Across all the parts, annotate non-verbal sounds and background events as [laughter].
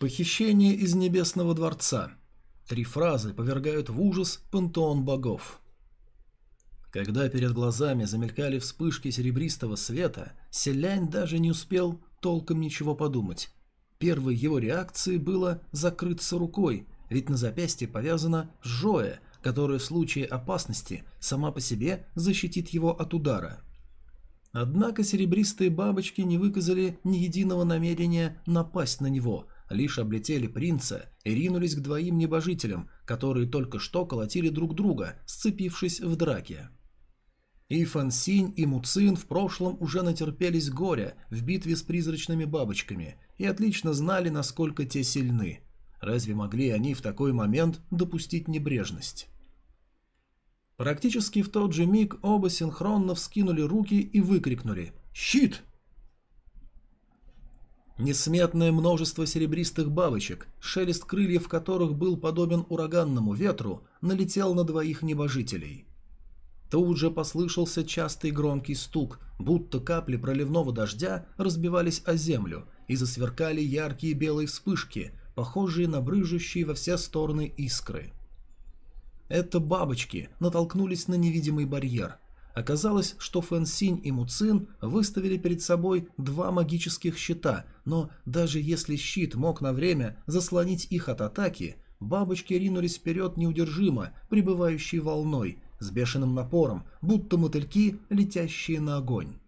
Похищение из Небесного Дворца. Три фразы повергают в ужас пантеон богов. Когда перед глазами замелькали вспышки серебристого света, Селянь даже не успел толком ничего подумать. Первой его реакцией было закрыться рукой, ведь на запястье повязана Жоя, которая в случае опасности сама по себе защитит его от удара. Однако серебристые бабочки не выказали ни единого намерения напасть на него – лишь облетели принца и ринулись к двоим небожителям, которые только что колотили друг друга, сцепившись в драке. И Фансинь, и Муцин в прошлом уже натерпелись горя в битве с призрачными бабочками и отлично знали, насколько те сильны. Разве могли они в такой момент допустить небрежность? Практически в тот же миг оба синхронно вскинули руки и выкрикнули «Щит!» Несметное множество серебристых бабочек, шелест крыльев которых был подобен ураганному ветру, налетел на двоих небожителей. Тут же послышался частый громкий стук, будто капли проливного дождя разбивались о землю и засверкали яркие белые вспышки, похожие на брыжущие во все стороны искры. Это бабочки натолкнулись на невидимый барьер – Оказалось, что Фэн и Муцин выставили перед собой два магических щита, но даже если щит мог на время заслонить их от атаки, бабочки ринулись вперед неудержимо, прибывающей волной, с бешеным напором, будто мотыльки, летящие на огонь.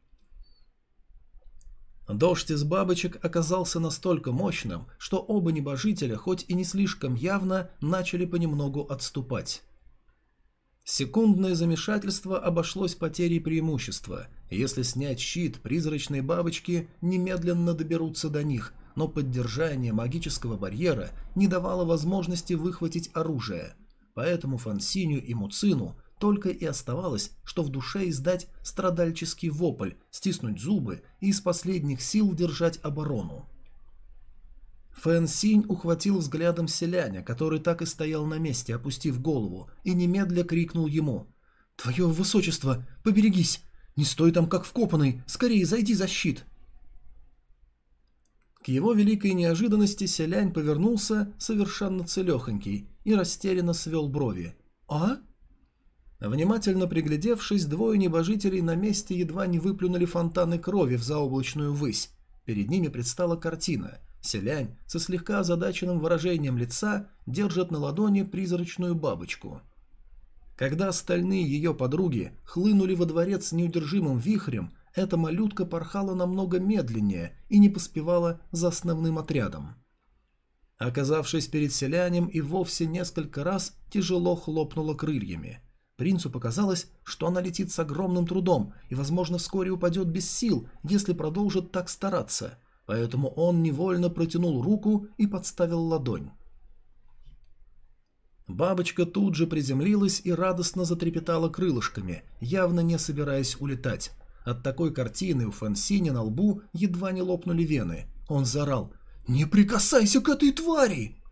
Дождь из бабочек оказался настолько мощным, что оба небожителя, хоть и не слишком явно, начали понемногу отступать. Секундное замешательство обошлось потерей преимущества. Если снять щит, призрачные бабочки немедленно доберутся до них, но поддержание магического барьера не давало возможности выхватить оружие. Поэтому Фансиню и Муцину только и оставалось, что в душе издать страдальческий вопль, стиснуть зубы и из последних сил держать оборону. Фэн Синь ухватил взглядом селяня, который так и стоял на месте, опустив голову, и немедля крикнул ему. «Твое высочество, поберегись! Не стой там как вкопанный! Скорее зайди за щит!» К его великой неожиданности селянь повернулся совершенно целехонький и растерянно свел брови. «А?» Внимательно приглядевшись, двое небожителей на месте едва не выплюнули фонтаны крови в заоблачную высь. Перед ними предстала картина – Селянь со слегка озадаченным выражением лица держит на ладони призрачную бабочку. Когда остальные ее подруги хлынули во дворец с неудержимым вихрем, эта малютка порхала намного медленнее и не поспевала за основным отрядом. Оказавшись перед селянем и вовсе несколько раз тяжело хлопнула крыльями. Принцу показалось, что она летит с огромным трудом и, возможно, вскоре упадет без сил, если продолжит так стараться – поэтому он невольно протянул руку и подставил ладонь. Бабочка тут же приземлилась и радостно затрепетала крылышками, явно не собираясь улетать. От такой картины у Фансини на лбу едва не лопнули вены. Он заорал «Не прикасайся к этой твари!»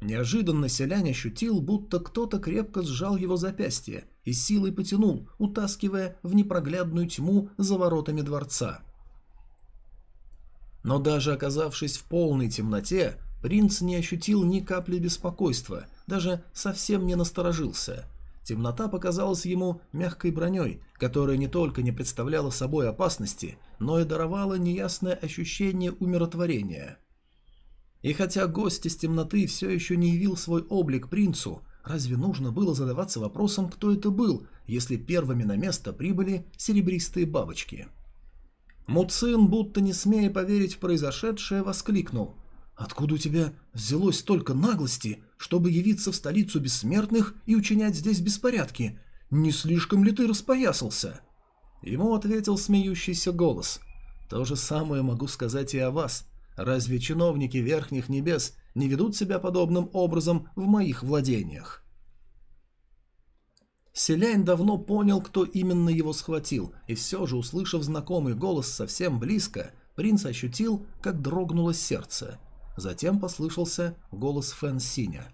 Неожиданно селянь ощутил, будто кто-то крепко сжал его запястье и силой потянул, утаскивая в непроглядную тьму за воротами дворца. Но даже оказавшись в полной темноте, принц не ощутил ни капли беспокойства, даже совсем не насторожился. Темнота показалась ему мягкой броней, которая не только не представляла собой опасности, но и даровала неясное ощущение умиротворения. И хотя гость из темноты все еще не явил свой облик принцу, разве нужно было задаваться вопросом, кто это был, если первыми на место прибыли серебристые бабочки? Муцин, будто не смея поверить в произошедшее, воскликнул. «Откуда у тебя взялось столько наглости, чтобы явиться в столицу бессмертных и учинять здесь беспорядки? Не слишком ли ты распоясался?» Ему ответил смеющийся голос. «То же самое могу сказать и о вас. Разве чиновники верхних небес не ведут себя подобным образом в моих владениях?» Селянь давно понял, кто именно его схватил, и все же, услышав знакомый голос совсем близко, принц ощутил, как дрогнуло сердце. Затем послышался голос Фэн Синя.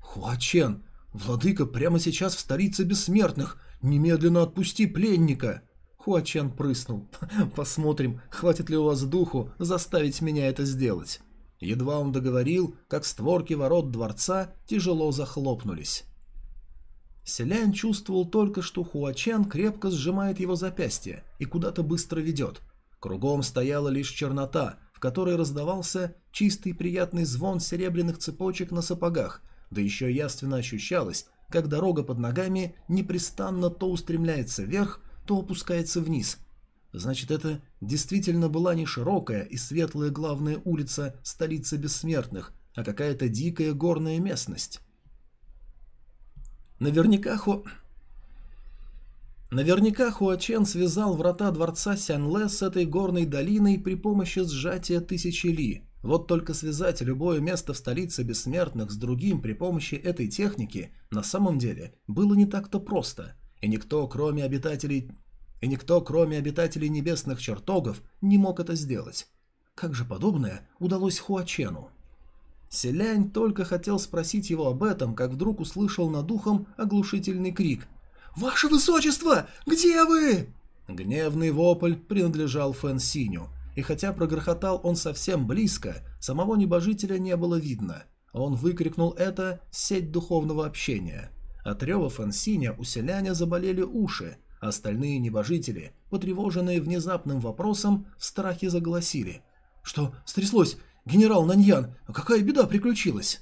«Хуачен, владыка прямо сейчас в столице бессмертных! Немедленно отпусти пленника!» Хуачен прыснул. [laughs] «Посмотрим, хватит ли у вас духу заставить меня это сделать». Едва он договорил, как створки ворот дворца тяжело захлопнулись. Селянь чувствовал только, что Хуачен крепко сжимает его запястье и куда-то быстро ведет. Кругом стояла лишь чернота, в которой раздавался чистый приятный звон серебряных цепочек на сапогах, да еще яственно ощущалось, как дорога под ногами непрестанно то устремляется вверх, то опускается вниз. Значит, это действительно была не широкая и светлая главная улица столицы бессмертных, а какая-то дикая горная местность. Наверняка Хо... Наверняка Хуачен связал врата дворца Сянле с этой горной долиной при помощи сжатия тысячи ли. Вот только связать любое место в столице бессмертных с другим при помощи этой техники на самом деле было не так-то просто, и никто, кроме обитателей и никто, кроме обитателей небесных чертогов, не мог это сделать. Как же подобное удалось Хуачену? Селянь только хотел спросить его об этом, как вдруг услышал над ухом оглушительный крик «Ваше Высочество! Где вы?» Гневный вопль принадлежал Фэн Синю, и хотя прогрохотал он совсем близко, самого небожителя не было видно. Он выкрикнул это «Сеть духовного общения». От рева Фэн Синя у селяня заболели уши, а остальные небожители, потревоженные внезапным вопросом, в страхе заголосили. «Что стряслось? Генерал Наньян, какая беда приключилась?»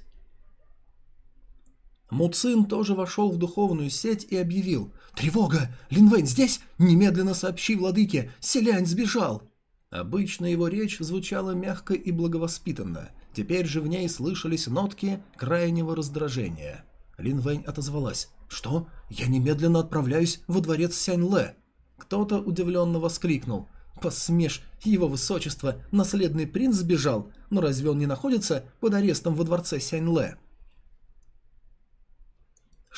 Муцин тоже вошел в духовную сеть и объявил «Тревога! Линвэнь здесь? Немедленно сообщи владыке! Селянь сбежал!» Обычно его речь звучала мягко и благовоспитанно, теперь же в ней слышались нотки крайнего раздражения. Линвэнь отозвалась «Что? Я немедленно отправляюсь во дворец Сянь-Лэ!» Кто-то удивленно воскликнул «Посмешь, его высочество, наследный принц сбежал, но разве он не находится под арестом во дворце Сянь-Лэ?»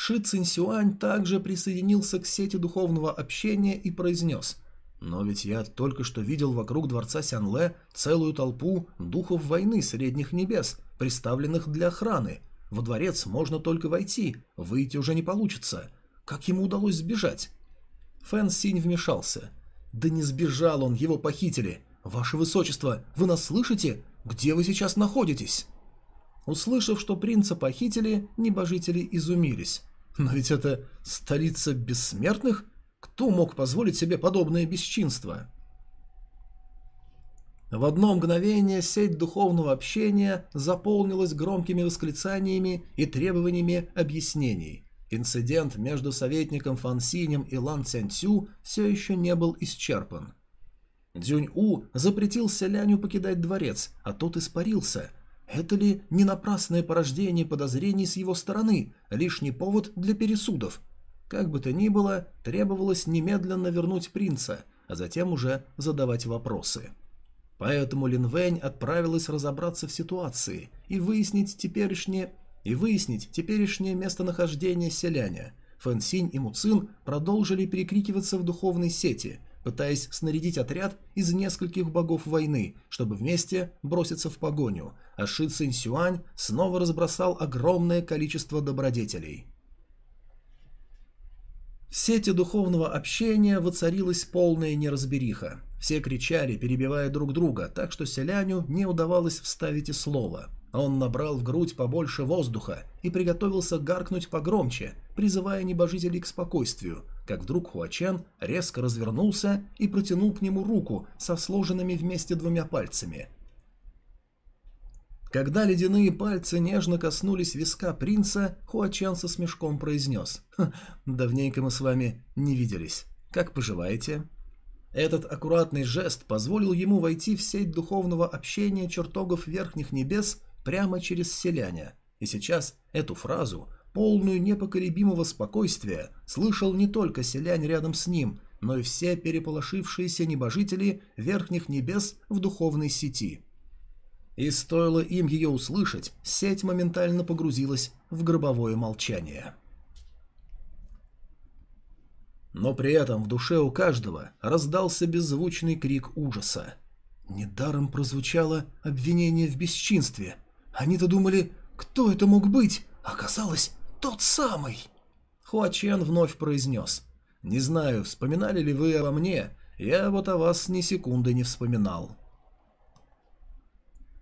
Ши Цинсюань также присоединился к сети духовного общения и произнес «Но ведь я только что видел вокруг дворца Сянле целую толпу духов войны средних небес, представленных для охраны. Во дворец можно только войти, выйти уже не получится. Как ему удалось сбежать?» Фэн Синь вмешался. «Да не сбежал он, его похитили. Ваше Высочество, вы нас слышите? Где вы сейчас находитесь?» Услышав, что принца похитили, небожители изумились. Но ведь это столица бессмертных? Кто мог позволить себе подобное бесчинство? В одно мгновение сеть духовного общения заполнилась громкими восклицаниями и требованиями объяснений. Инцидент между советником Фан Синем и Лан Цянцю все еще не был исчерпан. Дзюнь-У запретил селяню покидать дворец, а тот испарился, это ли не напрасное порождение подозрений с его стороны, лишний повод для пересудов? Как бы то ни было, требовалось немедленно вернуть принца, а затем уже задавать вопросы. Поэтому Лин Вэнь отправилась разобраться в ситуации и выяснить теперешнее и выяснить теперешнее местонахождение селяня. Фэн Синь и Муцин продолжили перекрикиваться в духовной сети, пытаясь снарядить отряд из нескольких богов войны, чтобы вместе броситься в погоню, а Ши Цинь Сюань снова разбросал огромное количество добродетелей. В сети духовного общения воцарилась полная неразбериха. Все кричали, перебивая друг друга, так что селяню не удавалось вставить и слова. Он набрал в грудь побольше воздуха и приготовился гаркнуть погромче, призывая небожителей к спокойствию, как вдруг Хуачен резко развернулся и протянул к нему руку со сложенными вместе двумя пальцами. Когда ледяные пальцы нежно коснулись виска принца, Хуачен со смешком произнес «Давненько мы с вами не виделись. Как поживаете?» Этот аккуратный жест позволил ему войти в сеть духовного общения чертогов верхних небес прямо через селяня, и сейчас эту фразу полную непоколебимого спокойствия, слышал не только селянь рядом с ним, но и все переполошившиеся небожители верхних небес в духовной сети. И стоило им ее услышать, сеть моментально погрузилась в гробовое молчание. Но при этом в душе у каждого раздался беззвучный крик ужаса. Недаром прозвучало обвинение в бесчинстве. Они-то думали, кто это мог быть? Оказалось, тот самый!» Хуачен вновь произнес. «Не знаю, вспоминали ли вы обо мне, я вот о вас ни секунды не вспоминал».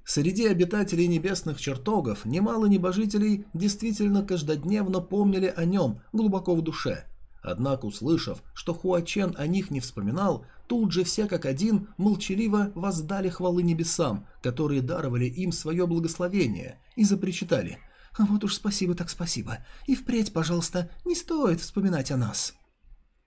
Среди обитателей небесных чертогов немало небожителей действительно каждодневно помнили о нем глубоко в душе. Однако, услышав, что Хуачен о них не вспоминал, тут же все как один молчаливо воздали хвалы небесам, которые даровали им свое благословение, и запричитали «Вот уж спасибо так спасибо, и впредь, пожалуйста, не стоит вспоминать о нас».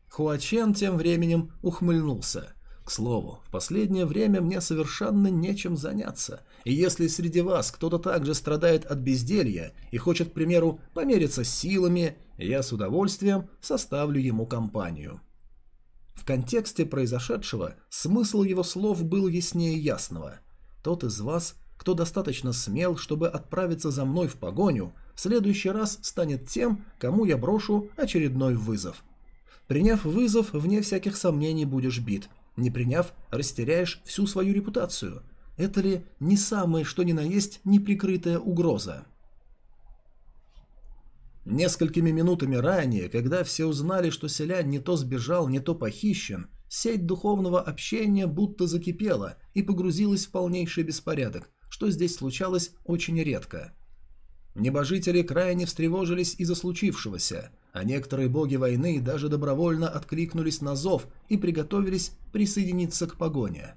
Хуачен тем временем ухмыльнулся – к слову, в последнее время мне совершенно нечем заняться, и если среди вас кто-то также страдает от безделья и хочет, к примеру, помериться силами, я с удовольствием составлю ему компанию. В контексте произошедшего смысл его слов был яснее ясного. Тот из вас, кто достаточно смел, чтобы отправиться за мной в погоню, в следующий раз станет тем, кому я брошу очередной вызов. Приняв вызов, вне всяких сомнений будешь бит – не приняв, растеряешь всю свою репутацию. Это ли не самое, что ни на есть, неприкрытая угроза? Несколькими минутами ранее, когда все узнали, что селянь не то сбежал, не то похищен, сеть духовного общения будто закипела и погрузилась в полнейший беспорядок, что здесь случалось очень редко. Небожители крайне встревожились из-за случившегося, а некоторые боги войны даже добровольно откликнулись на зов и приготовились присоединиться к погоне.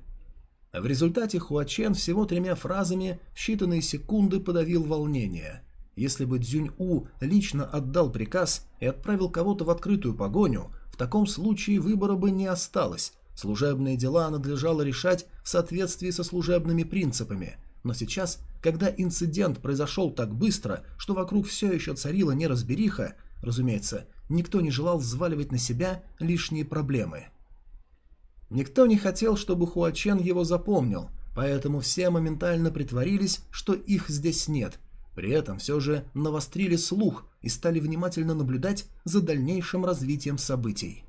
В результате Хуачен всего тремя фразами в считанные секунды подавил волнение. Если бы Цзюнь-У лично отдал приказ и отправил кого-то в открытую погоню, в таком случае выбора бы не осталось, служебные дела надлежало решать в соответствии со служебными принципами, но сейчас, когда инцидент произошел так быстро, что вокруг все еще царила неразбериха, Разумеется, никто не желал взваливать на себя лишние проблемы. Никто не хотел, чтобы Хуачен его запомнил, поэтому все моментально притворились, что их здесь нет. При этом все же навострили слух и стали внимательно наблюдать за дальнейшим развитием событий.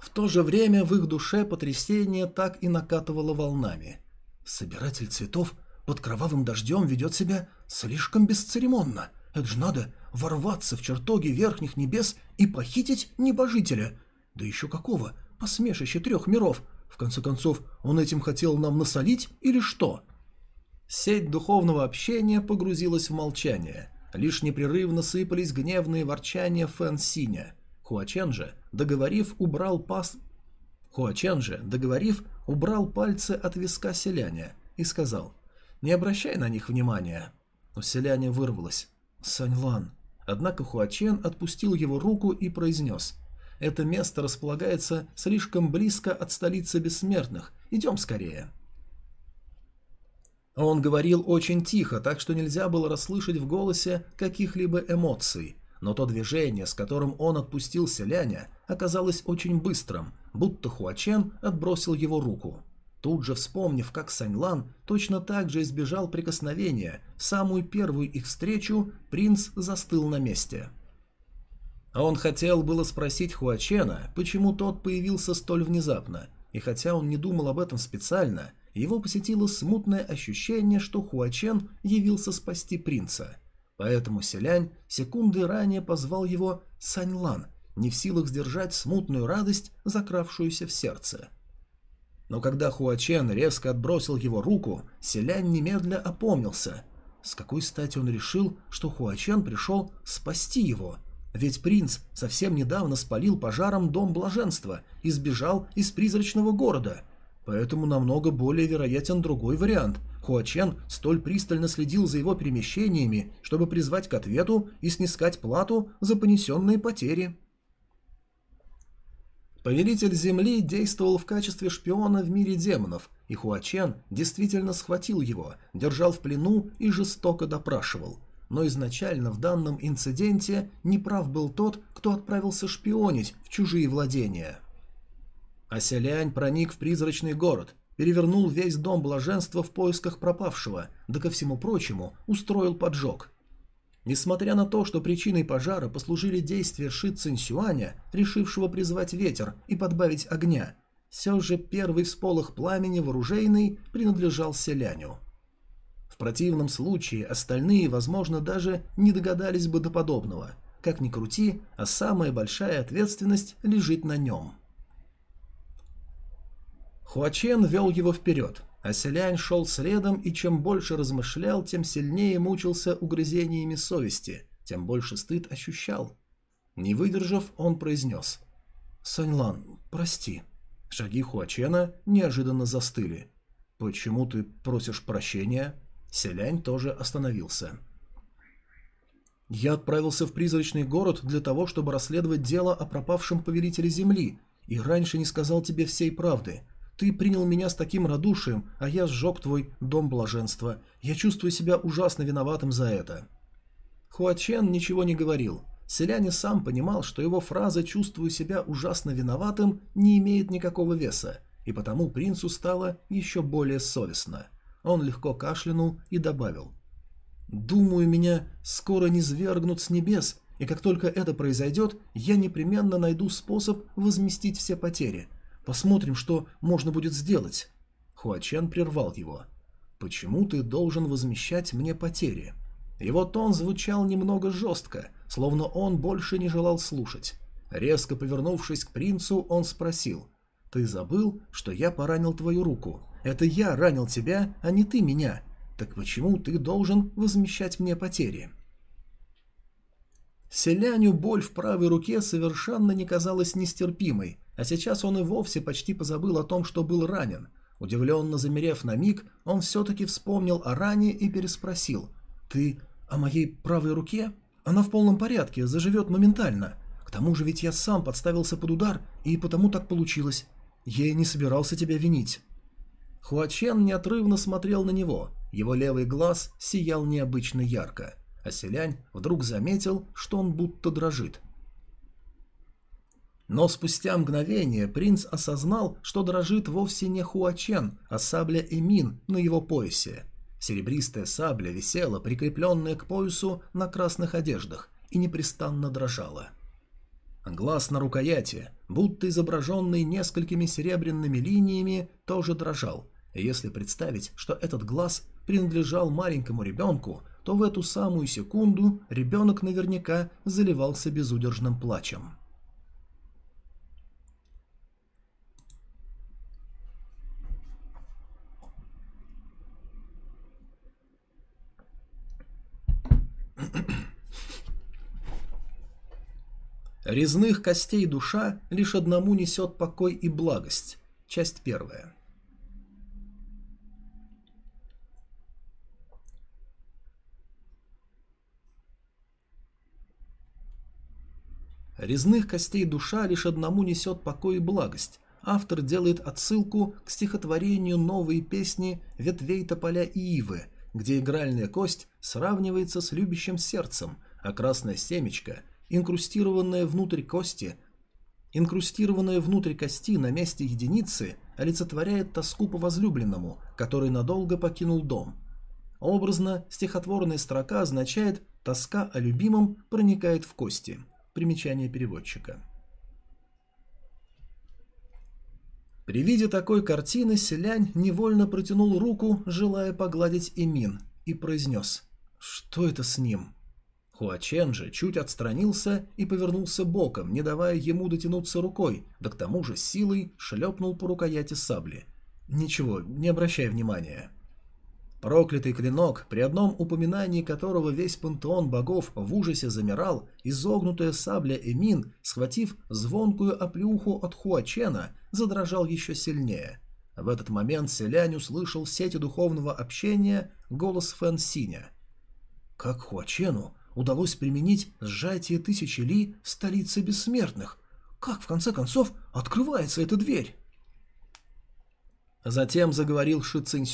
В то же время в их душе потрясение так и накатывало волнами. Собиратель цветов под кровавым дождем ведет себя слишком бесцеремонно. Это же надо ворваться в чертоги верхних небес и похитить небожителя. Да еще какого? Посмешище трех миров. В конце концов, он этим хотел нам насолить или что? Сеть духовного общения погрузилась в молчание. Лишь непрерывно сыпались гневные ворчания Фэн Синя. Хуачен же, договорив, убрал пас... Хуачен же, договорив, убрал пальцы от виска селяня и сказал «Не обращай на них внимания». У селяня вырвалось «Саньлан, Однако Хуачен отпустил его руку и произнес «Это место располагается слишком близко от столицы бессмертных. Идем скорее». Он говорил очень тихо, так что нельзя было расслышать в голосе каких-либо эмоций, но то движение, с которым он отпустил селяня, оказалось очень быстрым, будто Хуачен отбросил его руку. Тут же вспомнив, как Саньлан точно так же избежал прикосновения, самую первую их встречу принц застыл на месте. Он хотел было спросить Хуачена, почему тот появился столь внезапно, и хотя он не думал об этом специально, его посетило смутное ощущение, что Хуачен явился спасти принца. Поэтому Селянь секунды ранее позвал его Саньлан, не в силах сдержать смутную радость, закравшуюся в сердце. Но когда Хуачен резко отбросил его руку, селянь немедля опомнился. С какой стати он решил, что Хуачен пришел спасти его? Ведь принц совсем недавно спалил пожаром Дом Блаженства и сбежал из призрачного города. Поэтому намного более вероятен другой вариант. Хуачен столь пристально следил за его перемещениями, чтобы призвать к ответу и снискать плату за понесенные потери. Повелитель Земли действовал в качестве шпиона в мире демонов, и Хуачен действительно схватил его, держал в плену и жестоко допрашивал. Но изначально в данном инциденте неправ был тот, кто отправился шпионить в чужие владения. Аселянь проник в призрачный город, перевернул весь дом блаженства в поисках пропавшего, да ко всему прочему устроил поджог. Несмотря на то, что причиной пожара послужили действия Ши Цинсюаня, решившего призвать ветер и подбавить огня, все же первый всполох пламени вооружейный принадлежал селяню. В противном случае остальные, возможно, даже не догадались бы до подобного. Как ни крути, а самая большая ответственность лежит на нем. Хуачен вел его вперед. А Селянь шел следом, и чем больше размышлял, тем сильнее мучился угрызениями совести, тем больше стыд ощущал. Не выдержав, он произнес. «Саньлан, прости». Шаги Хуачена неожиданно застыли. «Почему ты просишь прощения?» Селянь тоже остановился. «Я отправился в призрачный город для того, чтобы расследовать дело о пропавшем повелителе Земли, и раньше не сказал тебе всей правды. Ты принял меня с таким радушием, а я сжег твой дом блаженства. Я чувствую себя ужасно виноватым за это». Хуачен ничего не говорил. Селяне сам понимал, что его фраза «чувствую себя ужасно виноватым» не имеет никакого веса, и потому принцу стало еще более совестно. Он легко кашлянул и добавил. «Думаю, меня скоро не свергнут с небес, и как только это произойдет, я непременно найду способ возместить все потери. Посмотрим, что можно будет сделать». Хуачен прервал его. «Почему ты должен возмещать мне потери?» Его тон звучал немного жестко, словно он больше не желал слушать. Резко повернувшись к принцу, он спросил. «Ты забыл, что я поранил твою руку? Это я ранил тебя, а не ты меня. Так почему ты должен возмещать мне потери?» Селяню боль в правой руке совершенно не казалась нестерпимой, а сейчас он и вовсе почти позабыл о том, что был ранен. Удивленно замерев на миг, он все-таки вспомнил о ране и переспросил. «Ты о моей правой руке? Она в полном порядке, заживет моментально. К тому же ведь я сам подставился под удар, и потому так получилось. Я не собирался тебя винить». Хуачен неотрывно смотрел на него. Его левый глаз сиял необычно ярко а селянь вдруг заметил, что он будто дрожит. Но спустя мгновение принц осознал, что дрожит вовсе не Хуачен, а сабля Эмин на его поясе. Серебристая сабля висела, прикрепленная к поясу на красных одеждах, и непрестанно дрожала. Глаз на рукояти, будто изображенный несколькими серебряными линиями, тоже дрожал. Если представить, что этот глаз принадлежал маленькому ребенку, то в эту самую секунду ребенок наверняка заливался безудержным плачем. Резных костей душа лишь одному несет покой и благость. Часть первая. Резных костей душа лишь одному несет покой и благость. Автор делает отсылку к стихотворению новой песни «Ветвей тополя и ивы», где игральная кость сравнивается с любящим сердцем, а красное семечко, инкрустированное внутрь кости, инкрустированное внутрь кости на месте единицы, олицетворяет тоску по возлюбленному, который надолго покинул дом. Образно, стихотворная строка означает «тоска о любимом проникает в кости». Примечание переводчика. При виде такой картины Селянь невольно протянул руку, желая погладить Эмин, и произнес «Что это с ним?». Хуачен же чуть отстранился и повернулся боком, не давая ему дотянуться рукой, да к тому же силой шлепнул по рукояти сабли. «Ничего, не обращай внимания». Проклятый клинок, при одном упоминании которого весь пантеон богов в ужасе замирал, изогнутая сабля Эмин, схватив звонкую оплюху от Хуачена, задрожал еще сильнее. В этот момент селянь услышал в сети духовного общения голос Фэн Синя. «Как Хуачену удалось применить сжатие тысячи ли в столице бессмертных? Как, в конце концов, открывается эта дверь?» Затем заговорил Ши Цинь.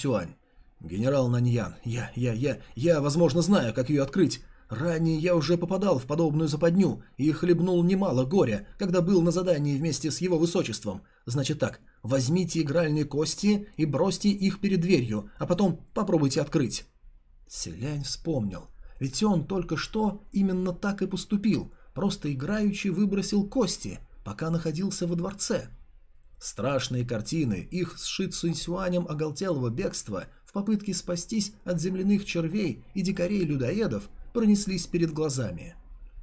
«Генерал Наньян, я, я, я, я, возможно, знаю, как ее открыть. Ранее я уже попадал в подобную западню и хлебнул немало горя, когда был на задании вместе с его высочеством. Значит так, возьмите игральные кости и бросьте их перед дверью, а потом попробуйте открыть». Селянь вспомнил, ведь он только что именно так и поступил, просто играючи выбросил кости, пока находился во дворце. Страшные картины их с Ши Цуньсюанем оголтелого бегства в попытке спастись от земляных червей и дикарей-людоедов пронеслись перед глазами.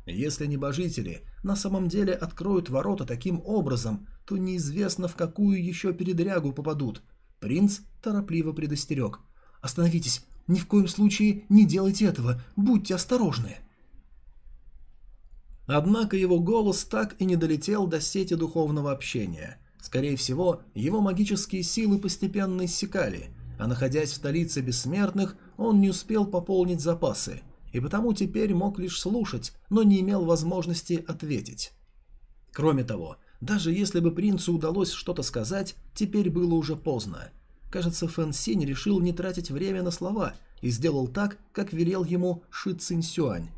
Если небожители на самом деле откроют ворота таким образом, то неизвестно в какую еще передрягу попадут. Принц торопливо предостерег. «Остановитесь! Ни в коем случае не делайте этого! Будьте осторожны!» Однако его голос так и не долетел до сети духовного общения. Скорее всего, его магические силы постепенно иссякали, а находясь в столице бессмертных, он не успел пополнить запасы, и потому теперь мог лишь слушать, но не имел возможности ответить. Кроме того, даже если бы принцу удалось что-то сказать, теперь было уже поздно. Кажется, Фэн Синь решил не тратить время на слова и сделал так, как велел ему Ши Цинь Сюань.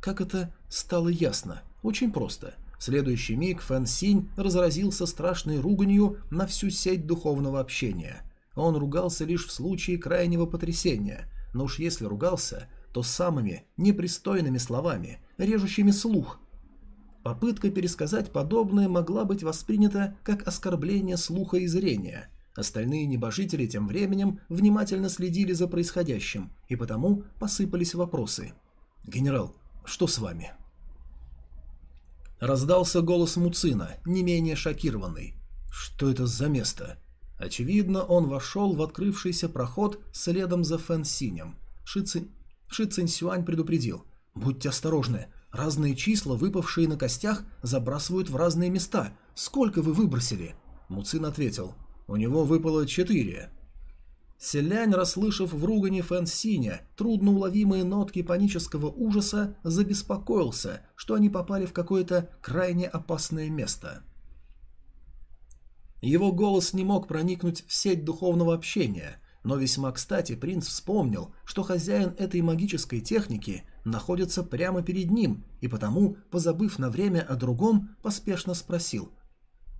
Как это стало ясно? Очень просто. В следующий миг Фэн Синь разразился страшной руганью на всю сеть духовного общения. Он ругался лишь в случае крайнего потрясения, но уж если ругался, то самыми непристойными словами, режущими слух. Попытка пересказать подобное могла быть воспринята как оскорбление слуха и зрения. Остальные небожители тем временем внимательно следили за происходящим, и потому посыпались вопросы. «Генерал, что с вами?» Раздался голос Муцина, не менее шокированный. «Что это за место?» Очевидно, он вошел в открывшийся проход следом за Фэн Синем. Ши, Ци... Ши Цинь Сюань предупредил. «Будьте осторожны. Разные числа, выпавшие на костях, забрасывают в разные места. Сколько вы выбросили?» Муцин ответил. «У него выпало четыре». Селянь, расслышав в ругане Фэн Синя трудноуловимые нотки панического ужаса, забеспокоился, что они попали в какое-то крайне опасное место. Его голос не мог проникнуть в сеть духовного общения, но весьма кстати принц вспомнил, что хозяин этой магической техники находится прямо перед ним, и потому, позабыв на время о другом, поспешно спросил.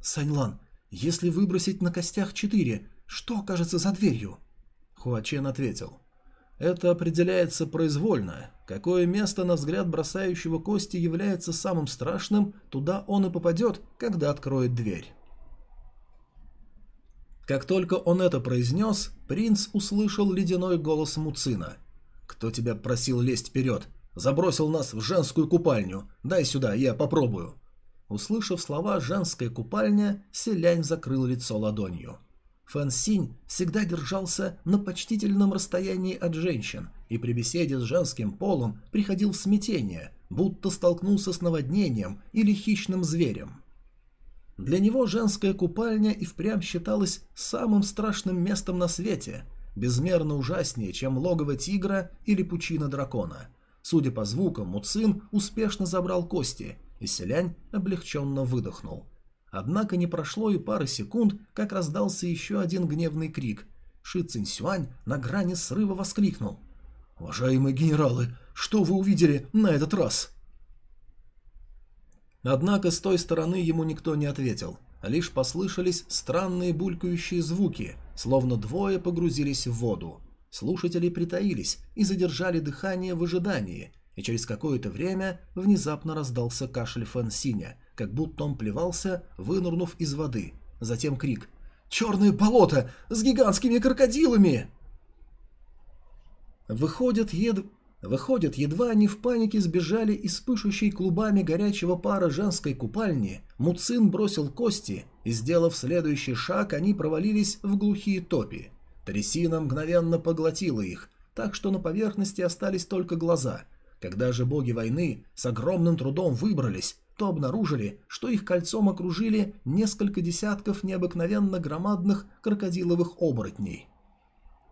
«Саньлан, если выбросить на костях четыре, что окажется за дверью?» Хуачен ответил. Это определяется произвольно. Какое место на взгляд бросающего кости является самым страшным, туда он и попадет, когда откроет дверь. Как только он это произнес, принц услышал ледяной голос Муцина. «Кто тебя просил лезть вперед? Забросил нас в женскую купальню. Дай сюда, я попробую». Услышав слова «женская купальня», селянь закрыл лицо ладонью. Фэн Синь всегда держался на почтительном расстоянии от женщин и при беседе с женским полом приходил в смятение, будто столкнулся с наводнением или хищным зверем. Для него женская купальня и впрямь считалась самым страшным местом на свете, безмерно ужаснее, чем логово тигра или пучина дракона. Судя по звукам, Муцин успешно забрал кости, и селянь облегченно выдохнул. Однако не прошло и пары секунд, как раздался еще один гневный крик. Ши Цинсюань на грани срыва воскликнул. «Уважаемые генералы, что вы увидели на этот раз?» Однако с той стороны ему никто не ответил, лишь послышались странные булькающие звуки, словно двое погрузились в воду. Слушатели притаились и задержали дыхание в ожидании, и через какое-то время внезапно раздался кашель Фэн Синя, как будто он плевался, вынырнув из воды. Затем крик «Черное болото! С гигантскими крокодилами!» Выходит, ед... Выходит, едва они в панике сбежали из пышущей клубами горячего пара женской купальни, Муцин бросил кости, и, сделав следующий шаг, они провалились в глухие топи. Трясина мгновенно поглотила их, так что на поверхности остались только глаза. Когда же боги войны с огромным трудом выбрались, то обнаружили, что их кольцом окружили несколько десятков необыкновенно громадных крокодиловых оборотней.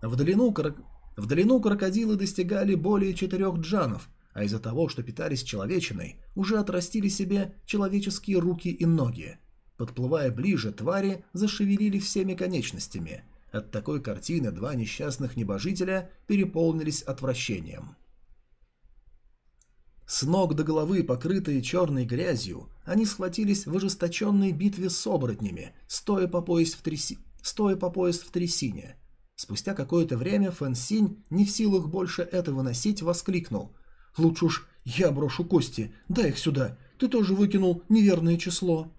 В длину, крок... в длину крокодилы достигали более четырех джанов, а из-за того, что питались человечиной, уже отрастили себе человеческие руки и ноги. Подплывая ближе, твари зашевелили всеми конечностями. От такой картины два несчастных небожителя переполнились отвращением. С ног до головы, покрытые черной грязью, они схватились в ожесточенной битве с оборотнями, стоя по пояс в, тряси... стоя по пояс в трясине. Спустя какое-то время Фэн Синь, не в силах больше этого носить, воскликнул. «Лучше уж я брошу кости, дай их сюда, ты тоже выкинул неверное число».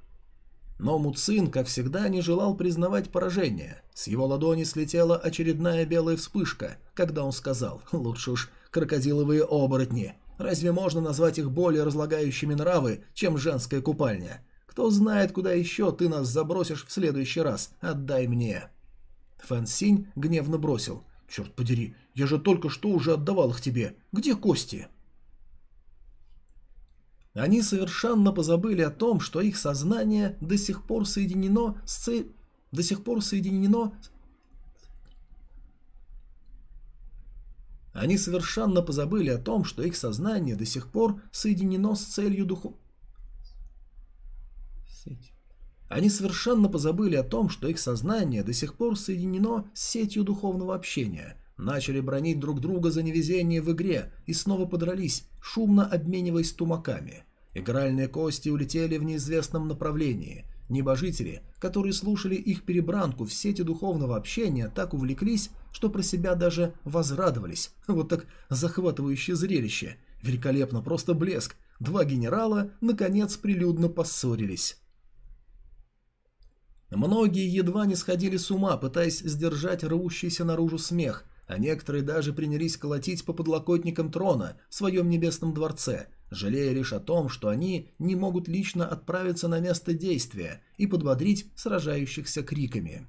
Но Муцин, как всегда, не желал признавать поражение. С его ладони слетела очередная белая вспышка, когда он сказал «Лучше уж крокодиловые оборотни, Разве можно назвать их более разлагающими нравы, чем женская купальня? Кто знает, куда еще ты нас забросишь в следующий раз, отдай мне». Фэн Синь гневно бросил. «Черт подери, я же только что уже отдавал их тебе. Где кости?» Они совершенно позабыли о том, что их сознание до сих пор соединено с ци... до сих пор соединено Они совершенно позабыли о том, что их сознание до сих пор соединено с целью духу... Они совершенно позабыли о том, что их сознание до сих пор соединено с сетью духовного общения, начали бронить друг друга за невезение в игре и снова подрались, шумно обмениваясь тумаками. Игральные кости улетели в неизвестном направлении. Небожители, которые слушали их перебранку в сети духовного общения, так увлеклись, что про себя даже возрадовались. Вот так захватывающее зрелище. Великолепно, просто блеск. Два генерала, наконец, прилюдно поссорились. Многие едва не сходили с ума, пытаясь сдержать рвущийся наружу смех, а некоторые даже принялись колотить по подлокотникам трона в своем небесном дворце, жалея лишь о том, что они не могут лично отправиться на место действия и подбодрить сражающихся криками.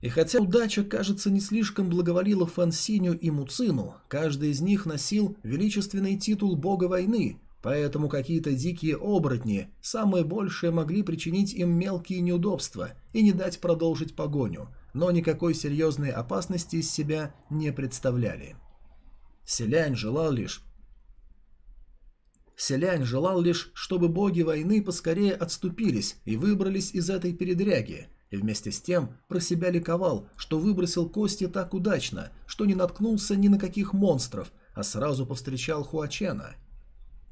И хотя удача, кажется, не слишком благоволила Фансиню и Муцину, каждый из них носил величественный титул бога войны, поэтому какие-то дикие оборотни, самые большие, могли причинить им мелкие неудобства и не дать продолжить погоню, но никакой серьезной опасности из себя не представляли. Селянь желал лишь... Селянь желал лишь, чтобы боги войны поскорее отступились и выбрались из этой передряги, и вместе с тем про себя ликовал, что выбросил кости так удачно, что не наткнулся ни на каких монстров, а сразу повстречал Хуачена.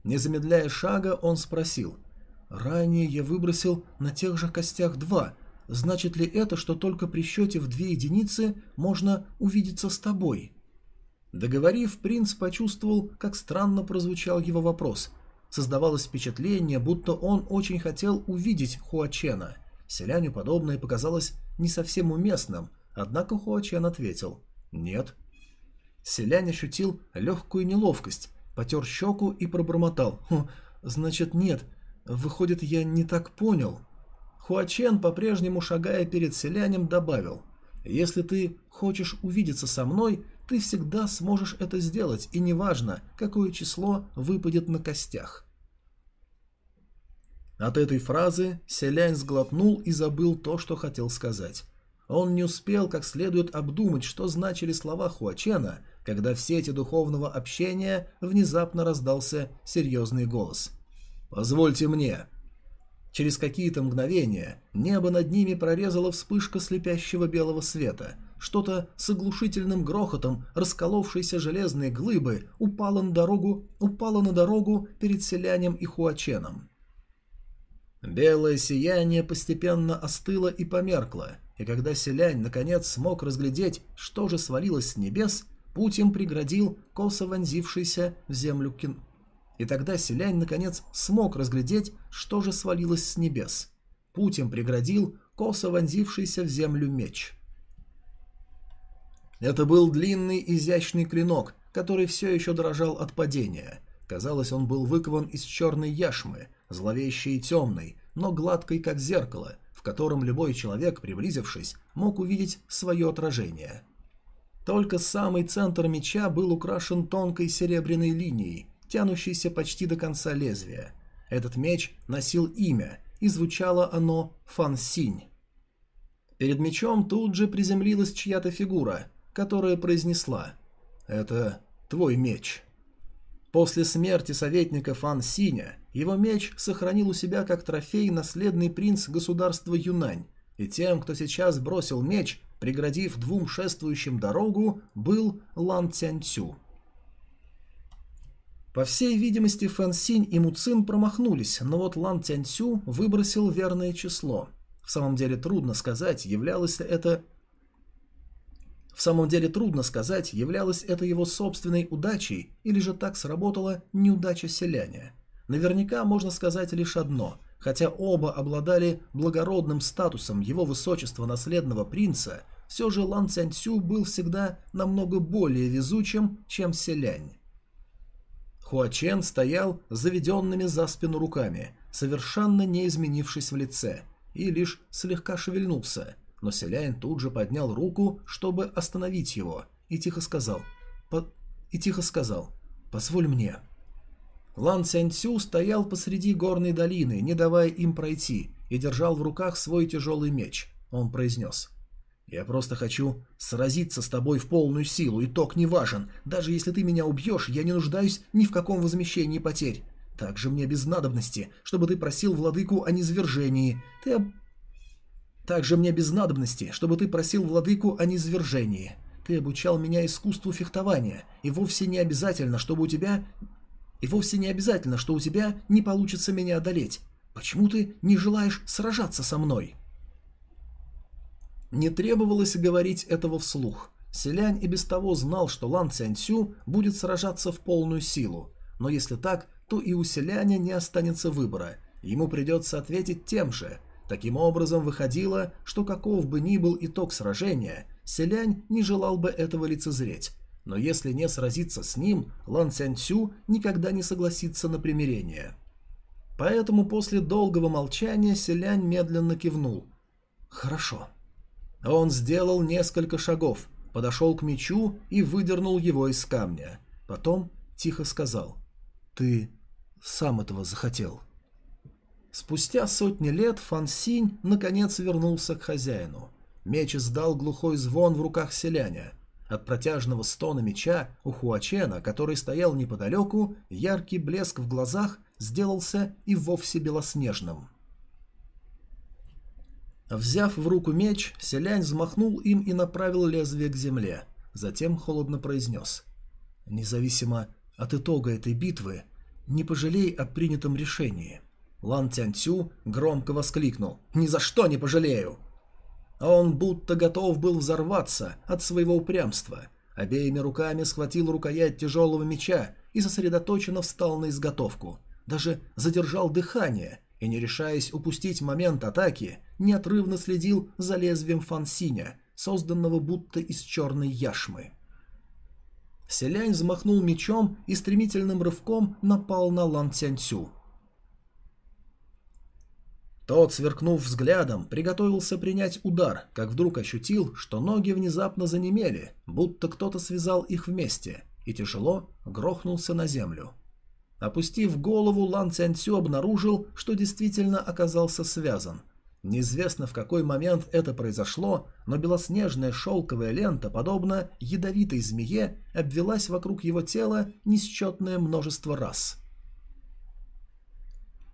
Не замедляя шага, он спросил, «Ранее я выбросил на тех же костях два, значит ли это, что только при счете в две единицы можно увидеться с тобой?» Договорив, принц почувствовал, как странно прозвучал его вопрос. Создавалось впечатление, будто он очень хотел увидеть Хуачена – Селяню подобное показалось не совсем уместным, однако Хуачен ответил «нет». Селянь ощутил легкую неловкость, потер щеку и пробормотал «Хм, «Значит, нет. Выходит, я не так понял». Хуачен, по-прежнему шагая перед селянем, добавил «Если ты хочешь увидеться со мной, ты всегда сможешь это сделать, и неважно, какое число выпадет на костях». От этой фразы Селянь сглотнул и забыл то, что хотел сказать. Он не успел как следует обдумать, что значили слова Хуачена, когда в сети духовного общения внезапно раздался серьезный голос. «Позвольте мне». Через какие-то мгновения небо над ними прорезала вспышка слепящего белого света. Что-то с оглушительным грохотом расколовшейся железной глыбы упало на дорогу, упало на дорогу перед селянем и Хуаченом. Белое сияние постепенно остыло и померкло, и когда селянь наконец смог разглядеть, что же свалилось с небес, путь им преградил косо вонзившийся в землю кин... И тогда селянь наконец смог разглядеть, что же свалилось с небес. Путь им преградил косо вонзившийся в землю меч. Это был длинный изящный клинок, который все еще дрожал от падения. Казалось, он был выкован из черной яшмы, зловещей и темной, но гладкой, как зеркало, в котором любой человек, приблизившись, мог увидеть свое отражение. Только самый центр меча был украшен тонкой серебряной линией, тянущейся почти до конца лезвия. Этот меч носил имя, и звучало оно «Фан Синь». Перед мечом тут же приземлилась чья-то фигура, которая произнесла «Это твой меч». После смерти советника Фан Синя его меч сохранил у себя как трофей наследный принц государства Юнань, и тем, кто сейчас бросил меч, преградив двум шествующим дорогу, был Лан Цянцю. По всей видимости, Фэн Синь и Муцин промахнулись, но вот Лан Цянцю выбросил верное число. В самом деле трудно сказать, являлось это в самом деле трудно сказать, являлось это его собственной удачей или же так сработала неудача селяня. Наверняка можно сказать лишь одно. Хотя оба обладали благородным статусом его высочества наследного принца, все же Лан Цяньцю был всегда намного более везучим, чем селянь. Хуачен стоял заведенными за спину руками, совершенно не изменившись в лице, и лишь слегка шевельнулся, но Селянь тут же поднял руку, чтобы остановить его, и тихо сказал по... и тихо сказал «Позволь мне». Лан Цяньцю стоял посреди горной долины, не давая им пройти, и держал в руках свой тяжелый меч. Он произнес «Я просто хочу сразиться с тобой в полную силу, итог не важен. Даже если ты меня убьешь, я не нуждаюсь ни в каком возмещении потерь. Также мне без надобности, чтобы ты просил владыку о низвержении. Ты об... Также мне без надобности, чтобы ты просил владыку о низвержении. Ты обучал меня искусству фехтования, и вовсе не обязательно, чтобы у тебя... И вовсе не обязательно, что у тебя не получится меня одолеть. Почему ты не желаешь сражаться со мной?» Не требовалось говорить этого вслух. Селянь и без того знал, что Лан Цяньсю будет сражаться в полную силу. Но если так, то и у Селяня не останется выбора. Ему придется ответить тем же. Таким образом, выходило, что каков бы ни был итог сражения, Селянь не желал бы этого лицезреть. Но если не сразиться с ним, Лан Цяньсю никогда не согласится на примирение. Поэтому после долгого молчания Селянь медленно кивнул. «Хорошо». Он сделал несколько шагов, подошел к мечу и выдернул его из камня. Потом тихо сказал «Ты сам этого захотел». Спустя сотни лет Фан Синь наконец вернулся к хозяину. Меч издал глухой звон в руках селяня. От протяжного стона меча у Хуачена, который стоял неподалеку, яркий блеск в глазах сделался и вовсе белоснежным. Взяв в руку меч, селянь взмахнул им и направил лезвие к земле. Затем холодно произнес. «Независимо от итога этой битвы, не пожалей о принятом решении». Лан Тянцю громко воскликнул. «Ни за что не пожалею!» А он будто готов был взорваться от своего упрямства. Обеими руками схватил рукоять тяжелого меча и сосредоточенно встал на изготовку. Даже задержал дыхание и, не решаясь упустить момент атаки, неотрывно следил за лезвием фансиня, созданного будто из черной яшмы. Селянь взмахнул мечом и стремительным рывком напал на Лан Цянцю. Тот, сверкнув взглядом, приготовился принять удар, как вдруг ощутил, что ноги внезапно занемели, будто кто-то связал их вместе, и тяжело грохнулся на землю. Опустив голову, Лан Цянцю обнаружил, что действительно оказался связан. Неизвестно в какой момент это произошло, но белоснежная шелковая лента, подобно ядовитой змее, обвелась вокруг его тела несчетное множество раз.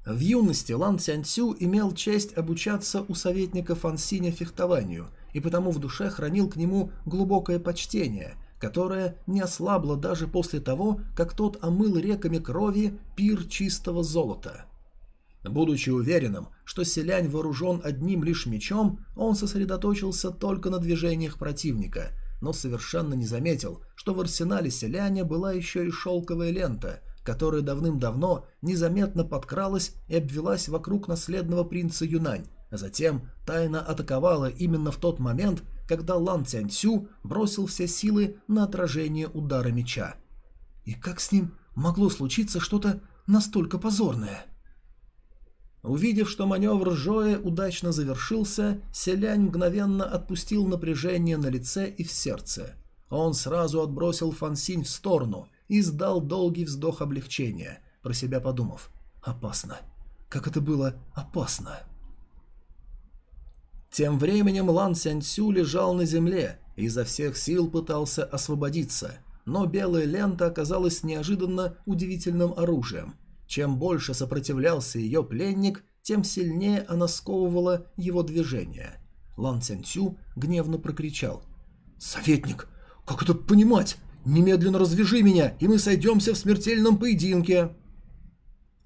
В юности Лан Цянцю имел честь обучаться у советника Фансиня фехтованию и потому в душе хранил к нему глубокое почтение, которое не ослабло даже после того, как тот омыл реками крови пир чистого золота. Будучи уверенным, что селянь вооружен одним лишь мечом, он сосредоточился только на движениях противника, но совершенно не заметил, что в арсенале селяня была еще и шелковая лента, которая давным-давно незаметно подкралась и обвелась вокруг наследного принца Юнань, а затем тайно атаковала именно в тот момент, когда Лан Цяньцю бросил все силы на отражение удара меча. И как с ним могло случиться что-то настолько позорное? Увидев, что маневр Жоя удачно завершился, Селянь мгновенно отпустил напряжение на лице и в сердце. Он сразу отбросил Фансинь в сторону и издал долгий вздох облегчения, про себя подумав «Опасно! Как это было опасно!» Тем временем Лан Сяньцю лежал на земле и изо всех сил пытался освободиться, но белая лента оказалась неожиданно удивительным оружием. Чем больше сопротивлялся ее пленник, тем сильнее она сковывала его движение. Лан Цянцю гневно прокричал. «Советник, как это понимать? Немедленно развяжи меня, и мы сойдемся в смертельном поединке!»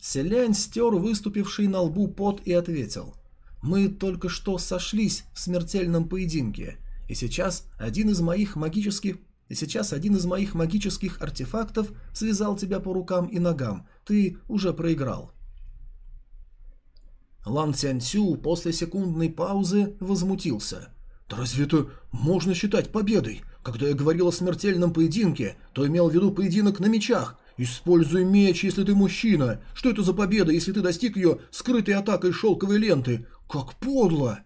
Селянь стер выступивший на лбу пот и ответил. Мы только что сошлись в смертельном поединке, и сейчас один из моих магических и сейчас один из моих магических артефактов связал тебя по рукам и ногам. Ты уже проиграл. Лан Цянцю после секундной паузы возмутился. «Да разве это можно считать победой? Когда я говорил о смертельном поединке, то имел в виду поединок на мечах. «Используй меч, если ты мужчина! Что это за победа, если ты достиг ее скрытой атакой шелковой ленты? Как подло!»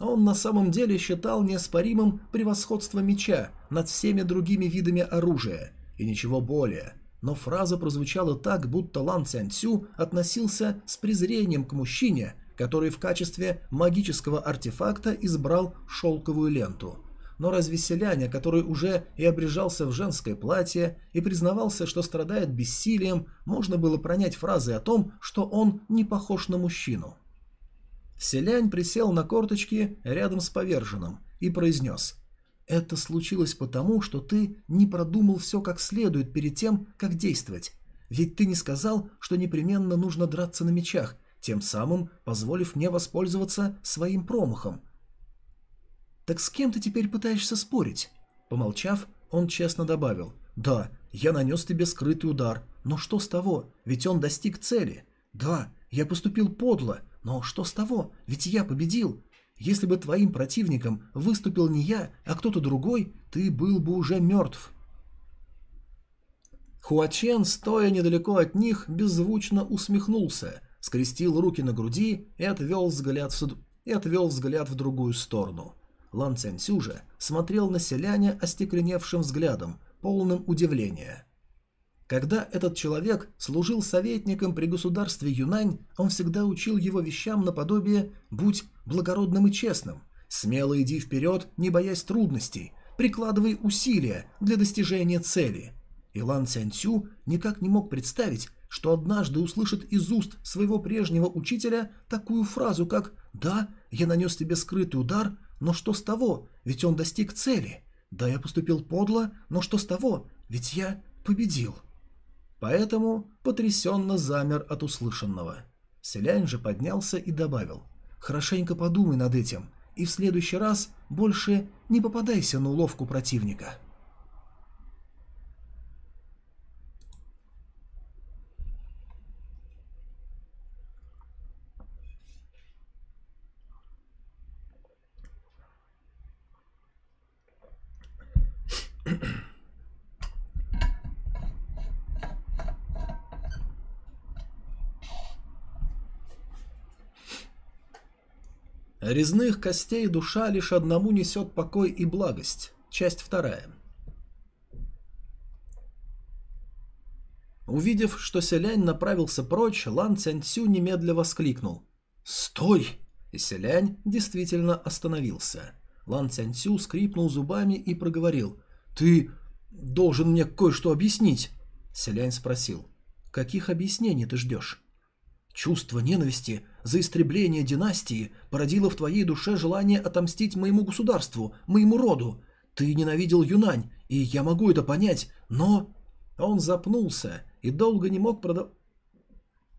Он на самом деле считал неоспоримым превосходство меча над всеми другими видами оружия, и ничего более. Но фраза прозвучала так, будто Лан Цянцю относился с презрением к мужчине, который в качестве магического артефакта избрал шелковую ленту. Но разве селяня, который уже и обрежался в женское платье и признавался, что страдает бессилием, можно было пронять фразы о том, что он не похож на мужчину? Селянь присел на корточки рядом с поверженным и произнес «Это случилось потому, что ты не продумал все как следует перед тем, как действовать. Ведь ты не сказал, что непременно нужно драться на мечах, тем самым позволив мне воспользоваться своим промахом. «Так с кем ты теперь пытаешься спорить?» Помолчав, он честно добавил «Да, я нанес тебе скрытый удар, но что с того, ведь он достиг цели. Да, я поступил подло, но что с того? Ведь я победил. Если бы твоим противником выступил не я, а кто-то другой, ты был бы уже мертв. Хуачен, стоя недалеко от них, беззвучно усмехнулся, скрестил руки на груди и отвел взгляд в, и отвел взгляд в другую сторону. Лан Цяньсю же смотрел на селяня остекленевшим взглядом, полным удивления. Когда этот человек служил советником при государстве Юнань, он всегда учил его вещам наподобие «будь благородным и честным», «смело иди вперед, не боясь трудностей», «прикладывай усилия для достижения цели». Илан Цянцю никак не мог представить, что однажды услышит из уст своего прежнего учителя такую фразу, как «Да, я нанес тебе скрытый удар, но что с того, ведь он достиг цели. Да, я поступил подло, но что с того, ведь я победил». Поэтому потрясенно замер от услышанного. Селянь же поднялся и добавил «Хорошенько подумай над этим, и в следующий раз больше не попадайся на уловку противника». Резных костей душа лишь одному несет покой и благость. Часть вторая. Увидев, что селянь направился прочь, Лан Цянцю немедля воскликнул. «Стой!» И селянь действительно остановился. Лан Цянцю скрипнул зубами и проговорил. «Ты должен мне кое-что объяснить!» Селянь спросил. «Каких объяснений ты ждешь?» Чувство ненависти за истребление династии породило в твоей душе желание отомстить моему государству, моему роду. Ты ненавидел Юнань, и я могу это понять, но...» Он запнулся и долго не мог продолжить.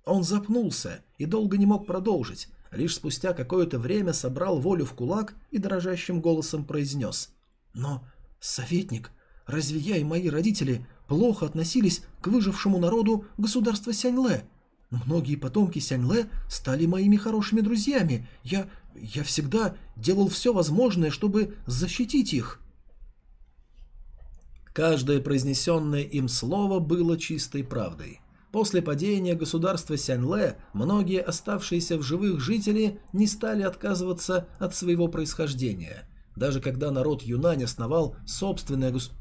Он запнулся и долго не мог продолжить. Лишь спустя какое-то время собрал волю в кулак и дрожащим голосом произнес. «Но, советник, разве я и мои родители плохо относились к выжившему народу государства Сяньле?» Многие потомки Сяньле стали моими хорошими друзьями. Я... я всегда делал все возможное, чтобы защитить их». Каждое произнесенное им слово было чистой правдой. После падения государства Сяньле многие оставшиеся в живых жители не стали отказываться от своего происхождения. Даже когда народ Юнань основал собственное государство,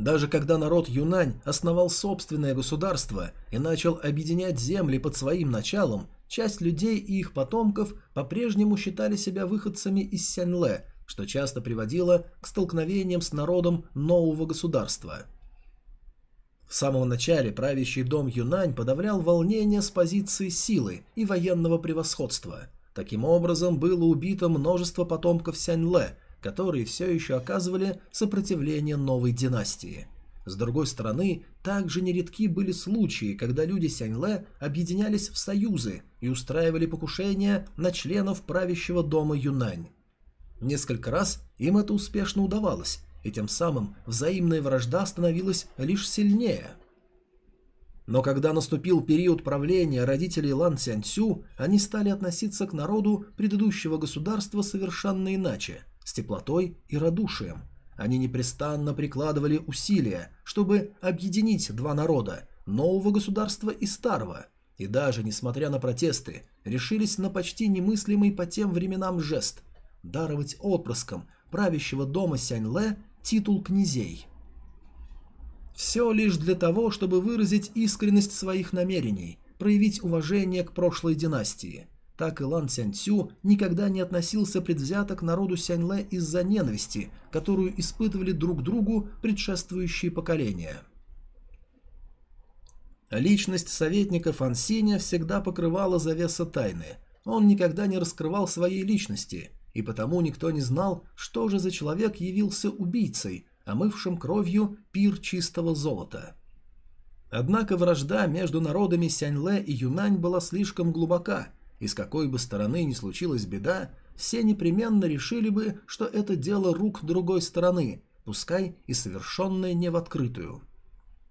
Даже когда народ Юнань основал собственное государство и начал объединять земли под своим началом, часть людей и их потомков по-прежнему считали себя выходцами из Сяньле, что часто приводило к столкновениям с народом нового государства. В самом начале правящий дом Юнань подавлял волнение с позиции силы и военного превосходства. Таким образом, было убито множество потомков Сяньле – которые все еще оказывали сопротивление новой династии. С другой стороны, также нередки были случаи, когда люди Сяньле объединялись в союзы и устраивали покушения на членов правящего дома Юнань. Несколько раз им это успешно удавалось, и тем самым взаимная вражда становилась лишь сильнее. Но когда наступил период правления родителей Лан Цянцю, они стали относиться к народу предыдущего государства совершенно иначе – с теплотой и радушием. Они непрестанно прикладывали усилия, чтобы объединить два народа, нового государства и старого, и даже, несмотря на протесты, решились на почти немыслимый по тем временам жест – даровать отпрыскам правящего дома Сяньле титул князей. Все лишь для того, чтобы выразить искренность своих намерений, проявить уважение к прошлой династии. Так и Лан Цянцю никогда не относился предвзято к народу Сяньле из-за ненависти, которую испытывали друг другу предшествующие поколения. Личность советника Фансиня всегда покрывала завеса тайны. Он никогда не раскрывал своей личности, и потому никто не знал, что же за человек явился убийцей, омывшим кровью пир чистого золота. Однако вражда между народами Сяньле и Юнань была слишком глубока, и с какой бы стороны ни случилась беда, все непременно решили бы, что это дело рук другой стороны, пускай и совершенное не в открытую.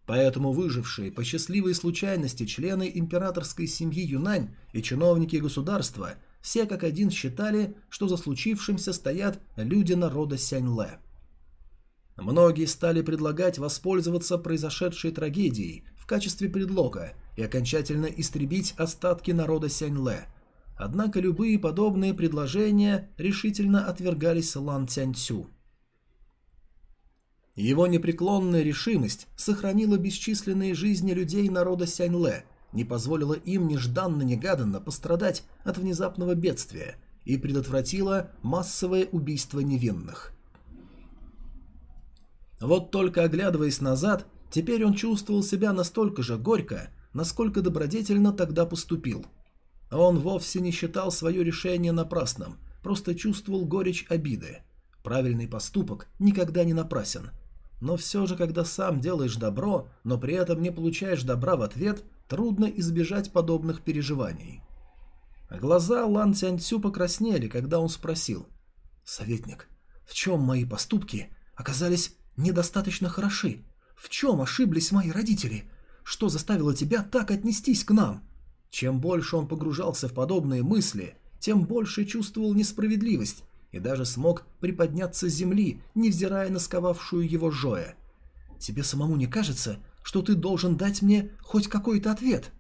Поэтому выжившие по счастливой случайности члены императорской семьи Юнань и чиновники государства все как один считали, что за случившимся стоят люди народа Сяньле. Многие стали предлагать воспользоваться произошедшей трагедией в качестве предлога и окончательно истребить остатки народа Сяньле. Однако любые подобные предложения решительно отвергались Лан Цяньцю. Его непреклонная решимость сохранила бесчисленные жизни людей народа Сяньле, не позволила им нежданно-негаданно пострадать от внезапного бедствия и предотвратила массовое убийство невинных. Вот только оглядываясь назад, теперь он чувствовал себя настолько же горько, насколько добродетельно тогда поступил. Он вовсе не считал свое решение напрасным, просто чувствовал горечь обиды. Правильный поступок никогда не напрасен. Но все же, когда сам делаешь добро, но при этом не получаешь добра в ответ, трудно избежать подобных переживаний. Глаза Лан Цяньцю покраснели, когда он спросил. «Советник, в чем мои поступки оказались недостаточно хороши? В чем ошиблись мои родители? Что заставило тебя так отнестись к нам?» Чем больше он погружался в подобные мысли, тем больше чувствовал несправедливость и даже смог приподняться с земли, невзирая на сковавшую его Жоя. «Тебе самому не кажется, что ты должен дать мне хоть какой-то ответ?»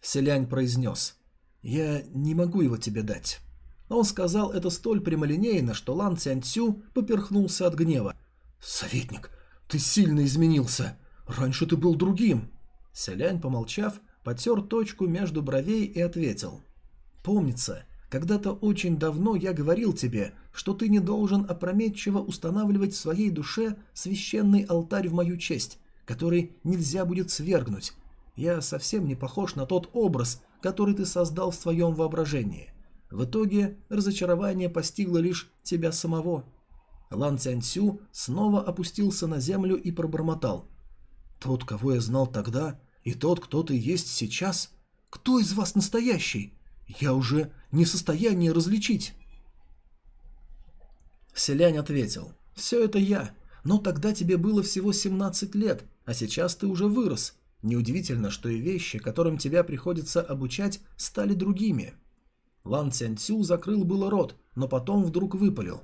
Селянь произнес. «Я не могу его тебе дать». Он сказал это столь прямолинейно, что Лан Цянцю поперхнулся от гнева. «Советник, ты сильно изменился. Раньше ты был другим». Селянь, помолчав, потер точку между бровей и ответил. «Помнится, когда-то очень давно я говорил тебе, что ты не должен опрометчиво устанавливать в своей душе священный алтарь в мою честь, который нельзя будет свергнуть. Я совсем не похож на тот образ, который ты создал в своем воображении. В итоге разочарование постигло лишь тебя самого. Лан Цяньцю снова опустился на землю и пробормотал. «Тот, кого я знал тогда, и тот, кто ты есть сейчас, кто из вас настоящий? Я уже не в состоянии различить». Селянь ответил. «Все это я, но тогда тебе было всего 17 лет, а сейчас ты уже вырос. Неудивительно, что и вещи, которым тебя приходится обучать, стали другими». Лан Цянцю закрыл было рот, но потом вдруг выпалил.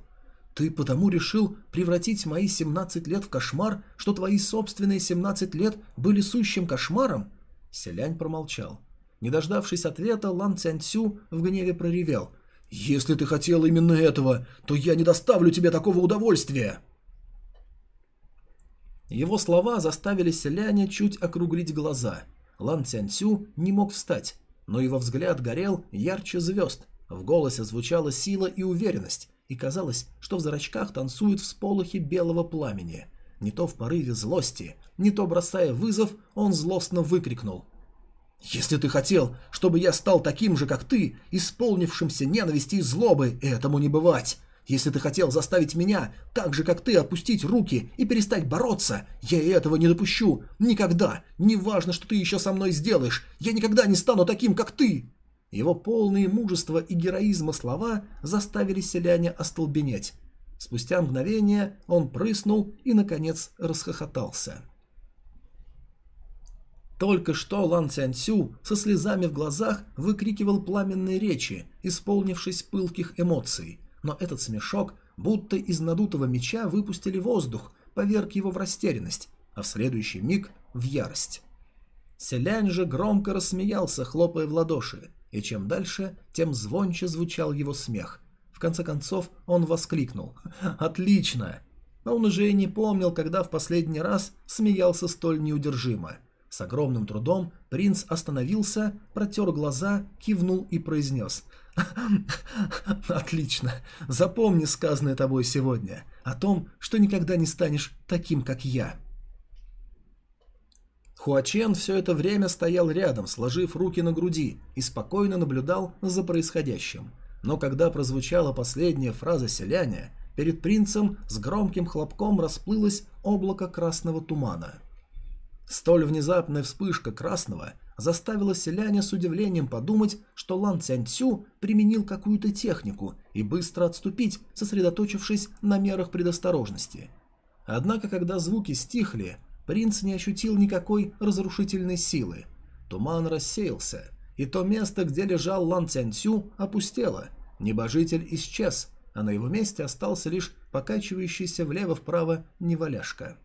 «Ты потому решил превратить мои 17 лет в кошмар, что твои собственные 17 лет были сущим кошмаром?» Селянь промолчал. Не дождавшись ответа, Лан Цянцю в гневе проревел. «Если ты хотел именно этого, то я не доставлю тебе такого удовольствия!» Его слова заставили селяня чуть округлить глаза. Лан Цянцю не мог встать но его взгляд горел ярче звезд, в голосе звучала сила и уверенность, и казалось, что в зрачках танцуют всполохи белого пламени. Не то в порыве злости, не то бросая вызов, он злостно выкрикнул. «Если ты хотел, чтобы я стал таким же, как ты, исполнившимся ненависти и злобы, этому не бывать. Если ты хотел заставить меня, так же как ты, опустить руки и перестать бороться, я этого не допущу. Никогда. Не важно, что ты еще со мной сделаешь. Я никогда не стану таким, как ты. Его полные мужества и героизма слова заставили селяне остолбенеть. Спустя мгновение он прыснул и, наконец, расхохотался. Только что Лан Цянцю со слезами в глазах выкрикивал пламенные речи, исполнившись пылких эмоций. но этот смешок будто из надутого меча выпустили воздух, поверг его в растерянность, а в следующий миг в ярость. Селянь же громко рассмеялся, хлопая в ладоши, и чем дальше, тем звонче звучал его смех. В конце концов он воскликнул «Отлично!», но он уже и не помнил, когда в последний раз смеялся столь неудержимо. С огромным трудом принц остановился, протер глаза, кивнул и произнес «Отлично! Запомни сказанное тобой сегодня о том, что никогда не станешь таким, как я». Хуачен все это время стоял рядом, сложив руки на груди, и спокойно наблюдал за происходящим. Но когда прозвучала последняя фраза селяня, перед принцем с громким хлопком расплылось облако красного тумана. Столь внезапная вспышка красного заставила селяня с удивлением подумать, что Лан Цяньцю применил какую-то технику и быстро отступить, сосредоточившись на мерах предосторожности. Однако, когда звуки стихли, принц не ощутил никакой разрушительной силы. Туман рассеялся, и то место, где лежал Лан Цянцю, опустело. Небожитель исчез, а на его месте остался лишь покачивающийся влево-вправо неваляшка.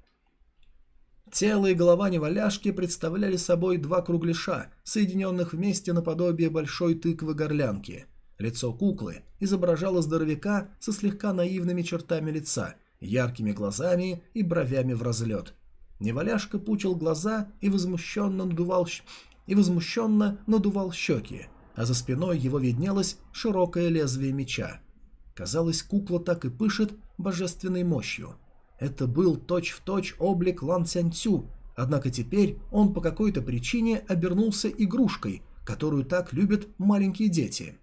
Тело и голова неваляшки представляли собой два кругляша, соединенных вместе наподобие большой тыквы-горлянки. Лицо куклы изображало здоровяка со слегка наивными чертами лица, яркими глазами и бровями в разлет. Неваляшка пучил глаза и возмущенно надувал, и возмущенно надувал щеки, а за спиной его виднелось широкое лезвие меча. Казалось, кукла так и пышет божественной мощью. Это был точь-в-точь точь облик Лан Цянцю, однако теперь он по какой-то причине обернулся игрушкой, которую так любят маленькие дети.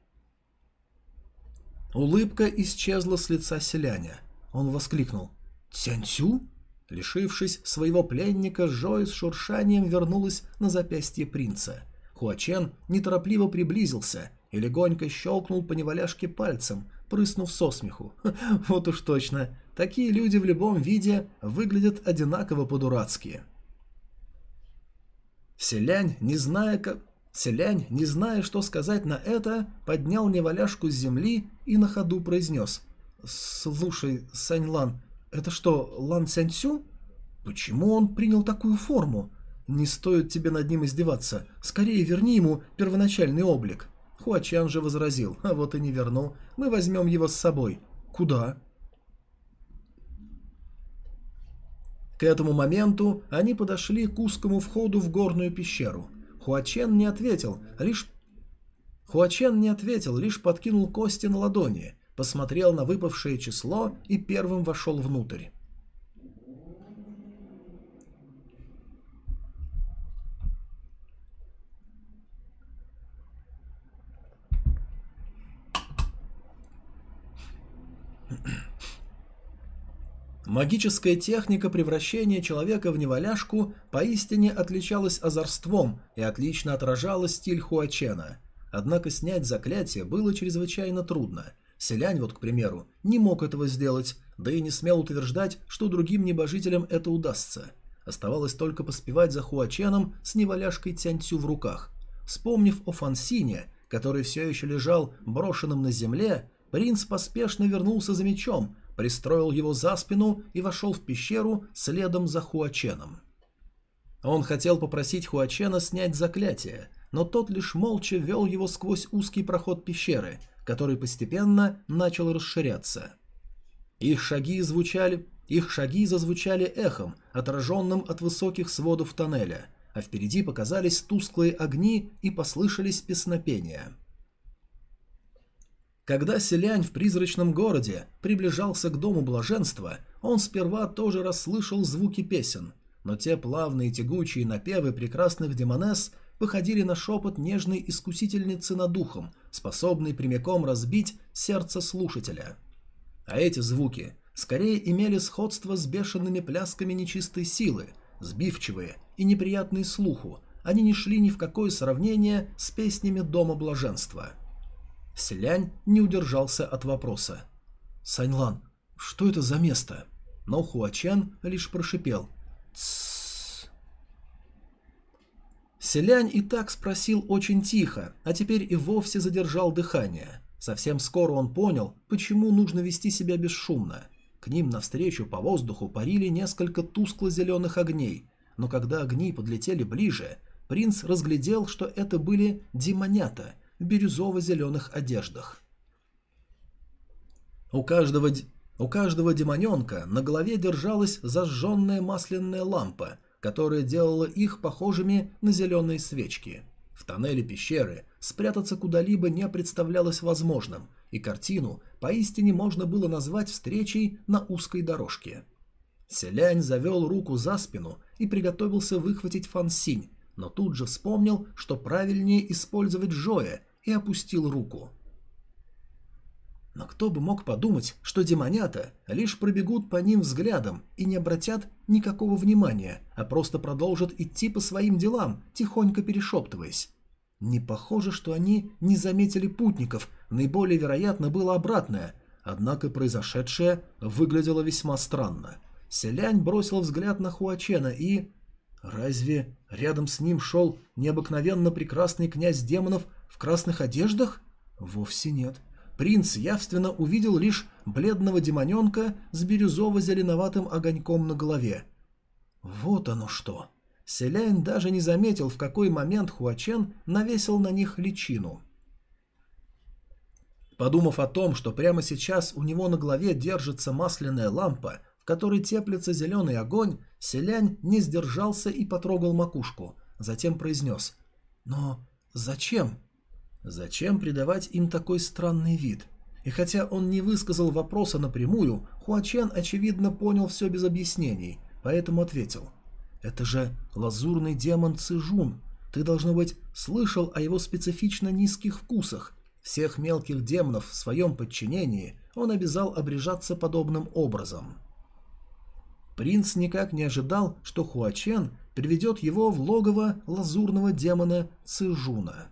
Улыбка исчезла с лица селяня. Он воскликнул «Цянцю?» Лишившись своего пленника, Жой с шуршанием вернулась на запястье принца. Хуачен неторопливо приблизился и легонько щелкнул по неваляшке пальцем, прыснув со смеху. [laughs] Вот уж точно, такие люди в любом виде выглядят одинаково по-дурацки. Селянь, не зная, как... Селянь, не зная, что сказать на это, поднял неваляшку с земли и на ходу произнес. «Слушай, Саньлан, это что, Лан Цяньцю? Почему он принял такую форму? Не стоит тебе над ним издеваться. Скорее верни ему первоначальный облик. Хуачан же возразил. А вот и не верну. Мы возьмем его с собой. Куда? К этому моменту они подошли к узкому входу в горную пещеру. Хуачен не ответил, лишь... Хуачен не ответил, лишь подкинул кости на ладони посмотрел на выпавшее число и первым вошел внутрь. Магическая техника превращения человека в неваляшку поистине отличалась озорством и отлично отражала стиль Хуачена. Однако снять заклятие было чрезвычайно трудно – Селянь вот, к примеру, не мог этого сделать, да и не смел утверждать, что другим небожителям это удастся. Оставалось только поспевать за Хуаченом с неваляшкой Тяньцю в руках. Вспомнив о Фансине, который все еще лежал брошенным на земле, принц поспешно вернулся за мечом, пристроил его за спину и вошел в пещеру следом за Хуаченом. Он хотел попросить Хуачена снять заклятие, но тот лишь молча вел его сквозь узкий проход пещеры – который постепенно начал расширяться. Их шаги звучали, их шаги зазвучали эхом, отраженным от высоких сводов тоннеля, а впереди показались тусклые огни и послышались песнопения. Когда селянь в призрачном городе приближался к дому блаженства, он сперва тоже расслышал звуки песен, но те плавные тягучие напевы прекрасных демонесс походили на шепот нежной искусительницы над духом, способной прямиком разбить сердце слушателя. А эти звуки скорее имели сходство с бешеными плясками нечистой силы, сбивчивые и неприятные слуху, они не шли ни в какое сравнение с песнями Дома Блаженства. Селянь не удержался от вопроса. «Саньлан, что это за место?» Но Хуачен лишь прошипел. «Тссс». Селянь и так спросил очень тихо, а теперь и вовсе задержал дыхание. Совсем скоро он понял, почему нужно вести себя бесшумно. К ним навстречу по воздуху парили несколько тускло-зеленых огней, но когда огни подлетели ближе, принц разглядел, что это были демонята в бирюзово-зеленых одеждах. У каждого, у каждого демоненка на голове держалась зажженная масляная лампа, которая делала их похожими на зеленые свечки. В тоннеле пещеры спрятаться куда-либо не представлялось возможным, и картину поистине можно было назвать встречей на узкой дорожке. Селянь завел руку за спину и приготовился выхватить Фансинь, но тут же вспомнил, что правильнее использовать Жоя, и опустил руку. Но кто бы мог подумать, что демонята лишь пробегут по ним взглядом и не обратят никакого внимания, а просто продолжат идти по своим делам, тихонько перешептываясь. Не похоже, что они не заметили путников, наиболее вероятно было обратное, однако произошедшее выглядело весьма странно. Селянь бросил взгляд на Хуачена и... Разве рядом с ним шел необыкновенно прекрасный князь демонов в красных одеждах? Вовсе нет. — принц явственно увидел лишь бледного демоненка с бирюзово-зеленоватым огоньком на голове. Вот оно что. Селяин даже не заметил, в какой момент Хуачен навесил на них личину. Подумав о том, что прямо сейчас у него на голове держится масляная лампа, в которой теплится зеленый огонь, селянь не сдержался и потрогал макушку, затем произнес «Но зачем?» Зачем придавать им такой странный вид? И хотя он не высказал вопроса напрямую, Хуачен, очевидно, понял все без объяснений, поэтому ответил. «Это же лазурный демон Цижун. Ты, должно быть, слышал о его специфично низких вкусах. Всех мелких демонов в своем подчинении он обязал обрежаться подобным образом». Принц никак не ожидал, что Хуачен приведет его в логово лазурного демона Цижуна.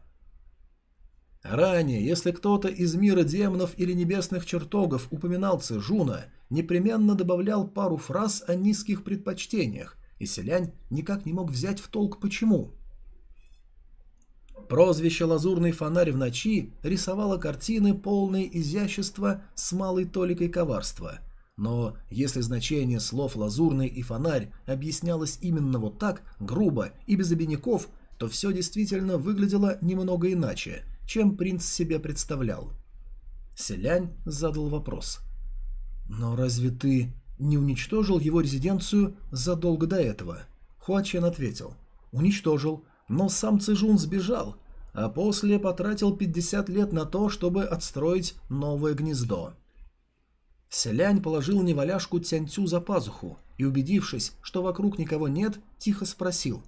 Ранее, если кто-то из мира демонов или небесных чертогов упоминал Цежуна, непременно добавлял пару фраз о низких предпочтениях, и селянь никак не мог взять в толк почему. Прозвище «Лазурный фонарь в ночи» рисовало картины, полные изящества с малой толикой коварства. Но если значение слов «лазурный» и «фонарь» объяснялось именно вот так, грубо и без обиняков, то все действительно выглядело немного иначе – чем принц себе представлял. Селянь задал вопрос. «Но разве ты не уничтожил его резиденцию задолго до этого?» Хуачен ответил. «Уничтожил, но сам Цижун сбежал, а после потратил 50 лет на то, чтобы отстроить новое гнездо». Селянь положил неваляшку Тяньцю за пазуху и, убедившись, что вокруг никого нет, тихо спросил.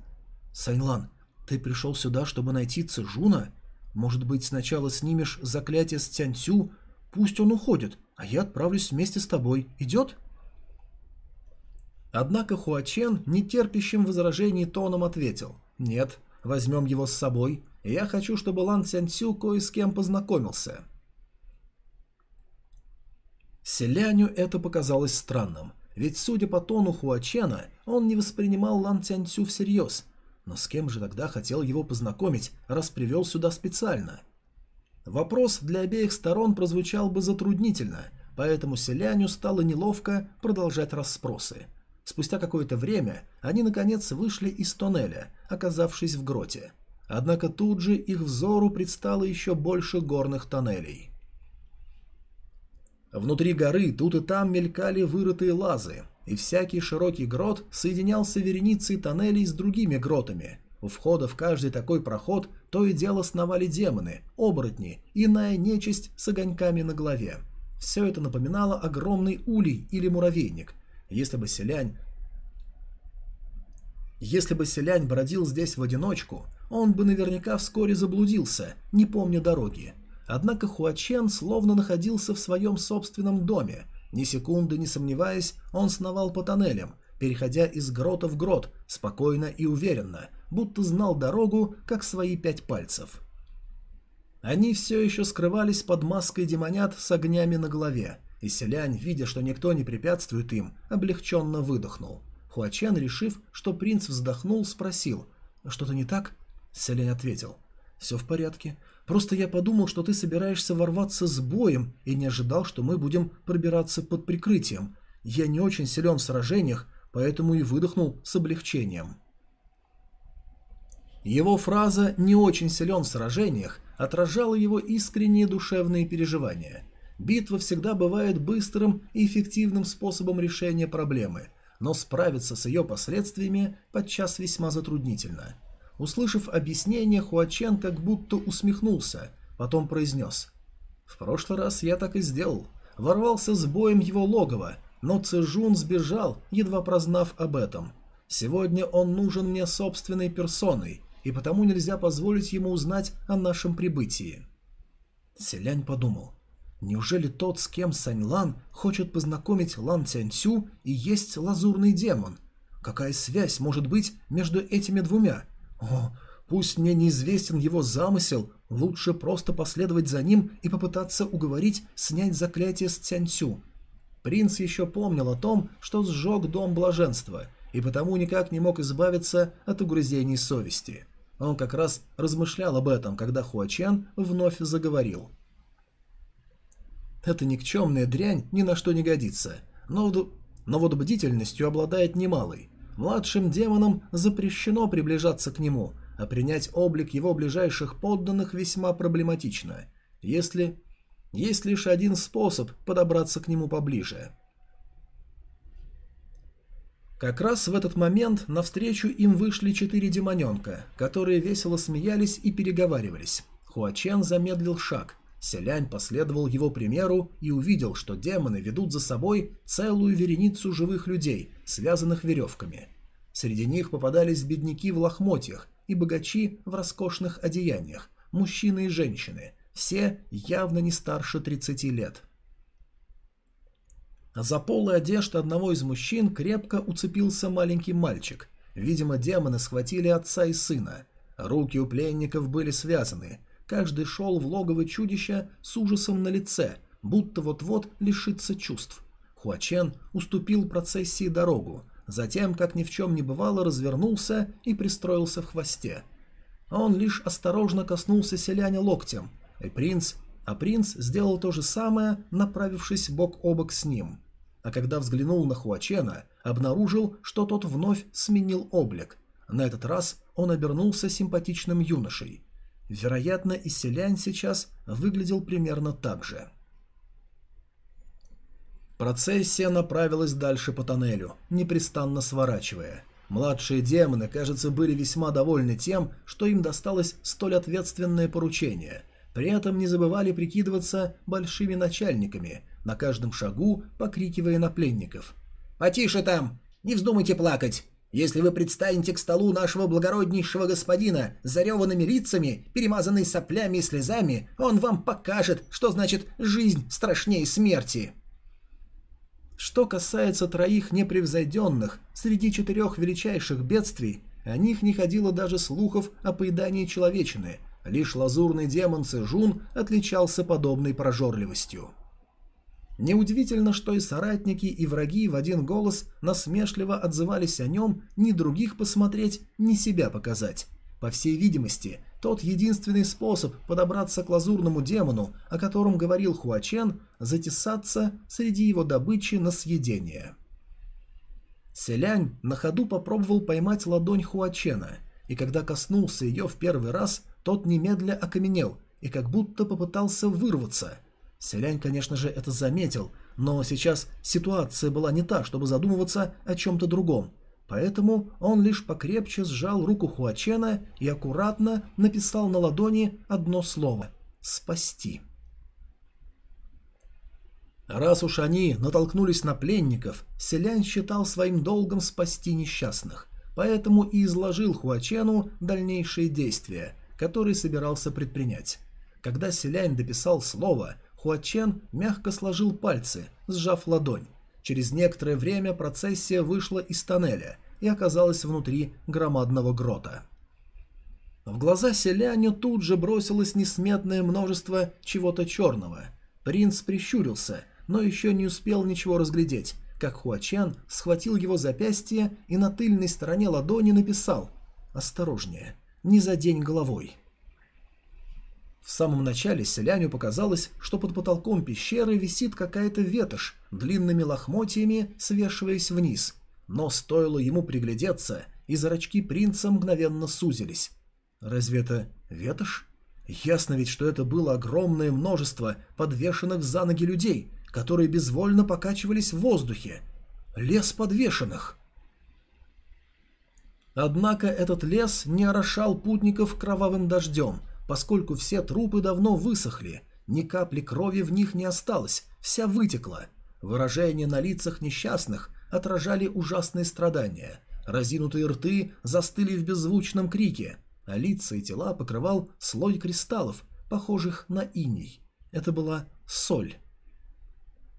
«Сайнлан, ты пришел сюда, чтобы найти Цижуна?» Может быть, сначала снимешь заклятие с Тяньцю? Пусть он уходит, а я отправлюсь вместе с тобой. Идет?» Однако Хуачен, нетерпящим возражений тоном, ответил. «Нет, возьмем его с собой. Я хочу, чтобы Лан Цянцю кое с кем познакомился». Селяню это показалось странным, ведь, судя по тону Хуачена, он не воспринимал Лан Цянцю всерьез, но с кем же тогда хотел его познакомить, раз привел сюда специально? Вопрос для обеих сторон прозвучал бы затруднительно, поэтому селяню стало неловко продолжать расспросы. Спустя какое-то время они наконец вышли из тоннеля, оказавшись в гроте. Однако тут же их взору предстало еще больше горных тоннелей. Внутри горы тут и там мелькали вырытые лазы, и всякий широкий грот соединялся вереницей тоннелей с другими гротами. У входа в каждый такой проход то и дело сновали демоны, оборотни, иная нечисть с огоньками на голове. Все это напоминало огромный улей или муравейник. Если бы селянь... Если бы селянь бродил здесь в одиночку, он бы наверняка вскоре заблудился, не помня дороги. Однако Хуачен словно находился в своем собственном доме, ни секунды не сомневаясь, он сновал по тоннелям, переходя из грота в грот, спокойно и уверенно, будто знал дорогу, как свои пять пальцев. Они все еще скрывались под маской демонят с огнями на голове, и селянь, видя, что никто не препятствует им, облегченно выдохнул. Хуачен, решив, что принц вздохнул, спросил «Что-то не так?» Селянь ответил «Все в порядке. Просто я подумал, что ты собираешься ворваться с боем и не ожидал, что мы будем пробираться под прикрытием. Я не очень силен в сражениях, поэтому и выдохнул с облегчением». Его фраза «не очень силен в сражениях» отражала его искренние душевные переживания. Битва всегда бывает быстрым и эффективным способом решения проблемы, но справиться с ее последствиями подчас весьма затруднительно. Услышав объяснение, Хуачен как будто усмехнулся, потом произнес «В прошлый раз я так и сделал. Ворвался с боем его логово, но Цежун сбежал, едва прознав об этом. Сегодня он нужен мне собственной персоной, и потому нельзя позволить ему узнать о нашем прибытии. Селянь подумал, неужели тот, с кем Сань Лан хочет познакомить Лан Цяньцю и есть лазурный демон? Какая связь может быть между этими двумя? О, пусть мне неизвестен его замысел, лучше просто последовать за ним и попытаться уговорить снять заклятие с Цяньцю. Принц еще помнил о том, что сжег дом блаженства, и потому никак не мог избавиться от угрызений совести. Он как раз размышлял об этом, когда Хуачен вновь заговорил. Эта никчемная дрянь ни на что не годится, но, но вот бдительностью обладает немалой. Младшим демонам запрещено приближаться к нему, а принять облик его ближайших подданных весьма проблематично, если... Есть лишь один способ подобраться к нему поближе – как раз в этот момент навстречу им вышли четыре демоненка, которые весело смеялись и переговаривались. Хуачен замедлил шаг. Селянь последовал его примеру и увидел, что демоны ведут за собой целую вереницу живых людей, связанных веревками. Среди них попадались бедняки в лохмотьях и богачи в роскошных одеяниях, мужчины и женщины, все явно не старше 30 лет. За полы одежды одного из мужчин крепко уцепился маленький мальчик. Видимо, демоны схватили отца и сына. Руки у пленников были связаны. Каждый шел в логово чудища с ужасом на лице, будто вот-вот лишится чувств. Хуачен уступил процессии дорогу, затем, как ни в чем не бывало, развернулся и пристроился в хвосте. Он лишь осторожно коснулся селяня локтем, и принц, а принц сделал то же самое, направившись бок о бок с ним а когда взглянул на Хуачена, обнаружил, что тот вновь сменил облик. На этот раз он обернулся симпатичным юношей. Вероятно, и селянь сейчас выглядел примерно так же. Процессия направилась дальше по тоннелю, непрестанно сворачивая. Младшие демоны, кажется, были весьма довольны тем, что им досталось столь ответственное поручение. При этом не забывали прикидываться большими начальниками, на каждом шагу покрикивая на пленников. «Потише там! Не вздумайте плакать! Если вы предстанете к столу нашего благороднейшего господина с зареванными лицами, перемазанной соплями и слезами, он вам покажет, что значит «жизнь страшнее смерти». Что касается троих непревзойденных, среди четырех величайших бедствий, о них не ходило даже слухов о поедании человечины, лишь лазурный демон Цежун отличался подобной прожорливостью. Неудивительно, что и соратники, и враги в один голос насмешливо отзывались о нем ни других посмотреть, ни себя показать. По всей видимости, тот единственный способ подобраться к лазурному демону, о котором говорил Хуачен, затесаться среди его добычи на съедение. Селянь на ходу попробовал поймать ладонь Хуачена, и когда коснулся ее в первый раз, тот немедля окаменел и как будто попытался вырваться – Селянь, конечно же, это заметил, но сейчас ситуация была не та, чтобы задумываться о чем-то другом. Поэтому он лишь покрепче сжал руку Хуачена и аккуратно написал на ладони одно слово «Спасти». Раз уж они натолкнулись на пленников, Селянь считал своим долгом спасти несчастных, поэтому и изложил Хуачену дальнейшие действия, которые собирался предпринять. Когда Селянь дописал слово, Хуачен мягко сложил пальцы, сжав ладонь. Через некоторое время процессия вышла из тоннеля и оказалась внутри громадного грота. В глаза селяню тут же бросилось несметное множество чего-то черного. Принц прищурился, но еще не успел ничего разглядеть, как Хуачен схватил его запястье и на тыльной стороне ладони написал «Осторожнее, не задень головой». В самом начале селяню показалось, что под потолком пещеры висит какая-то ветошь, длинными лохмотьями свешиваясь вниз. Но стоило ему приглядеться, и зрачки принца мгновенно сузились. Разве это ветошь? Ясно ведь, что это было огромное множество подвешенных за ноги людей, которые безвольно покачивались в воздухе. Лес подвешенных. Однако этот лес не орошал путников кровавым дождем, поскольку все трупы давно высохли, ни капли крови в них не осталось, вся вытекла. Выражения на лицах несчастных отражали ужасные страдания. Разинутые рты застыли в беззвучном крике, а лица и тела покрывал слой кристаллов, похожих на иней. Это была соль.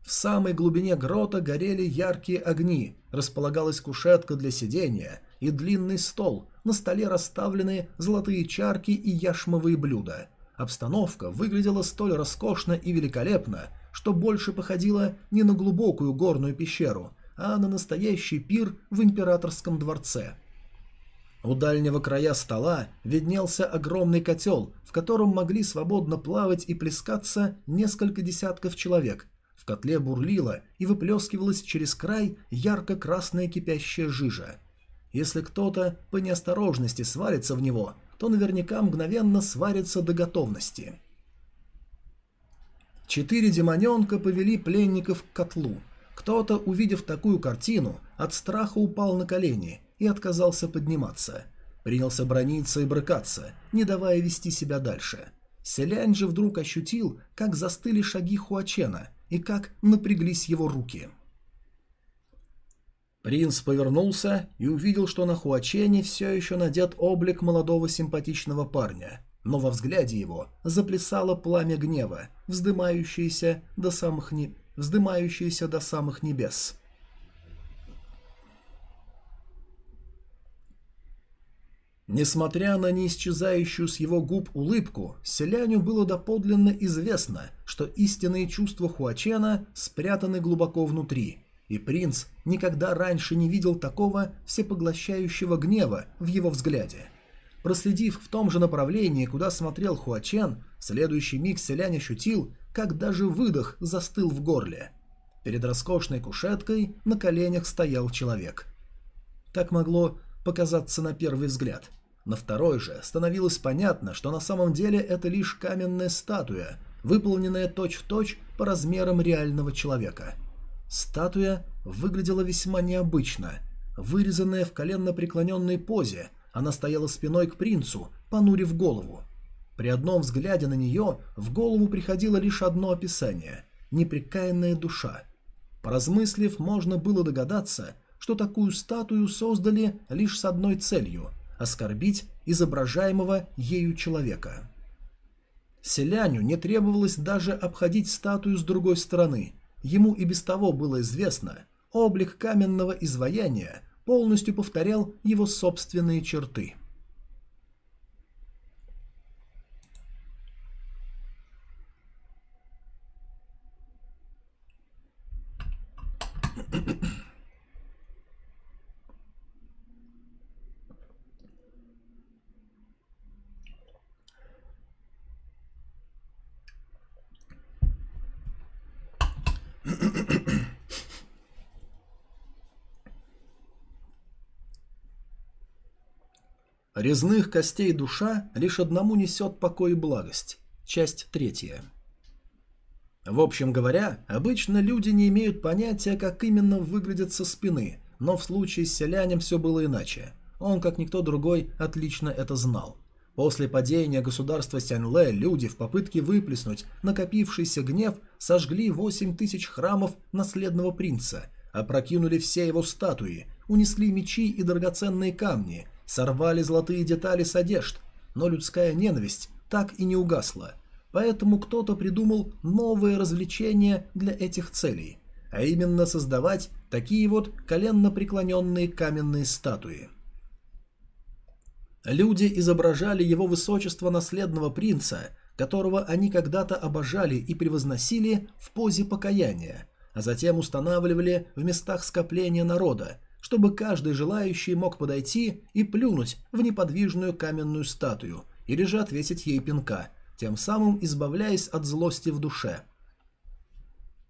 В самой глубине грота горели яркие огни, располагалась кушетка для сидения и длинный стол, на столе расставлены золотые чарки и яшмовые блюда. Обстановка выглядела столь роскошно и великолепно, что больше походила не на глубокую горную пещеру, а на настоящий пир в императорском дворце. У дальнего края стола виднелся огромный котел, в котором могли свободно плавать и плескаться несколько десятков человек. В котле бурлила и выплескивалась через край ярко-красная кипящая жижа. Если кто-то по неосторожности сварится в него, то наверняка мгновенно сварится до готовности. Четыре демоненка повели пленников к котлу. Кто-то, увидев такую картину, от страха упал на колени и отказался подниматься. Принялся брониться и брыкаться, не давая вести себя дальше. Селянь же вдруг ощутил, как застыли шаги Хуачена и как напряглись его руки. Принц повернулся и увидел, что на Хуачене все еще надет облик молодого симпатичного парня, но во взгляде его заплясало пламя гнева, вздымающееся до самых, не... вздымающееся до самых небес. Несмотря на неисчезающую с его губ улыбку, селяню было доподлинно известно, что истинные чувства Хуачена спрятаны глубоко внутри, и принц никогда раньше не видел такого всепоглощающего гнева в его взгляде. Проследив в том же направлении, куда смотрел Хуачен, в следующий миг селянь ощутил, как даже выдох застыл в горле. Перед роскошной кушеткой на коленях стоял человек. Так могло показаться на первый взгляд. На второй же становилось понятно, что на самом деле это лишь каменная статуя, выполненная точь-в-точь точь по размерам реального человека. Статуя выглядела весьма необычно. Вырезанная в коленно-преклоненной позе, она стояла спиной к принцу, понурив голову. При одном взгляде на нее в голову приходило лишь одно описание – непрекаянная душа. Поразмыслив, можно было догадаться, что такую статую создали лишь с одной целью – оскорбить изображаемого ею человека. Селяню не требовалось даже обходить статую с другой стороны. Ему и без того было известно, облик каменного изваяния полностью повторял его собственные черты – Резных костей душа лишь одному несет покой и благость. Часть третья. В общем говоря, обычно люди не имеют понятия, как именно выглядят со спины, но в случае с селянем все было иначе. Он, как никто другой, отлично это знал. После падения государства Сяньле люди в попытке выплеснуть накопившийся гнев сожгли 8 тысяч храмов наследного принца, опрокинули все его статуи, унесли мечи и драгоценные камни, сорвали золотые детали с одежд, но людская ненависть так и не угасла. Поэтому кто-то придумал новое развлечение для этих целей, а именно создавать такие вот коленно преклоненные каменные статуи – Люди изображали его высочество наследного принца, которого они когда-то обожали и превозносили в позе покаяния, а затем устанавливали в местах скопления народа, чтобы каждый желающий мог подойти и плюнуть в неподвижную каменную статую или же отвесить ей пинка, тем самым избавляясь от злости в душе.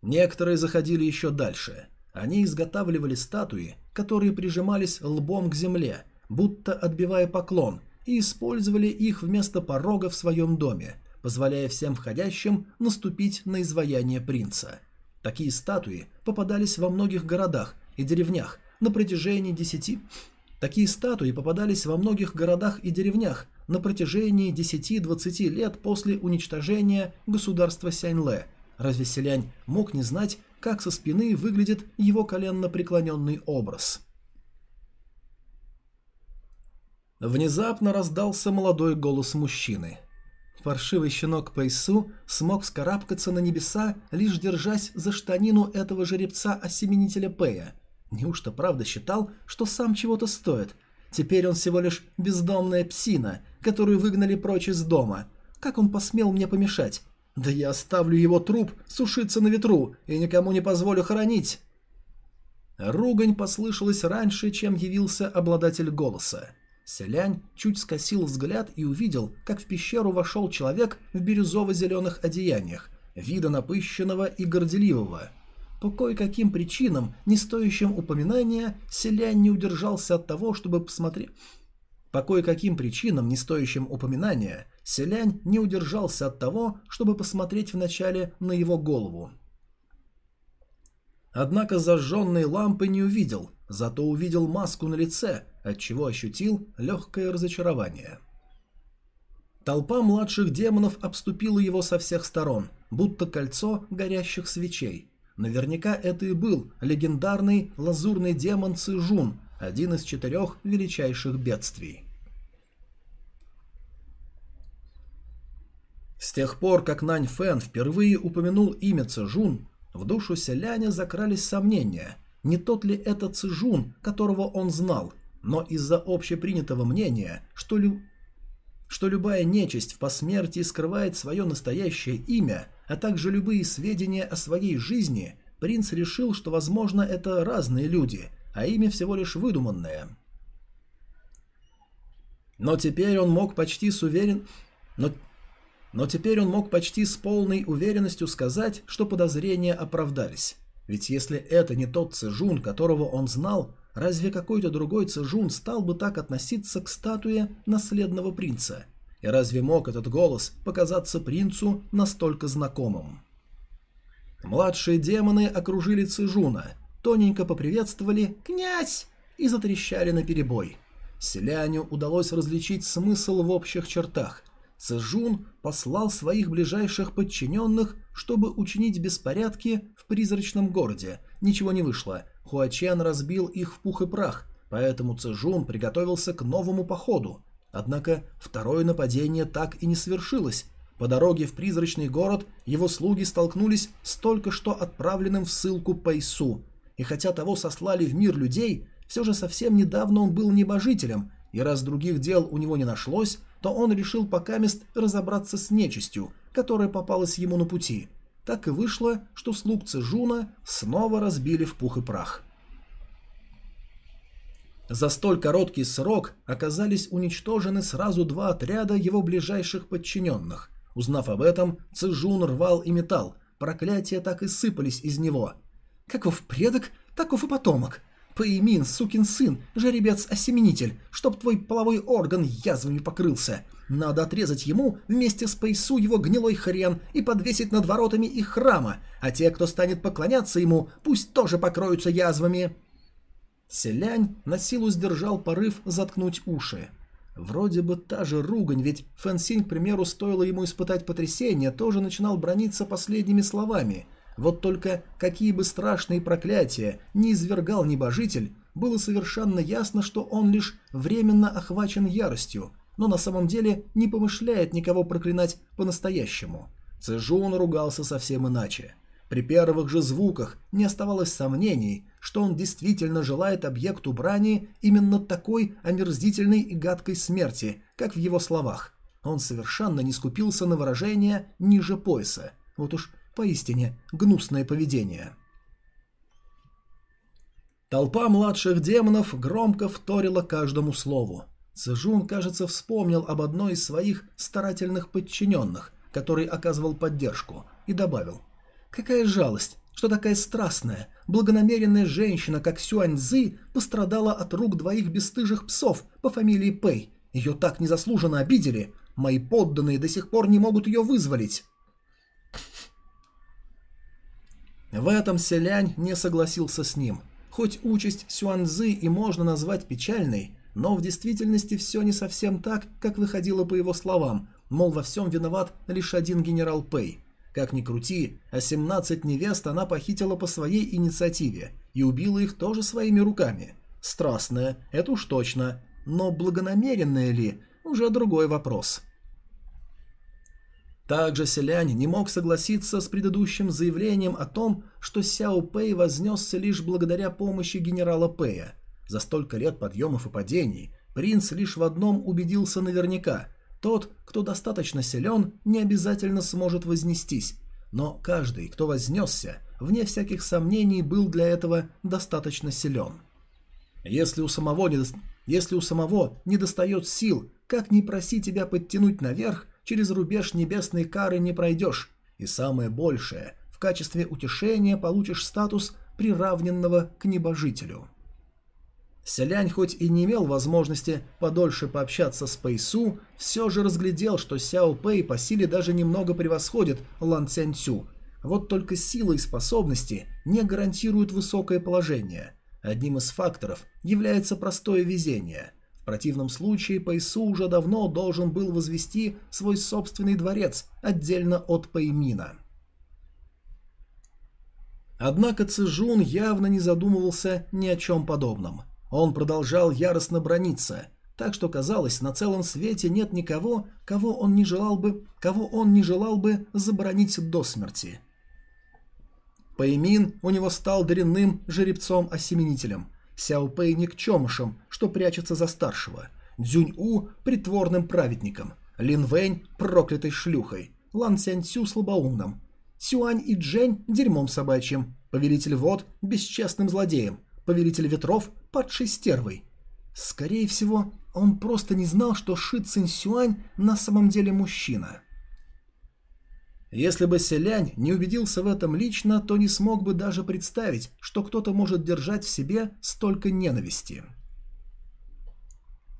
Некоторые заходили еще дальше. Они изготавливали статуи, которые прижимались лбом к земле, будто отбивая поклон, и использовали их вместо порога в своем доме, позволяя всем входящим наступить на изваяние принца. Такие статуи попадались во многих городах и деревнях на протяжении десяти... Такие статуи попадались во многих городах и деревнях на протяжении 10-20 лет после уничтожения государства Сяньле. Разве селянь мог не знать, как со спины выглядит его коленно преклоненный образ? Внезапно раздался молодой голос мужчины. Паршивый щенок Пейсу смог скарабкаться на небеса, лишь держась за штанину этого жеребца-осеменителя Пэя. Неужто правда считал, что сам чего-то стоит? Теперь он всего лишь бездомная псина, которую выгнали прочь из дома. Как он посмел мне помешать? Да я оставлю его труп сушиться на ветру и никому не позволю хоронить. Ругань послышалась раньше, чем явился обладатель голоса. Селянь чуть скосил взгляд и увидел, как в пещеру вошел человек в бирюзово-зеленых одеяниях, вида напыщенного и горделивого. По кое-каким причинам, не стоящим упоминания, Селянь не удержался от того, чтобы посмотреть... По кое-каким причинам, не стоящим упоминания, Селянь не удержался от того, чтобы посмотреть вначале на его голову. Однако зажженной лампы не увидел, зато увидел маску на лице, отчего ощутил легкое разочарование. Толпа младших демонов обступила его со всех сторон, будто кольцо горящих свечей. Наверняка это и был легендарный лазурный демон Цижун, один из четырех величайших бедствий. С тех пор, как Нань Фэн впервые упомянул имя Цижун, в душу селяня закрались сомнения, не тот ли это Цижун, которого он знал, но из-за общепринятого мнения, что, лю... что любая нечисть в посмертии скрывает свое настоящее имя, а также любые сведения о своей жизни, принц решил, что, возможно, это разные люди, а имя всего лишь выдуманное. Но теперь он мог почти с уверен... Но... Но теперь он мог почти с полной уверенностью сказать, что подозрения оправдались. Ведь если это не тот Цежун, которого он знал, Разве какой-то другой Цежун стал бы так относиться к статуе наследного принца? И разве мог этот голос показаться принцу настолько знакомым? Младшие демоны окружили Цежуна, тоненько поприветствовали «Князь!» и затрещали на перебой. Селяню удалось различить смысл в общих чертах. Цежун послал своих ближайших подчиненных, чтобы учинить беспорядки в призрачном городе. Ничего не вышло – Хуачен разбил их в пух и прах, поэтому Цежун приготовился к новому походу. Однако второе нападение так и не свершилось. По дороге в призрачный город его слуги столкнулись с только что отправленным в ссылку Пайсу. И хотя того сослали в мир людей, все же совсем недавно он был небожителем, и раз других дел у него не нашлось, то он решил покамест разобраться с нечистью, которая попалась ему на пути – так и вышло, что слуг Цежуна снова разбили в пух и прах. За столь короткий срок оказались уничтожены сразу два отряда его ближайших подчиненных. Узнав об этом, Цежун рвал и металл, проклятия так и сыпались из него. «Каков предок, таков и потомок. Поимин, сукин сын, жеребец-осеменитель, чтоб твой половой орган язвами покрылся. Надо отрезать ему вместе с Пейсу его гнилой хрен и подвесить над воротами их храма, а те, кто станет поклоняться ему, пусть тоже покроются язвами. Селянь на силу сдержал порыв заткнуть уши. Вроде бы та же ругань, ведь Фэнсинь, к примеру, стоило ему испытать потрясение, тоже начинал брониться последними словами. Вот только какие бы страшные проклятия не извергал небожитель, было совершенно ясно, что он лишь временно охвачен яростью, но на самом деле не помышляет никого проклинать по-настоящему. Цзжун ругался совсем иначе. При первых же звуках не оставалось сомнений, что он действительно желает объекту брани именно такой омерзительной и гадкой смерти, как в его словах. Он совершенно не скупился на выражение ниже пояса. Вот уж поистине гнусное поведение. Толпа младших демонов громко вторила каждому слову. Цзэжун, кажется, вспомнил об одной из своих старательных подчиненных, который оказывал поддержку, и добавил «Какая жалость, что такая страстная, благонамеренная женщина, как Сюань Цзы, пострадала от рук двоих бесстыжих псов по фамилии Пэй. Ее так незаслуженно обидели. Мои подданные до сих пор не могут ее вызволить». В этом Селянь не согласился с ним. Хоть участь Сюаньзы и можно назвать печальной, но в действительности все не совсем так, как выходило по его словам, мол, во всем виноват лишь один генерал Пэй. Как ни крути, а 17 невест она похитила по своей инициативе и убила их тоже своими руками. Страстная, это уж точно, но благонамеренная ли, уже другой вопрос. Также селянь не мог согласиться с предыдущим заявлением о том, что Сяо Пэй вознесся лишь благодаря помощи генерала Пэя. За столько лет подъемов и падений принц лишь в одном убедился наверняка – тот, кто достаточно силен, не обязательно сможет вознестись, но каждый, кто вознесся, вне всяких сомнений был для этого достаточно силен. Если у самого не, Если у самого не достает сил, как ни проси тебя подтянуть наверх, через рубеж небесной кары не пройдешь, и самое большее, в качестве утешения получишь статус приравненного к небожителю. Селянь хоть и не имел возможности подольше пообщаться с Пэйсу, все же разглядел, что Сяо Пэй по силе даже немного превосходит Лан Цянь Цю. Вот только сила и способности не гарантируют высокое положение. Одним из факторов является простое везение. В противном случае Пэйсу уже давно должен был возвести свой собственный дворец отдельно от Пэймина. Однако Цзжун явно не задумывался ни о чем подобном – он продолжал яростно брониться, так что казалось, на целом свете нет никого, кого он не желал бы, кого он не желал бы забронить до смерти. Пэймин у него стал дрянным жеребцом-осеменителем, Сяо Пэй никчемышем, что прячется за старшего, Дзюнь-У притворным праведником, Лин Вэнь проклятой шлюхой, Лан Цянь-Цю слабоумным, Цюань и Джень дерьмом собачьим, Повелитель вод бесчестным злодеем, Повелитель ветров падшей стервой. Скорее всего, он просто не знал, что Ши Цинь Сюань на самом деле мужчина. Если бы Селянь не убедился в этом лично, то не смог бы даже представить, что кто-то может держать в себе столько ненависти.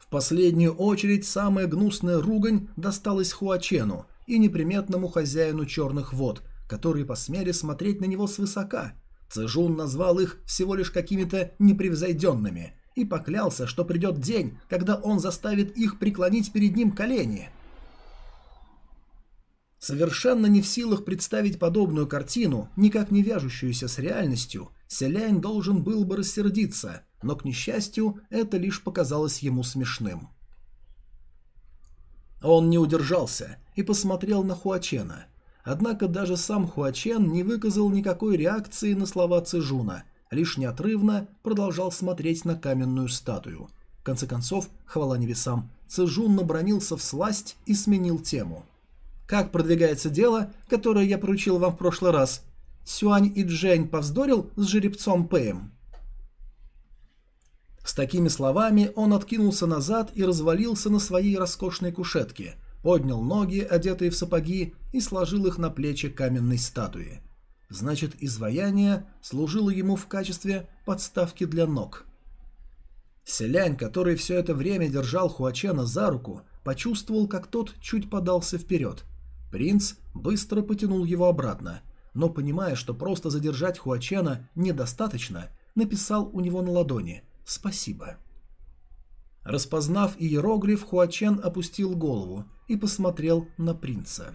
В последнюю очередь самая гнусная ругань досталась Хуачену и неприметному хозяину черных вод, которые посмели смотреть на него свысока – Цзэжун назвал их всего лишь какими-то непревзойденными и поклялся, что придет день, когда он заставит их преклонить перед ним колени. Совершенно не в силах представить подобную картину, никак не вяжущуюся с реальностью, Селянь должен был бы рассердиться, но, к несчастью, это лишь показалось ему смешным. Он не удержался и посмотрел на Хуачена – Однако даже сам Хуачен не выказал никакой реакции на слова Цижуна, лишь неотрывно продолжал смотреть на каменную статую. В конце концов, хвала небесам, Цижун набронился в сласть и сменил тему. «Как продвигается дело, которое я поручил вам в прошлый раз? Сюань и Джень повздорил с жеребцом Пэем?» С такими словами он откинулся назад и развалился на своей роскошной кушетке – поднял ноги, одетые в сапоги, и сложил их на плечи каменной статуи. Значит, изваяние служило ему в качестве подставки для ног. Селянь, который все это время держал Хуачена за руку, почувствовал, как тот чуть подался вперед. Принц быстро потянул его обратно, но, понимая, что просто задержать Хуачена недостаточно, написал у него на ладони «Спасибо». Распознав иероглиф, Хуачен опустил голову и посмотрел на принца.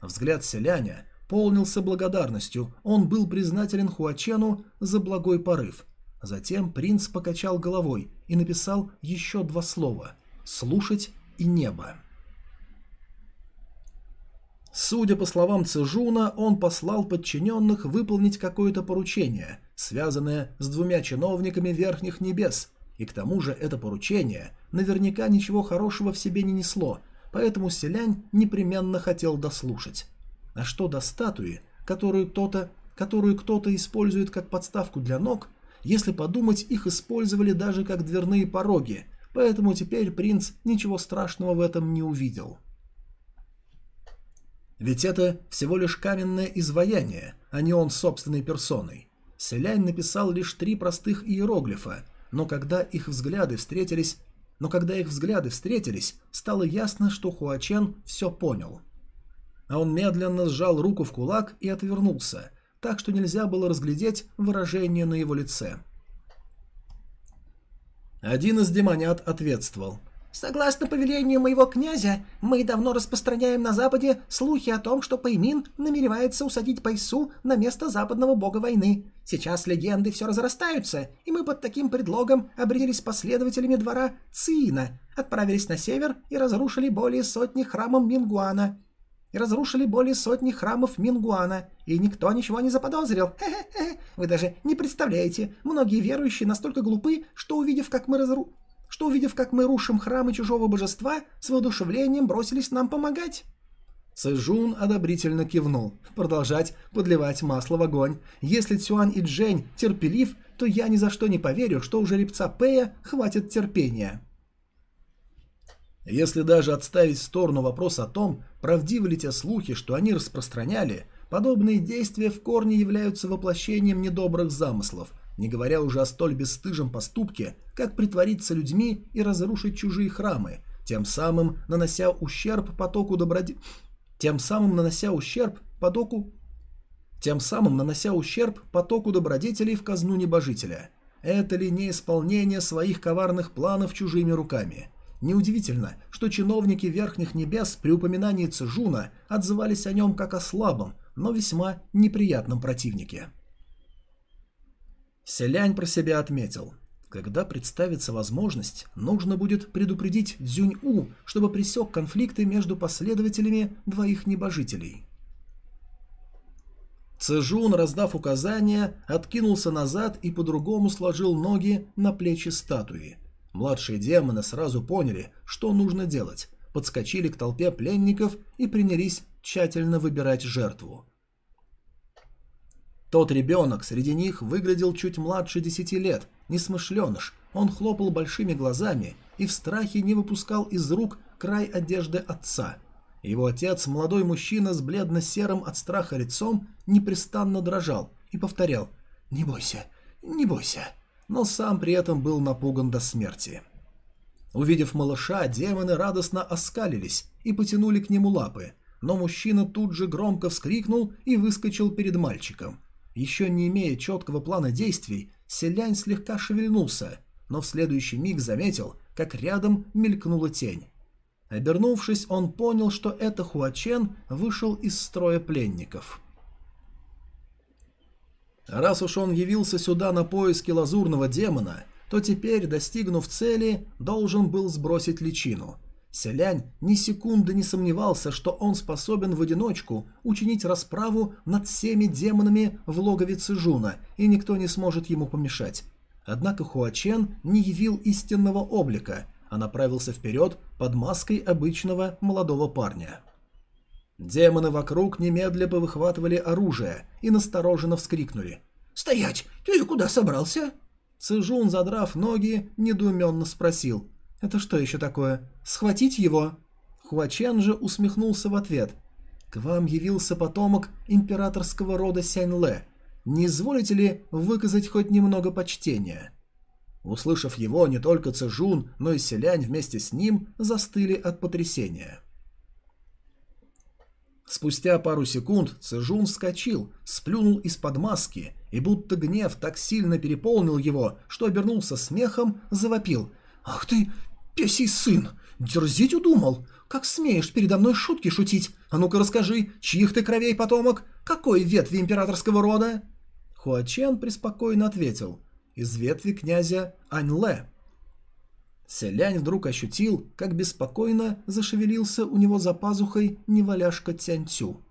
Взгляд селяня полнился благодарностью, он был признателен Хуачену за благой порыв. Затем принц покачал головой и написал еще два слова «слушать» и «небо». Судя по словам Цежуна, он послал подчиненных выполнить какое-то поручение, связанное с двумя чиновниками Верхних Небес – и к тому же это поручение наверняка ничего хорошего в себе не несло, поэтому селянь непременно хотел дослушать. А что до статуи, которую кто-то которую кто-то использует как подставку для ног, если подумать, их использовали даже как дверные пороги, поэтому теперь принц ничего страшного в этом не увидел. Ведь это всего лишь каменное изваяние, а не он собственной персоной. Селянь написал лишь три простых иероглифа, но когда их взгляды встретились, но когда их взгляды встретились, стало ясно, что Хуачен все понял. А он медленно сжал руку в кулак и отвернулся, так что нельзя было разглядеть выражение на его лице. Один из демонят ответствовал. Согласно повелению моего князя, мы давно распространяем на Западе слухи о том, что Паймин намеревается усадить Пайсу на место западного бога войны. Сейчас легенды все разрастаются, и мы под таким предлогом обрелись последователями двора Циина, отправились на север и разрушили более сотни храмов Мингуана. И разрушили более сотни храмов Мингуана, и никто ничего не заподозрил. [laughs] Хе-хе-хе. Вы даже не представляете, многие верующие настолько глупы, что увидев, как мы разрушили что, увидев, как мы рушим храмы чужого божества, с воодушевлением бросились нам помогать. Цэжун одобрительно кивнул. Продолжать подливать масло в огонь. Если Цюань и Джень терпелив, то я ни за что не поверю, что у жеребца Пэя хватит терпения. Если даже отставить в сторону вопрос о том, правдивы ли те слухи, что они распространяли, подобные действия в корне являются воплощением недобрых замыслов – не говоря уже о столь бесстыжем поступке, как притвориться людьми и разрушить чужие храмы, тем самым нанося ущерб потоку доброди... Тем самым нанося ущерб потоку... Тем самым нанося ущерб потоку добродетелей в казну небожителя. Это ли не исполнение своих коварных планов чужими руками? Неудивительно, что чиновники Верхних Небес при упоминании Цежуна отзывались о нем как о слабом, но весьма неприятном противнике. Селянь про себя отметил. Когда представится возможность, нужно будет предупредить Дзюнь-У, чтобы пресек конфликты между последователями двоих небожителей. Цежун, раздав указания, откинулся назад и по-другому сложил ноги на плечи статуи. Младшие демоны сразу поняли, что нужно делать, подскочили к толпе пленников и принялись тщательно выбирать жертву. Тот ребенок среди них выглядел чуть младше десяти лет, несмышленыш. Он хлопал большими глазами и в страхе не выпускал из рук край одежды отца. Его отец, молодой мужчина с бледно-серым от страха лицом, непрестанно дрожал и повторял «Не бойся, не бойся», но сам при этом был напуган до смерти. Увидев малыша, демоны радостно оскалились и потянули к нему лапы, но мужчина тут же громко вскрикнул и выскочил перед мальчиком. Еще не имея четкого плана действий, селянь слегка шевельнулся, но в следующий миг заметил, как рядом мелькнула тень. Обернувшись, он понял, что это Хуачен вышел из строя пленников. Раз уж он явился сюда на поиски лазурного демона, то теперь, достигнув цели, должен был сбросить личину – Селянь ни секунды не сомневался, что он способен в одиночку учинить расправу над всеми демонами в логове Цижуна, и никто не сможет ему помешать. Однако Хуачен не явил истинного облика, а направился вперед под маской обычного молодого парня. Демоны вокруг немедля повыхватывали оружие и настороженно вскрикнули. «Стоять! Ты куда собрался?» Цижун, задрав ноги, недоуменно спросил. «Это что еще такое? Схватить его?» Хуачен же усмехнулся в ответ. «К вам явился потомок императорского рода Сяньле. Не изволите ли выказать хоть немного почтения?» Услышав его, не только Цежун, но и селянь вместе с ним застыли от потрясения. Спустя пару секунд Цежун вскочил, сплюнул из-под маски, и будто гнев так сильно переполнил его, что обернулся смехом, завопил «Ах ты, песий сын! Дерзить удумал! Как смеешь передо мной шутки шутить? А ну-ка расскажи, чьих ты кровей потомок? Какой ветви императорского рода?» Хуачен преспокойно ответил. «Из ветви князя Аньле». Селянь вдруг ощутил, как беспокойно зашевелился у него за пазухой неваляшка Тяньцю.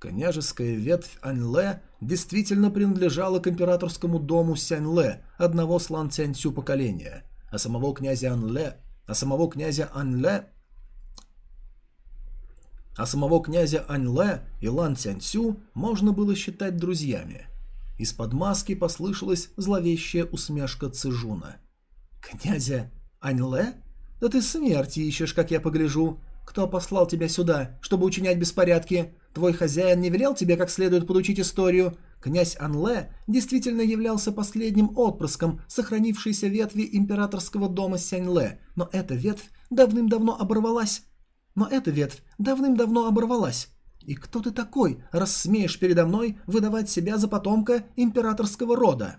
Княжеская ветвь Аньле действительно принадлежала к императорскому дому Сяньле, одного слан Тяньцю поколения – а самого князя Анле, а самого князя Анле, а самого князя Аньле и Лан Цянцю можно было считать друзьями. Из-под маски послышалась зловещая усмешка Цижуна. «Князя Аньле? Да ты смерти ищешь, как я погляжу. кто послал тебя сюда, чтобы учинять беспорядки? Твой хозяин не велел тебе как следует подучить историю? Князь Анле действительно являлся последним отпрыском сохранившейся ветви императорского дома Сяньле, но эта ветвь давным-давно оборвалась. Но эта ветвь давным-давно оборвалась. И кто ты такой, раз смеешь передо мной выдавать себя за потомка императорского рода?»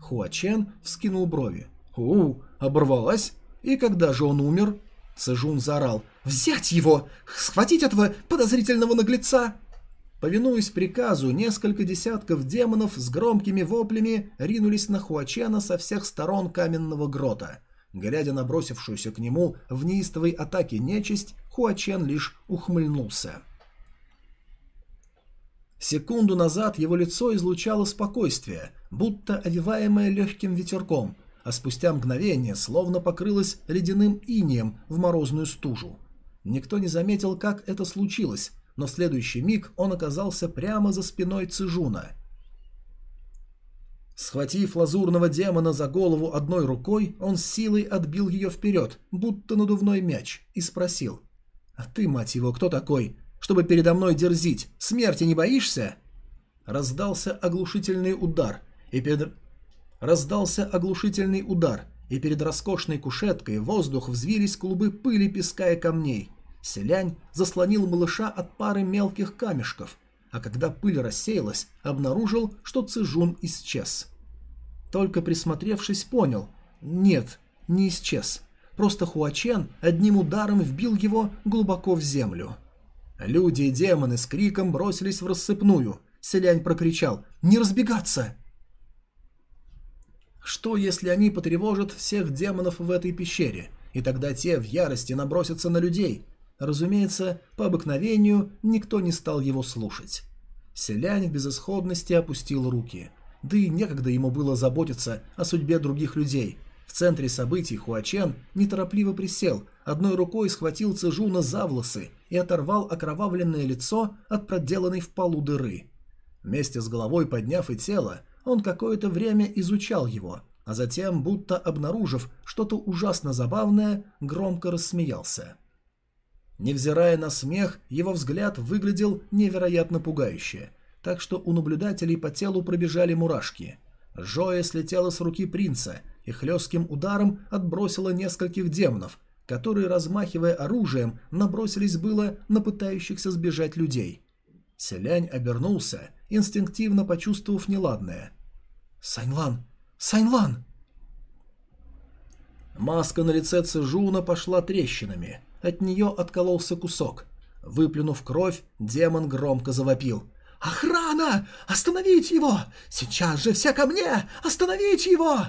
Хуачен вскинул брови. «У, оборвалась? И когда же он умер?» Цежун заорал. «Взять его! Схватить этого подозрительного наглеца!» Повинуясь приказу, несколько десятков демонов с громкими воплями ринулись на Хуачена со всех сторон каменного грота. Глядя на бросившуюся к нему в неистовой атаке нечисть, Хуачен лишь ухмыльнулся. Секунду назад его лицо излучало спокойствие, будто овиваемое легким ветерком, а спустя мгновение словно покрылось ледяным инием в морозную стужу. Никто не заметил, как это случилось, но в следующий миг он оказался прямо за спиной Цижуна. Схватив лазурного демона за голову одной рукой, он силой отбил ее вперед, будто надувной мяч, и спросил. «А ты, мать его, кто такой? Чтобы передо мной дерзить, смерти не боишься?» Раздался оглушительный удар, и перед... Раздался оглушительный удар, и перед роскошной кушеткой воздух взвились клубы пыли, песка и камней. Селянь заслонил малыша от пары мелких камешков, а когда пыль рассеялась, обнаружил, что Цижун исчез. Только присмотревшись, понял – нет, не исчез. Просто Хуачен одним ударом вбил его глубоко в землю. Люди и демоны с криком бросились в рассыпную. Селянь прокричал «Не разбегаться!» Что, если они потревожат всех демонов в этой пещере, и тогда те в ярости набросятся на людей, Разумеется, по обыкновению никто не стал его слушать. Селянь в безысходности опустил руки. Да и некогда ему было заботиться о судьбе других людей. В центре событий Хуачен неторопливо присел, одной рукой схватил Цежуна за волосы и оторвал окровавленное лицо от проделанной в полу дыры. Вместе с головой подняв и тело, он какое-то время изучал его, а затем, будто обнаружив что-то ужасно забавное, громко рассмеялся. Невзирая на смех, его взгляд выглядел невероятно пугающе, так что у наблюдателей по телу пробежали мурашки. Жоя слетела с руки принца и хлестким ударом отбросила нескольких демонов, которые, размахивая оружием, набросились было на пытающихся сбежать людей. Селянь обернулся, инстинктивно почувствовав неладное. «Саньлан! Саньлан!» Маска на лице Цежуна пошла трещинами – от нее откололся кусок. Выплюнув кровь, демон громко завопил. «Охрана! Остановить его! Сейчас же все ко мне! Остановить его!»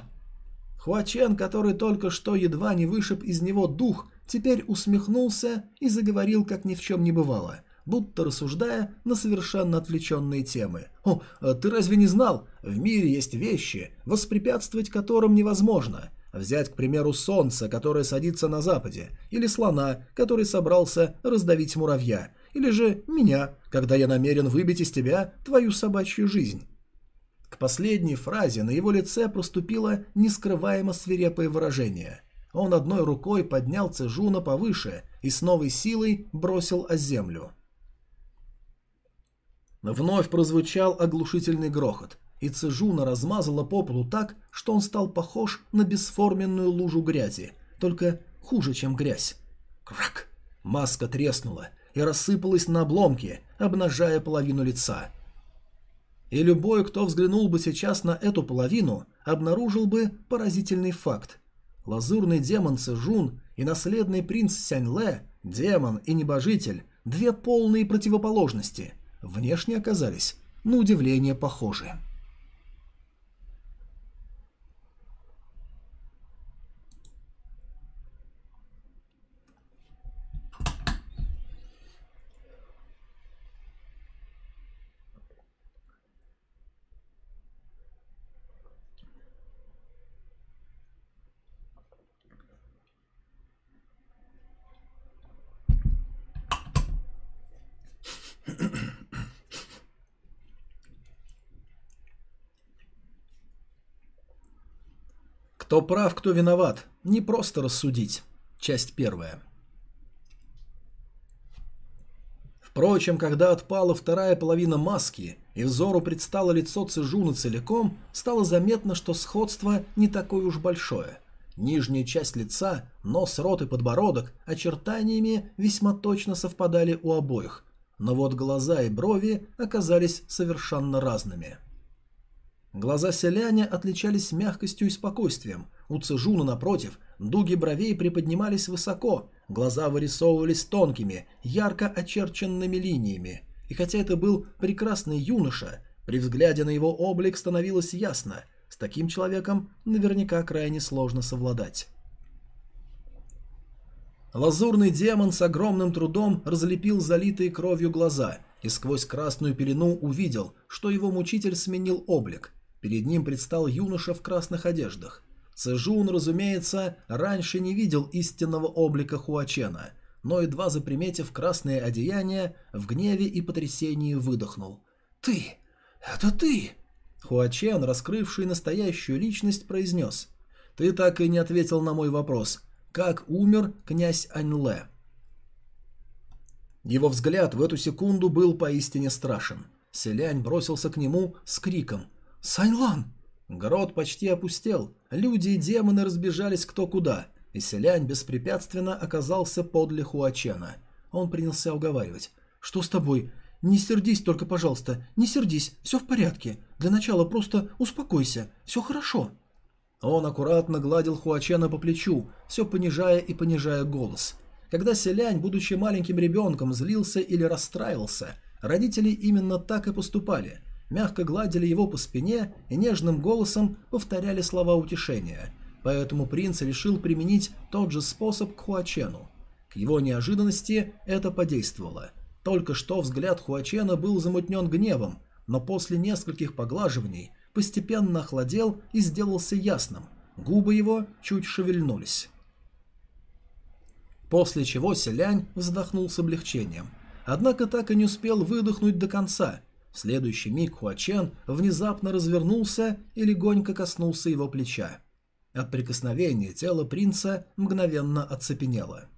Хуачен, который только что едва не вышиб из него дух, теперь усмехнулся и заговорил, как ни в чем не бывало, будто рассуждая на совершенно отвлеченные темы. «О, а ты разве не знал? В мире есть вещи, воспрепятствовать которым невозможно. Взять, к примеру, солнце, которое садится на западе, или слона, который собрался раздавить муравья, или же меня, когда я намерен выбить из тебя твою собачью жизнь. К последней фразе на его лице проступило нескрываемо свирепое выражение. Он одной рукой поднял Цежуна повыше и с новой силой бросил о землю. Вновь прозвучал оглушительный грохот и Цежуна размазала по полу так, что он стал похож на бесформенную лужу грязи, только хуже, чем грязь. Крак! Маска треснула и рассыпалась на обломки, обнажая половину лица. И любой, кто взглянул бы сейчас на эту половину, обнаружил бы поразительный факт. Лазурный демон Цежун и наследный принц Сяньле, демон и небожитель, две полные противоположности, внешне оказались, на удивление, похожи. Кто прав, кто виноват, не просто рассудить. Часть первая. Впрочем, когда отпала вторая половина маски и взору предстало лицо Цежуна целиком, стало заметно, что сходство не такое уж большое. Нижняя часть лица, нос, рот и подбородок очертаниями весьма точно совпадали у обоих, но вот глаза и брови оказались совершенно разными. Глаза селяня отличались мягкостью и спокойствием. У Цежуна, напротив, дуги бровей приподнимались высоко, глаза вырисовывались тонкими, ярко очерченными линиями. И хотя это был прекрасный юноша, при взгляде на его облик становилось ясно, с таким человеком наверняка крайне сложно совладать. Лазурный демон с огромным трудом разлепил залитые кровью глаза и сквозь красную пелену увидел, что его мучитель сменил облик. Перед ним предстал юноша в красных одеждах. Цежун, разумеется, раньше не видел истинного облика Хуачена, но едва заприметив красное одеяние, в гневе и потрясении выдохнул. «Ты! Это ты!» Хуачен, раскрывший настоящую личность, произнес. «Ты так и не ответил на мой вопрос. Как умер князь Аньле?» Его взгляд в эту секунду был поистине страшен. Селянь бросился к нему с криком «Саньлан!» Грот почти опустел, люди и демоны разбежались кто куда, и селянь беспрепятственно оказался подле Хуачена. Он принялся уговаривать. «Что с тобой? Не сердись только, пожалуйста, не сердись, все в порядке. Для начала просто успокойся, все хорошо». Он аккуратно гладил Хуачена по плечу, все понижая и понижая голос. Когда селянь, будучи маленьким ребенком, злился или расстраивался, родители именно так и поступали. Мягко гладили его по спине и нежным голосом повторяли слова утешения. Поэтому принц решил применить тот же способ к Хуачену. К его неожиданности это подействовало. Только что взгляд Хуачена был замутнен гневом, но после нескольких поглаживаний постепенно охладел и сделался ясным. Губы его чуть шевельнулись. После чего селянь вздохнул с облегчением. Однако так и не успел выдохнуть до конца. Следующий миг Хуачен внезапно развернулся и легонько коснулся его плеча. От прикосновения тело принца мгновенно оцепенело.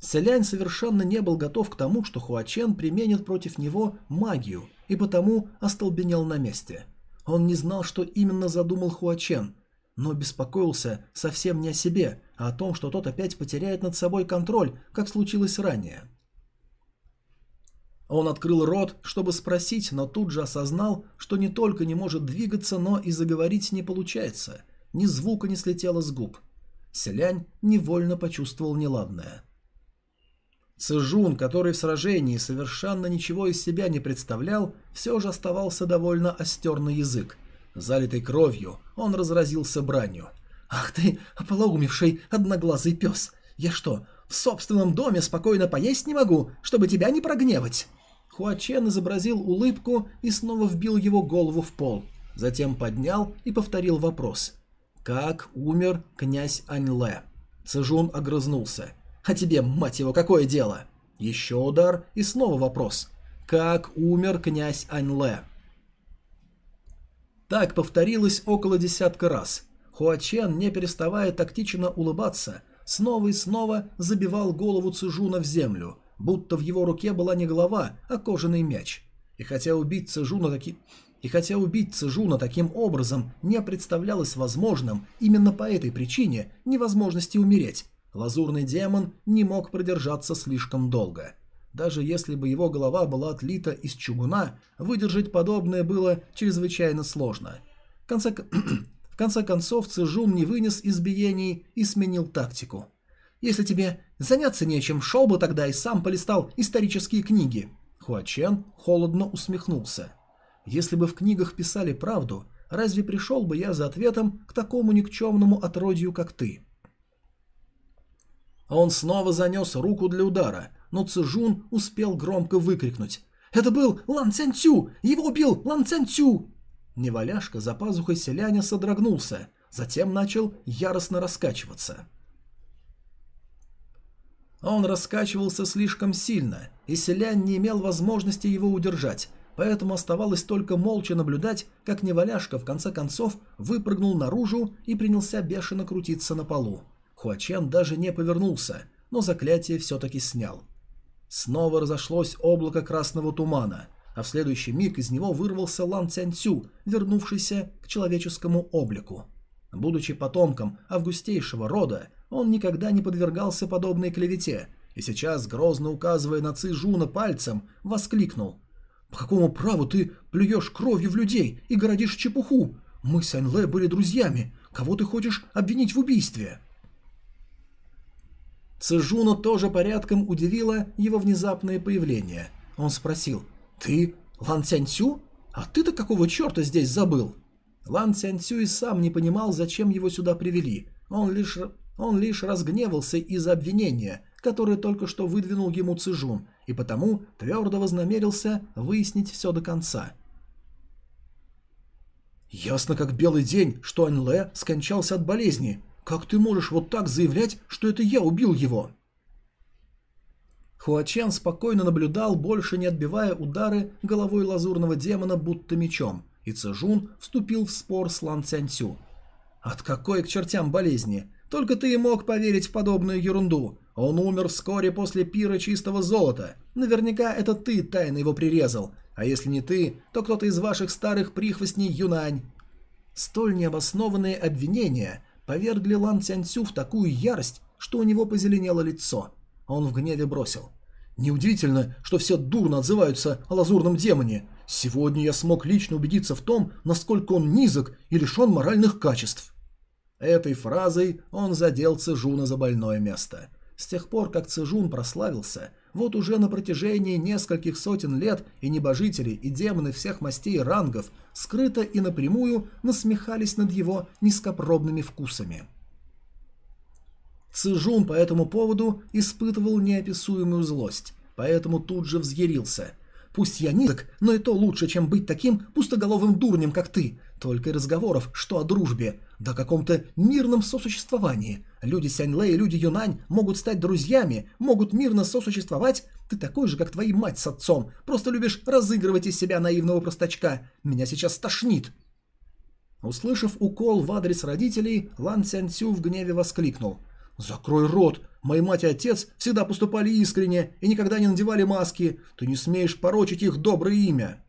Селянь совершенно не был готов к тому, что Хуачен применит против него магию, и потому остолбенел на месте. Он не знал, что именно задумал Хуачен, но беспокоился совсем не о себе, а о том, что тот опять потеряет над собой контроль, как случилось ранее. Он открыл рот, чтобы спросить, но тут же осознал, что не только не может двигаться, но и заговорить не получается. Ни звука не слетело с губ. Селянь невольно почувствовал неладное. Цежун, который в сражении совершенно ничего из себя не представлял, все же оставался довольно остер язык. Залитый кровью, он разразился бранью. «Ах ты, ополоумевший одноглазый пес! Я что, в собственном доме спокойно поесть не могу, чтобы тебя не прогневать?» Хуачен изобразил улыбку и снова вбил его голову в пол. Затем поднял и повторил вопрос. «Как умер князь Аньле?» Цежун огрызнулся. А тебе, мать его, какое дело? Еще удар и снова вопрос. Как умер князь Аньле? Так повторилось около десятка раз. Хуачен, не переставая тактично улыбаться, снова и снова забивал голову Цижуна в землю, будто в его руке была не голова, а кожаный мяч. И хотя убить Цижуна таки... И хотя убить Цижуна таким образом не представлялось возможным именно по этой причине невозможности умереть, Лазурный демон не мог продержаться слишком долго. Даже если бы его голова была отлита из чугуна, выдержать подобное было чрезвычайно сложно. В конце, [clears throat] в конце концов, Цижун не вынес избиений и сменил тактику. «Если тебе заняться нечем, шел бы тогда и сам полистал исторические книги». Хуачен холодно усмехнулся. «Если бы в книгах писали правду, разве пришел бы я за ответом к такому никчемному отродью, как ты?» А он снова занес руку для удара, но Цзжун успел громко выкрикнуть. «Это был Лан Цянцю! Его убил Лан Цянцю!» Неваляшка за пазухой селяня содрогнулся, затем начал яростно раскачиваться. Он раскачивался слишком сильно, и селянь не имел возможности его удержать, поэтому оставалось только молча наблюдать, как Неваляшка в конце концов выпрыгнул наружу и принялся бешено крутиться на полу. Хуачен даже не повернулся, но заклятие все-таки снял. Снова разошлось облако красного тумана, а в следующий миг из него вырвался Лан Цянцю, вернувшийся к человеческому облику. Будучи потомком августейшего рода, он никогда не подвергался подобной клевете, и сейчас, грозно указывая на Ци пальцем, воскликнул. «По какому праву ты плюешь кровью в людей и городишь чепуху? Мы с Аньле были друзьями. Кого ты хочешь обвинить в убийстве?» Цзжуна тоже порядком удивило его внезапное появление. Он спросил, «Ты Лан Цяньцю? А ты-то какого черта здесь забыл?» Лан Цяньцю и сам не понимал, зачем его сюда привели. Он лишь, он лишь разгневался из-за обвинения, которое только что выдвинул ему Цзжун, и потому твердо вознамерился выяснить все до конца. «Ясно как белый день, что Аньле скончался от болезни. Как ты можешь вот так заявлять, что это я убил его?» Хуачен спокойно наблюдал, больше не отбивая удары головой лазурного демона будто мечом, и Цежун вступил в спор с Лан Цянцю. «От какой к чертям болезни? Только ты и мог поверить в подобную ерунду. Он умер вскоре после пира чистого золота. Наверняка это ты тайно его прирезал. А если не ты, то кто-то из ваших старых прихвостней Юнань». Столь необоснованные обвинения повергли Лан Цянцю в такую ярость, что у него позеленело лицо. Он в гневе бросил. «Неудивительно, что все дурно отзываются о лазурном демоне. Сегодня я смог лично убедиться в том, насколько он низок и лишен моральных качеств». Этой фразой он задел Цежуна за больное место. С тех пор, как Цежун прославился, вот уже на протяжении нескольких сотен лет и небожители, и демоны всех мастей и рангов скрыто и напрямую насмехались над его низкопробными вкусами. Цижун по этому поводу испытывал неописуемую злость, поэтому тут же взъярился. «Пусть я низок, но и то лучше, чем быть таким пустоголовым дурнем, как ты. Только и разговоров, что о дружбе, да о каком-то мирном сосуществовании. Люди Сяньлэ и люди Юнань могут стать друзьями, могут мирно сосуществовать. Ты такой же, как твои мать с отцом, просто любишь разыгрывать из себя наивного простачка. Меня сейчас тошнит». Услышав укол в адрес родителей, Лан Цянцю в гневе воскликнул – «Закрой рот! Моя мать и отец всегда поступали искренне и никогда не надевали маски. Ты не смеешь порочить их доброе имя!»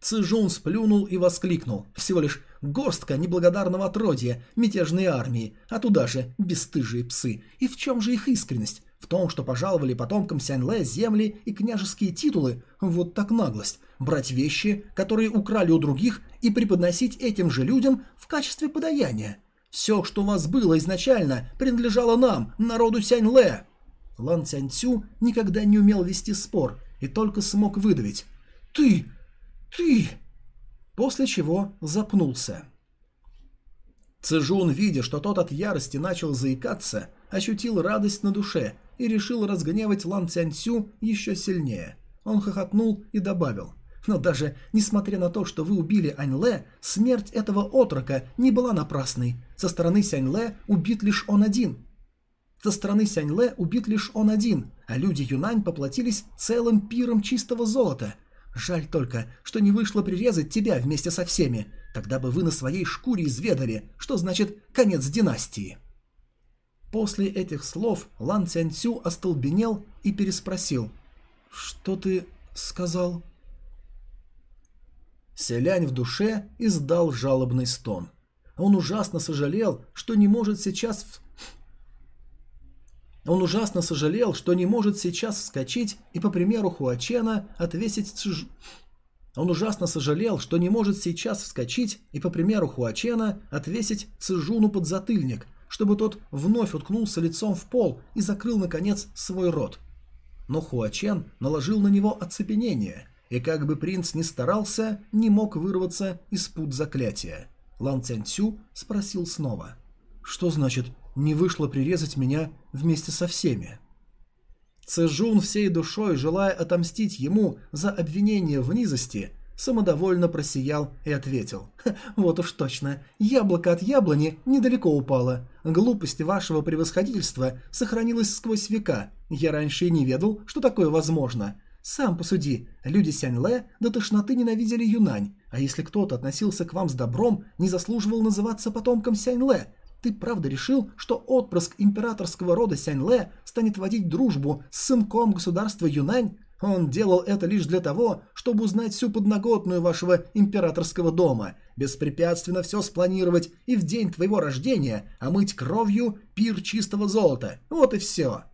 Цзжун сплюнул и воскликнул. Всего лишь горстка неблагодарного отродья, мятежной армии, а туда же бесстыжие псы. И в чем же их искренность? В том, что пожаловали потомкам Сяньле земли и княжеские титулы? Вот так наглость. Брать вещи, которые украли у других, и преподносить этим же людям в качестве подаяния. Все, что у вас было изначально, принадлежало нам, народу Сянь-Лэ. Лан Цянь-Цю никогда не умел вести спор и только смог выдавить «Ты! Ты!» После чего запнулся. Цежун, видя, что тот от ярости начал заикаться, ощутил радость на душе и решил разгневать Лан Цянь-Цю еще сильнее. Он хохотнул и добавил – но даже несмотря на то, что вы убили Аньле, смерть этого отрока не была напрасной. Со стороны Сяньле убит лишь он один. Со стороны Сяньле убит лишь он один, а люди Юнань поплатились целым пиром чистого золота. Жаль только, что не вышло прирезать тебя вместе со всеми. Тогда бы вы на своей шкуре изведали, что значит конец династии. После этих слов Лан Цянцю остолбенел и переспросил. «Что ты сказал?» Селянь в душе издал жалобный стон. Он ужасно сожалел, что не может сейчас... Он ужасно сожалел, что не может сейчас вскочить и, по примеру Хуачена, отвесить. Он ужасно сожалел, что не может сейчас вскочить и, по примеру Хуачена, отвесить Цижуну под затыльник, чтобы тот вновь уткнулся лицом в пол и закрыл, наконец, свой рот. Но Хуачен наложил на него оцепенение – и как бы принц ни старался, не мог вырваться из пут заклятия. Лан Цянцю спросил снова. «Что значит, не вышло прирезать меня вместе со всеми?» Цежун всей душой, желая отомстить ему за обвинение в низости, самодовольно просиял и ответил. «Вот уж точно, яблоко от яблони недалеко упало. Глупость вашего превосходительства сохранилась сквозь века. Я раньше и не ведал, что такое возможно. Сам посуди, люди Сяньле до тошноты ненавидели Юнань, а если кто-то относился к вам с добром, не заслуживал называться потомком Сяньле. Ты правда решил, что отпрыск императорского рода Сяньле станет водить дружбу с сынком государства Юнань? Он делал это лишь для того, чтобы узнать всю подноготную вашего императорского дома, беспрепятственно все спланировать и в день твоего рождения омыть кровью пир чистого золота. Вот и все.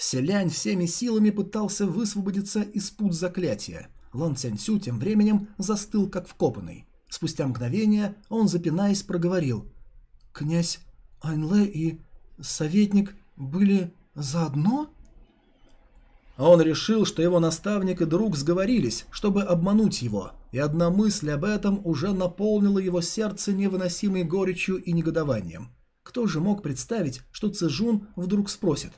Селянь всеми силами пытался высвободиться из пут заклятия. Лан Цяньсю тем временем застыл как вкопанный. Спустя мгновение он, запинаясь, проговорил. «Князь Айнле и советник были заодно?» Он решил, что его наставник и друг сговорились, чтобы обмануть его, и одна мысль об этом уже наполнила его сердце невыносимой горечью и негодованием. Кто же мог представить, что Цежун вдруг спросит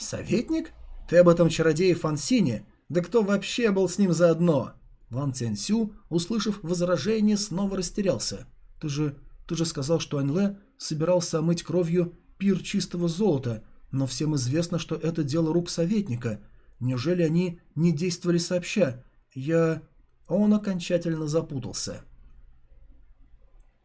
«Советник? Ты об этом чародее Фансине? Да кто вообще был с ним заодно?» Ван Цяньсю, услышав возражение, снова растерялся. «Ты же... ты же сказал, что Аньле собирался омыть кровью пир чистого золота, но всем известно, что это дело рук советника. Неужели они не действовали сообща? Я...» Он окончательно запутался.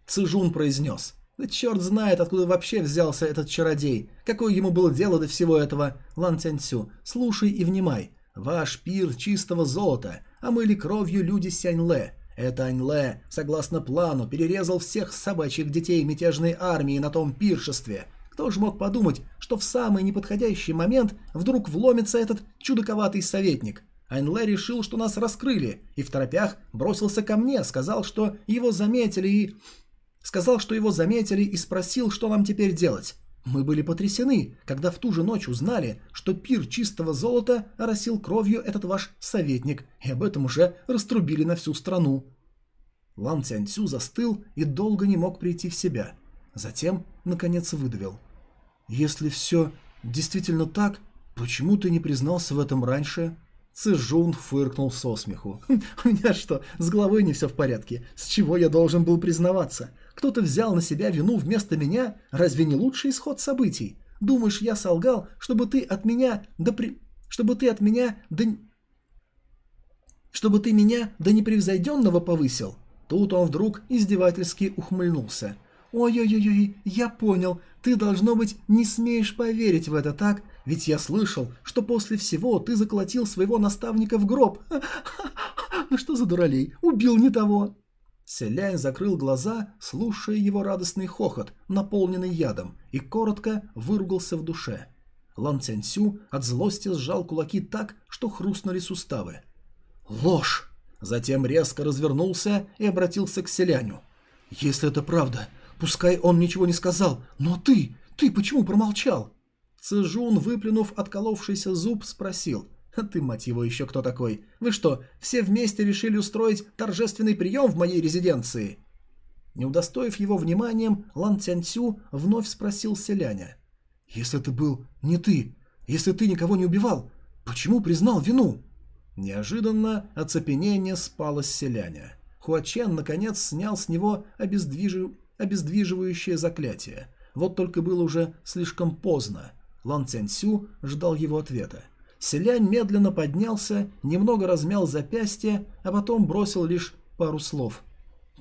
Цижун произнес. «Да черт знает, откуда вообще взялся этот чародей. Какое ему было дело до всего этого? Лан Цяньсю, слушай и внимай. Ваш пир чистого золота омыли кровью люди Сяньле. Это Аньле, согласно плану, перерезал всех собачьих детей мятежной армии на том пиршестве. Кто же мог подумать, что в самый неподходящий момент вдруг вломится этот чудаковатый советник? Айнле решил, что нас раскрыли, и в торопях бросился ко мне, сказал, что его заметили и... Сказал, что его заметили и спросил, что нам теперь делать. Мы были потрясены, когда в ту же ночь узнали, что пир чистого золота оросил кровью этот ваш советник, и об этом уже раструбили на всю страну. Лан Цяньцю застыл и долго не мог прийти в себя. Затем, наконец, выдавил. «Если все действительно так, почему ты не признался в этом раньше?» Цзжун фыркнул со смеху. «У меня что, с головой не все в порядке? С чего я должен был признаваться? Кто-то взял на себя вину вместо меня? Разве не лучший исход событий? Думаешь, я солгал, чтобы ты от меня да при... чтобы ты от меня да... чтобы ты меня до непревзойденного повысил?» Тут он вдруг издевательски ухмыльнулся. «Ой-ой-ой, я понял, ты, должно быть, не смеешь поверить в это, так? Ведь я слышал, что после всего ты заколотил своего наставника в гроб. [laughs] Ну что за дуралей, убил не того!» Селянь закрыл глаза, слушая его радостный хохот, наполненный ядом, и коротко выругался в душе. Лан Цяньсю от злости сжал кулаки так, что хрустнули суставы. «Ложь!» Затем резко развернулся и обратился к селяню. «Если это правда, пускай он ничего не сказал, но ты, ты почему промолчал?» Цзжун, выплюнув отколовшийся зуб, спросил. «А ты, мать его, еще кто такой? Вы что, все вместе решили устроить торжественный прием в моей резиденции?» Не удостоив его вниманием, Лан Цянцю вновь спросил селяня. «Если это был не ты, если ты никого не убивал, почему признал вину?» Неожиданно оцепенение спало с селяня. Хуачен, наконец, снял с него обездвижив... обездвиживающее заклятие. Вот только было уже слишком поздно. Лан Цянцю ждал его ответа. Селянь медленно поднялся, немного размял запястье, а потом бросил лишь пару слов.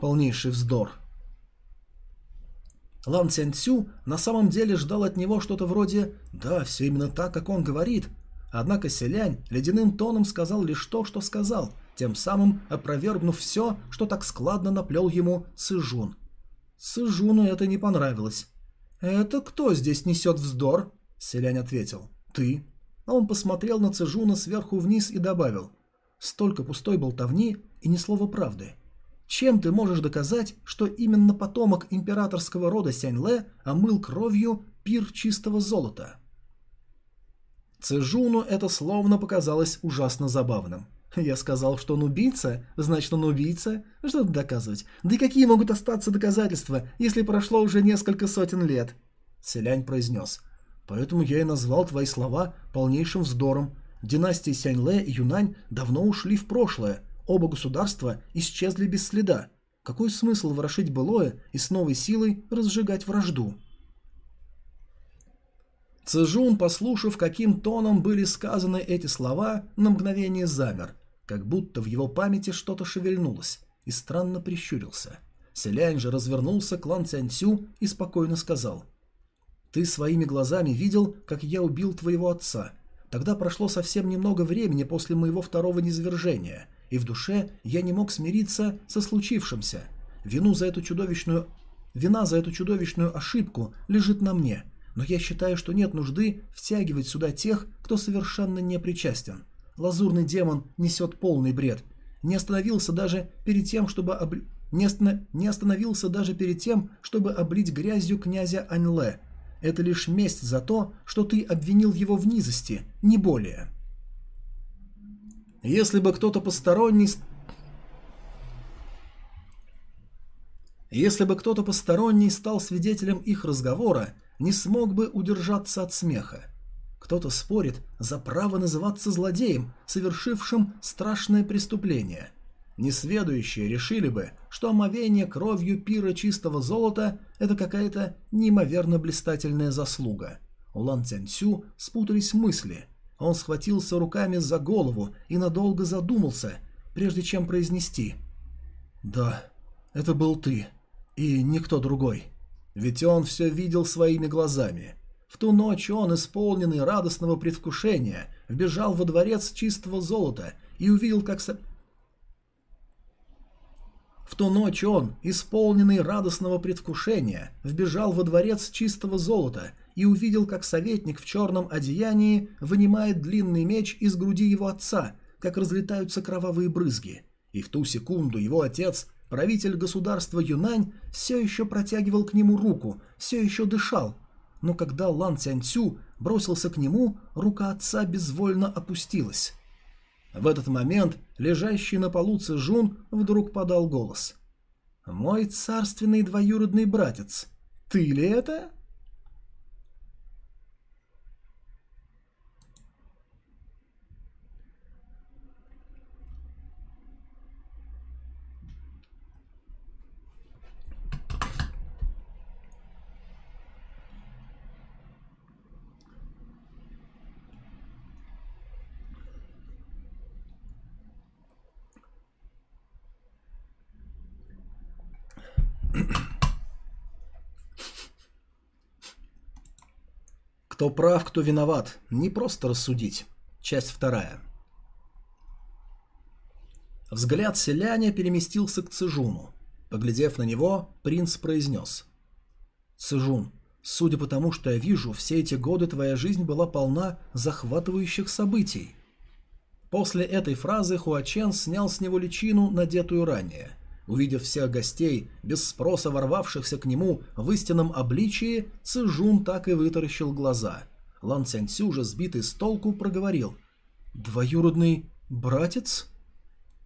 Полнейший вздор. Лан Цянцю на самом деле ждал от него что-то вроде «Да, все именно так, как он говорит», Однако Селянь ледяным тоном сказал лишь то, что сказал, тем самым опровергнув все, что так складно наплел ему Цижун. Цижуну это не понравилось. «Это кто здесь несет вздор?» Селянь ответил. «Ты». А он посмотрел на Цижуна сверху вниз и добавил. «Столько пустой болтовни и ни слова правды. Чем ты можешь доказать, что именно потомок императорского рода Сяньле омыл кровью пир чистого золота?» Цежуну это словно показалось ужасно забавным. Я сказал, что он убийца, значит он убийца. Что тут доказывать? Да и какие могут остаться доказательства, если прошло уже несколько сотен лет? Селянь произнес. Поэтому я и назвал твои слова полнейшим вздором. Династии Сяньле и Юнань давно ушли в прошлое. Оба государства исчезли без следа. Какой смысл ворошить былое и с новой силой разжигать вражду? Цзжун, послушав, каким тоном были сказаны эти слова, на мгновение замер, как будто в его памяти что-то шевельнулось, и странно прищурился. Селянь же развернулся к Лан Цянцю и спокойно сказал. «Ты своими глазами видел, как я убил твоего отца. Тогда прошло совсем немного времени после моего второго низвержения, и в душе я не мог смириться со случившимся. Вину за эту чудовищную... Вина за эту чудовищную ошибку лежит на мне, но я считаю, что нет нужды втягивать сюда тех, кто совершенно не причастен. Лазурный демон несет полный бред. Не остановился даже перед тем, чтобы об... не, останов... не остановился даже перед тем, чтобы облить грязью князя Аньле. Это лишь месть за то, что ты обвинил его в низости, не более. Если бы кто-то посторонний Если бы кто-то посторонний стал свидетелем их разговора, не смог бы удержаться от смеха. Кто-то спорит за право называться злодеем, совершившим страшное преступление. Несведущие решили бы, что омовение кровью пира чистого золота – это какая-то неимоверно блистательная заслуга. У Лан Цянцю спутались мысли. Он схватился руками за голову и надолго задумался, прежде чем произнести «Да, это был ты». И никто другой. Ведь он все видел своими глазами. В ту ночь он, исполненный радостного предвкушения, вбежал во дворец чистого золота и увидел, как... Со... В ту ночь он, исполненный радостного предвкушения, вбежал во дворец чистого золота и увидел, как советник в черном одеянии вынимает длинный меч из груди его отца, как разлетаются кровавые брызги. И в ту секунду его отец Правитель государства Юнань все еще протягивал к нему руку, все еще дышал. Но когда Лан Цянцю бросился к нему, рука отца безвольно опустилась. В этот момент лежащий на полу Цзжун вдруг подал голос. «Мой царственный двоюродный братец, ты ли это?» Кто прав, кто виноват, не просто рассудить. Часть вторая. Взгляд селяня переместился к Цижуну. Поглядев на него, принц произнес. «Цижун, судя по тому, что я вижу, все эти годы твоя жизнь была полна захватывающих событий». После этой фразы Хуачен снял с него личину, надетую ранее – Увидев всех гостей, без спроса ворвавшихся к нему в истинном обличии, Цзжун так и вытаращил глаза. Лан Цяньцю же, сбитый с толку, проговорил. «Двоюродный братец?»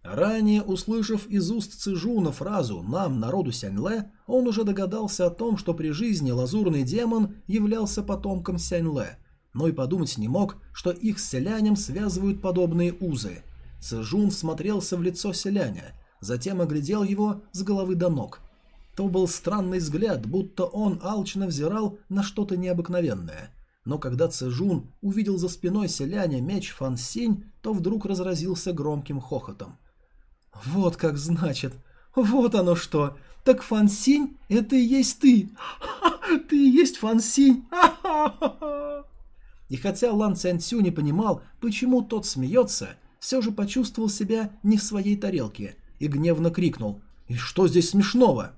Ранее, услышав из уст Цзжуна фразу «нам, народу Сяньле», он уже догадался о том, что при жизни лазурный демон являлся потомком Сяньле, но и подумать не мог, что их с селянем связывают подобные узы. Цзжун всмотрелся в лицо селяня – затем оглядел его с головы до ног. То был странный взгляд, будто он алчно взирал на что-то необыкновенное. Но когда Цежун увидел за спиной селяня меч Фан Синь, то вдруг разразился громким хохотом. «Вот как значит! Вот оно что! Так Фан Синь — это и есть ты! [laughs] Ты и есть Фан Синь! [laughs] И хотя Лан Цянцю не понимал, почему тот смеется, все же почувствовал себя не в своей тарелке – и гневно крикнул «И что здесь смешного?»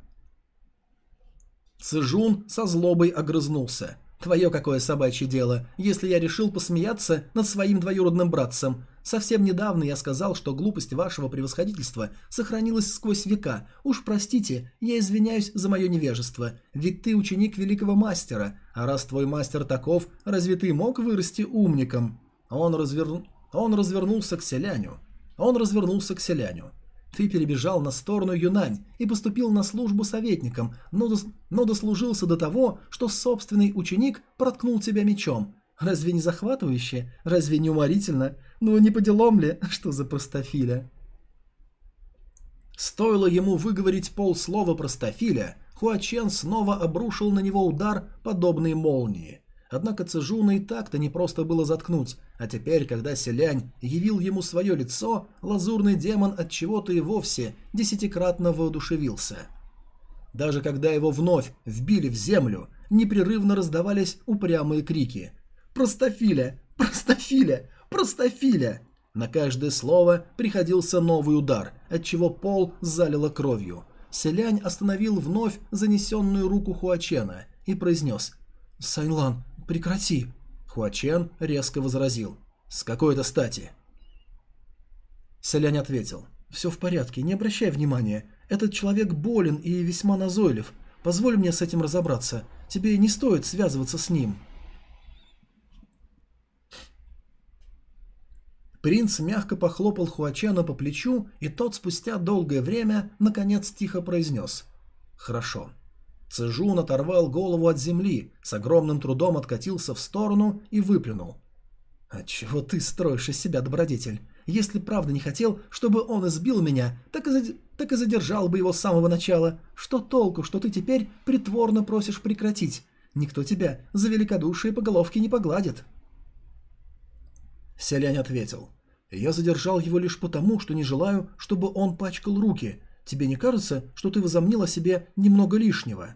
Цзжун со злобой огрызнулся. «Твое какое собачье дело, если я решил посмеяться над своим двоюродным братцем. Совсем недавно я сказал, что глупость вашего превосходительства сохранилась сквозь века. Уж простите, я извиняюсь за мое невежество, ведь ты ученик великого мастера, а раз твой мастер таков, разве ты мог вырасти умником?» Он, разверну... Он развернулся к селяню. Он развернулся к селяню. Ты перебежал на сторону Юнань и поступил на службу советником, но, дос но дослужился до того, что собственный ученик проткнул тебя мечом. Разве не захватывающе? Разве не уморительно? Ну не по делам ли? [laughs] Что за простофиля? Стоило ему выговорить полслова простофиля, Хуачен снова обрушил на него удар, подобный молнии. Однако Цежуна и так-то не просто было заткнуть, а теперь, когда Селянь явил ему свое лицо, лазурный демон от чего-то и вовсе десятикратно воодушевился. Даже когда его вновь вбили в землю, непрерывно раздавались упрямые крики. «Простофиля! Простофиля! Простофиля!» На каждое слово приходился новый удар, отчего пол залило кровью. Селянь остановил вновь занесенную руку Хуачена и произнес «Сайнлан, прекрати!» Хуачен резко возразил «С какой то стати?» Селянь ответил «Все в порядке, не обращай внимания. Этот человек болен и весьма назойлив. Позволь мне с этим разобраться. Тебе не стоит связываться с ним». Принц мягко похлопал Хуачена по плечу, и тот спустя долгое время наконец тихо произнес «Хорошо». Цежун оторвал голову от земли, с огромным трудом откатился в сторону и выплюнул. «Отчего ты строишь из себя добродетель? Если правда не хотел, чтобы он избил меня, так и, зад... так и задержал бы его с самого начала. Что толку, что ты теперь притворно просишь прекратить? Никто тебя за великодушие по головке не погладит». Селянь ответил. «Я задержал его лишь потому, что не желаю, чтобы он пачкал руки. Тебе не кажется, что ты возомнил о себе немного лишнего?»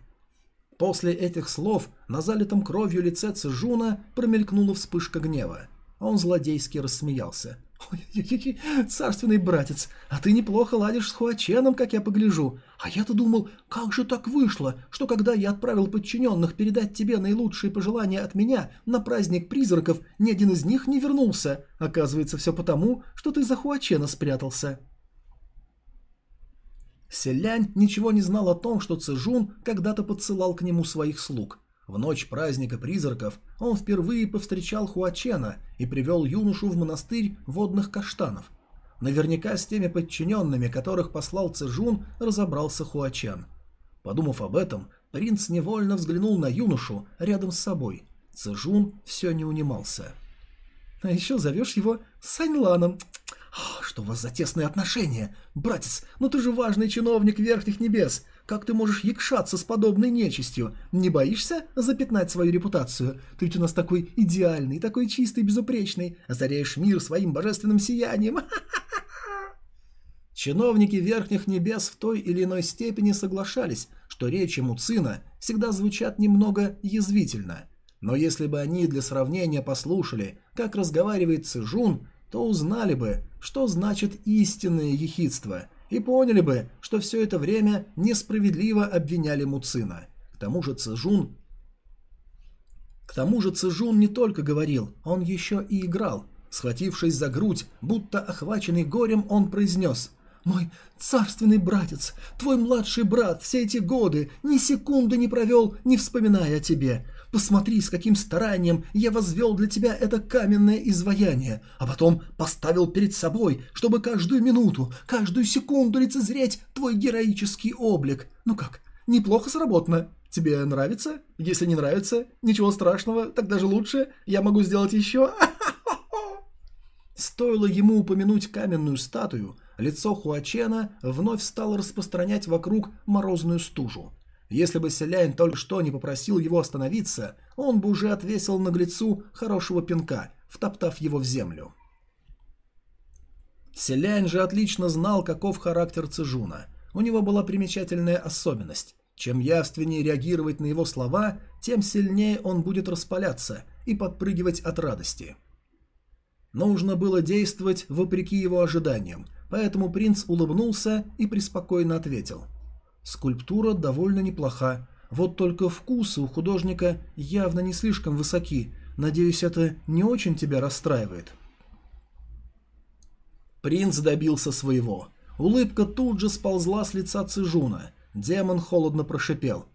После этих слов на залитом кровью лице Цежуна промелькнула вспышка гнева. Он злодейски рассмеялся. «Ой, царственный братец, а ты неплохо ладишь с Хуаченом, как я погляжу. А я-то думал, как же так вышло, что когда я отправил подчиненных передать тебе наилучшие пожелания от меня на праздник призраков, ни один из них не вернулся. Оказывается, все потому, что ты за Хуачена спрятался». Селянь ничего не знал о том, что Цежун когда-то подсылал к нему своих слуг – в ночь праздника призраков он впервые повстречал Хуачена и привел юношу в монастырь водных каштанов. Наверняка с теми подчиненными, которых послал Цежун, разобрался Хуачен. Подумав об этом, принц невольно взглянул на юношу рядом с собой. Цежун все не унимался. «А еще зовешь его Саньланом. Что у вас за тесные отношения? Братец, ну ты же важный чиновник Верхних Небес. Как ты можешь якшаться с подобной нечистью? Не боишься запятнать свою репутацию? Ты ведь у нас такой идеальный, такой чистый, безупречный. Озаряешь мир своим божественным сиянием. [laughs] Чиновники Верхних Небес в той или иной степени соглашались, что речи Муцина всегда звучат немного язвительно. Но если бы они для сравнения послушали, как разговаривает Цижун, то узнали бы, что значит истинное ехидство – и поняли бы, что все это время несправедливо обвиняли Муцина. К тому же Цзжун... К тому же Цзжун не только говорил, он еще и играл. Схватившись за грудь, будто охваченный горем, он произнес «Мой царственный братец, твой младший брат все эти годы ни секунды не провел, не вспоминая о тебе. Посмотри, с каким старанием я возвел для тебя это каменное изваяние, а потом поставил перед собой, чтобы каждую минуту, каждую секунду лицезреть твой героический облик. Ну как, неплохо сработано. Тебе нравится? Если не нравится, ничего страшного, так даже лучше. Я могу сделать еще. Стоило ему упомянуть каменную статую, лицо Хуачена вновь стало распространять вокруг морозную стужу. Если бы Селянь только что не попросил его остановиться, он бы уже отвесил наглецу хорошего пинка, втоптав его в землю. Селянь же отлично знал, каков характер Цежуна. У него была примечательная особенность. Чем явственнее реагировать на его слова, тем сильнее он будет распаляться и подпрыгивать от радости. Нужно было действовать вопреки его ожиданиям, поэтому принц улыбнулся и преспокойно ответил – Скульптура довольно неплоха. Вот только вкусы у художника явно не слишком высоки. Надеюсь, это не очень тебя расстраивает. Принц добился своего. Улыбка тут же сползла с лица Цижуна. Демон холодно прошипел.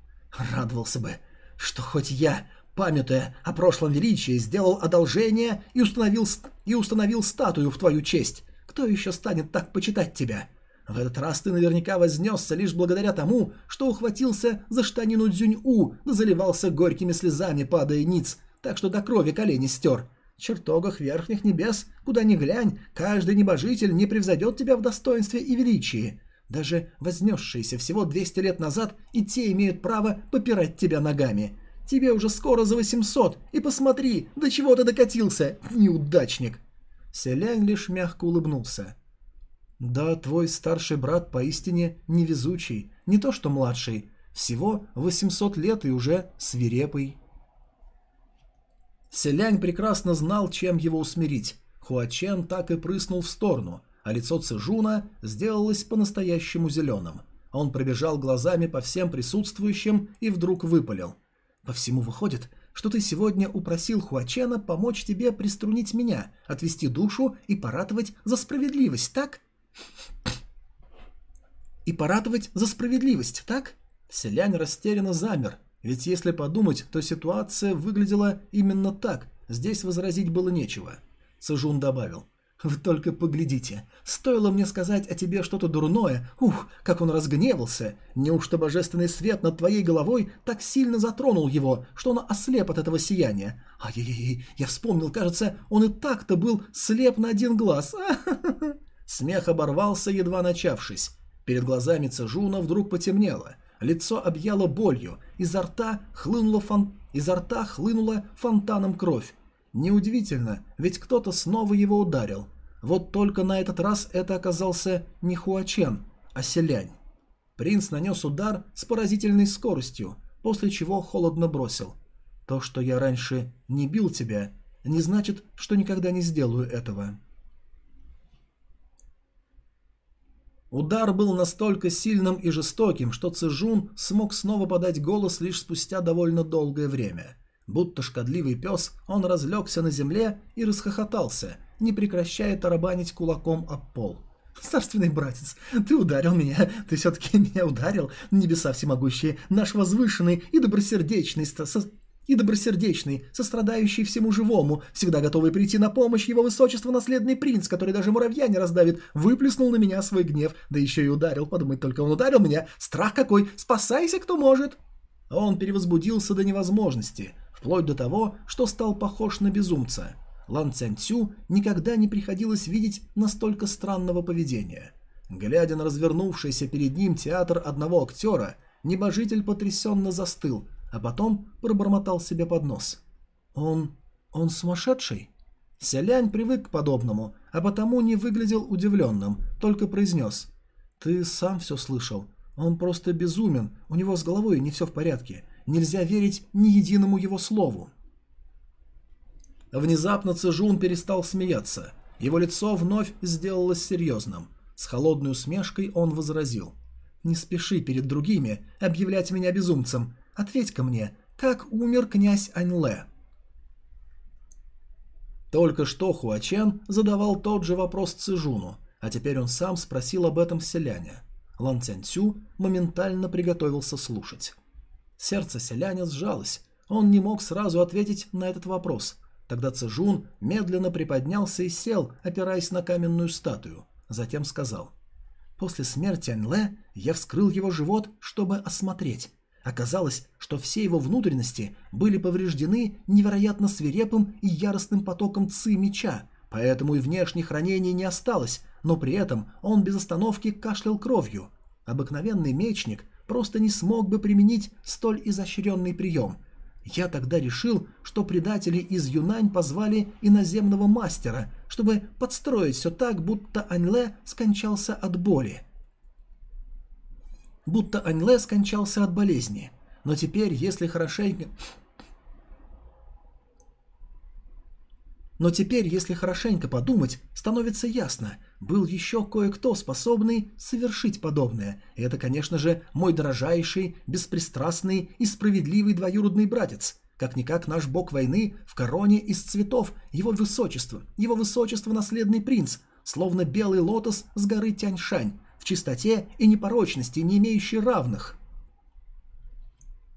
Радовался бы, что хоть я, памятуя о прошлом величии, сделал одолжение и установил, и установил статую в твою честь. Кто еще станет так почитать тебя? В этот раз ты наверняка вознесся лишь благодаря тому, что ухватился за штанину Дзюнь-У, да заливался горькими слезами, падая ниц, так что до крови колени стер. В чертогах верхних небес, куда ни глянь, каждый небожитель не превзойдет тебя в достоинстве и величии. Даже вознесшиеся всего 200 лет назад и те имеют право попирать тебя ногами. Тебе уже скоро за 800, и посмотри, до чего ты докатился, неудачник!» Селянь лишь мягко улыбнулся. Да, твой старший брат поистине невезучий, не то что младший. Всего 800 лет и уже свирепый. Селянь прекрасно знал, чем его усмирить. Хуачен так и прыснул в сторону, а лицо Цижуна сделалось по-настоящему зеленым. Он пробежал глазами по всем присутствующим и вдруг выпалил. «По всему выходит, что ты сегодня упросил Хуачена помочь тебе приструнить меня, отвести душу и поратовать за справедливость, так?» «И поратовать за справедливость, так?» Селянь растерянно замер, ведь если подумать, то ситуация выглядела именно так, здесь возразить было нечего. Цежун добавил. «Вы только поглядите. Стоило мне сказать о тебе что-то дурное, ух, как он разгневался. Неужто божественный свет над твоей головой так сильно затронул его, что он ослеп от этого сияния? Ай-яй-яй, я вспомнил, кажется, он и так-то был слеп на один глаз. [laughs] Смех оборвался, едва начавшись. Перед глазами Цежуна вдруг потемнело. Лицо объяло болью, изо рта хлынула, фон... изо рта хлынула фонтаном кровь. Неудивительно, ведь кто-то снова его ударил. Вот только на этот раз это оказался не Хуачен, а Селянь. Принц нанес удар с поразительной скоростью, после чего холодно бросил. «То, что я раньше не бил тебя, не значит, что никогда не сделаю этого». Удар был настолько сильным и жестоким, что Цзжун смог снова подать голос лишь спустя довольно долгое время. Будто шкодливый пес, он разлегся на земле и расхохотался, не прекращая тарабанить кулаком об пол. «Царственный братец, ты ударил меня, ты все-таки [laughs] меня ударил, небеса всемогущие, наш возвышенный и добросердечный и добросердечный, сострадающий всему живому, всегда готовый прийти на помощь его высочество наследный принц, который даже муравья не раздавит, выплеснул на меня свой гнев, да еще и ударил, подумать только он ударил меня, страх какой, спасайся кто может!» Он перевозбудился до невозможности, вплоть до того, что стал похож на безумца. Лан Цянцю никогда не приходилось видеть настолько странного поведения. Глядя на развернувшийся перед ним театр одного актера, небожитель потрясенно застыл, а потом пробормотал себе под нос. «Он... он сумасшедший?» Селянь привык к подобному, а потому не выглядел удивленным, только произнес. «Ты сам все слышал. Он просто безумен, у него с головой не все в порядке. Нельзя верить ни единому его слову. Внезапно Цежун перестал смеяться. Его лицо вновь сделалось серьезным. С холодной усмешкой он возразил. «Не спеши перед другими объявлять меня безумцем. Ответь-ка мне, как умер князь Аньле?» Только что Хуачен задавал тот же вопрос Цижуну, а теперь он сам спросил об этом селяне. Лан Цянцю моментально приготовился слушать. Сердце селяня сжалось. Он не мог сразу ответить на этот вопрос. Тогда Цежун медленно приподнялся и сел, опираясь на каменную статую. Затем сказал. «После смерти Аньле я вскрыл его живот, чтобы осмотреть. Оказалось, что все его внутренности были повреждены невероятно свирепым и яростным потоком ци меча, поэтому и внешних ранений не осталось, но при этом он без остановки кашлял кровью. Обыкновенный мечник просто не смог бы применить столь изощренный прием. Я тогда решил, что предатели из Юнань позвали иноземного мастера, чтобы подстроить все так, будто Аньле скончался от боли. Будто Аньле скончался от болезни. Но теперь, если хорошенько... Но теперь, если хорошенько подумать, становится ясно, был еще кое-кто, способный совершить подобное. И это, конечно же, мой дорожайший, беспристрастный и справедливый двоюродный братец. Как-никак наш бог войны в короне из цветов, его высочество, его высочество наследный принц, словно белый лотос с горы Тяньшань, чистоте и непорочности, не имеющий равных.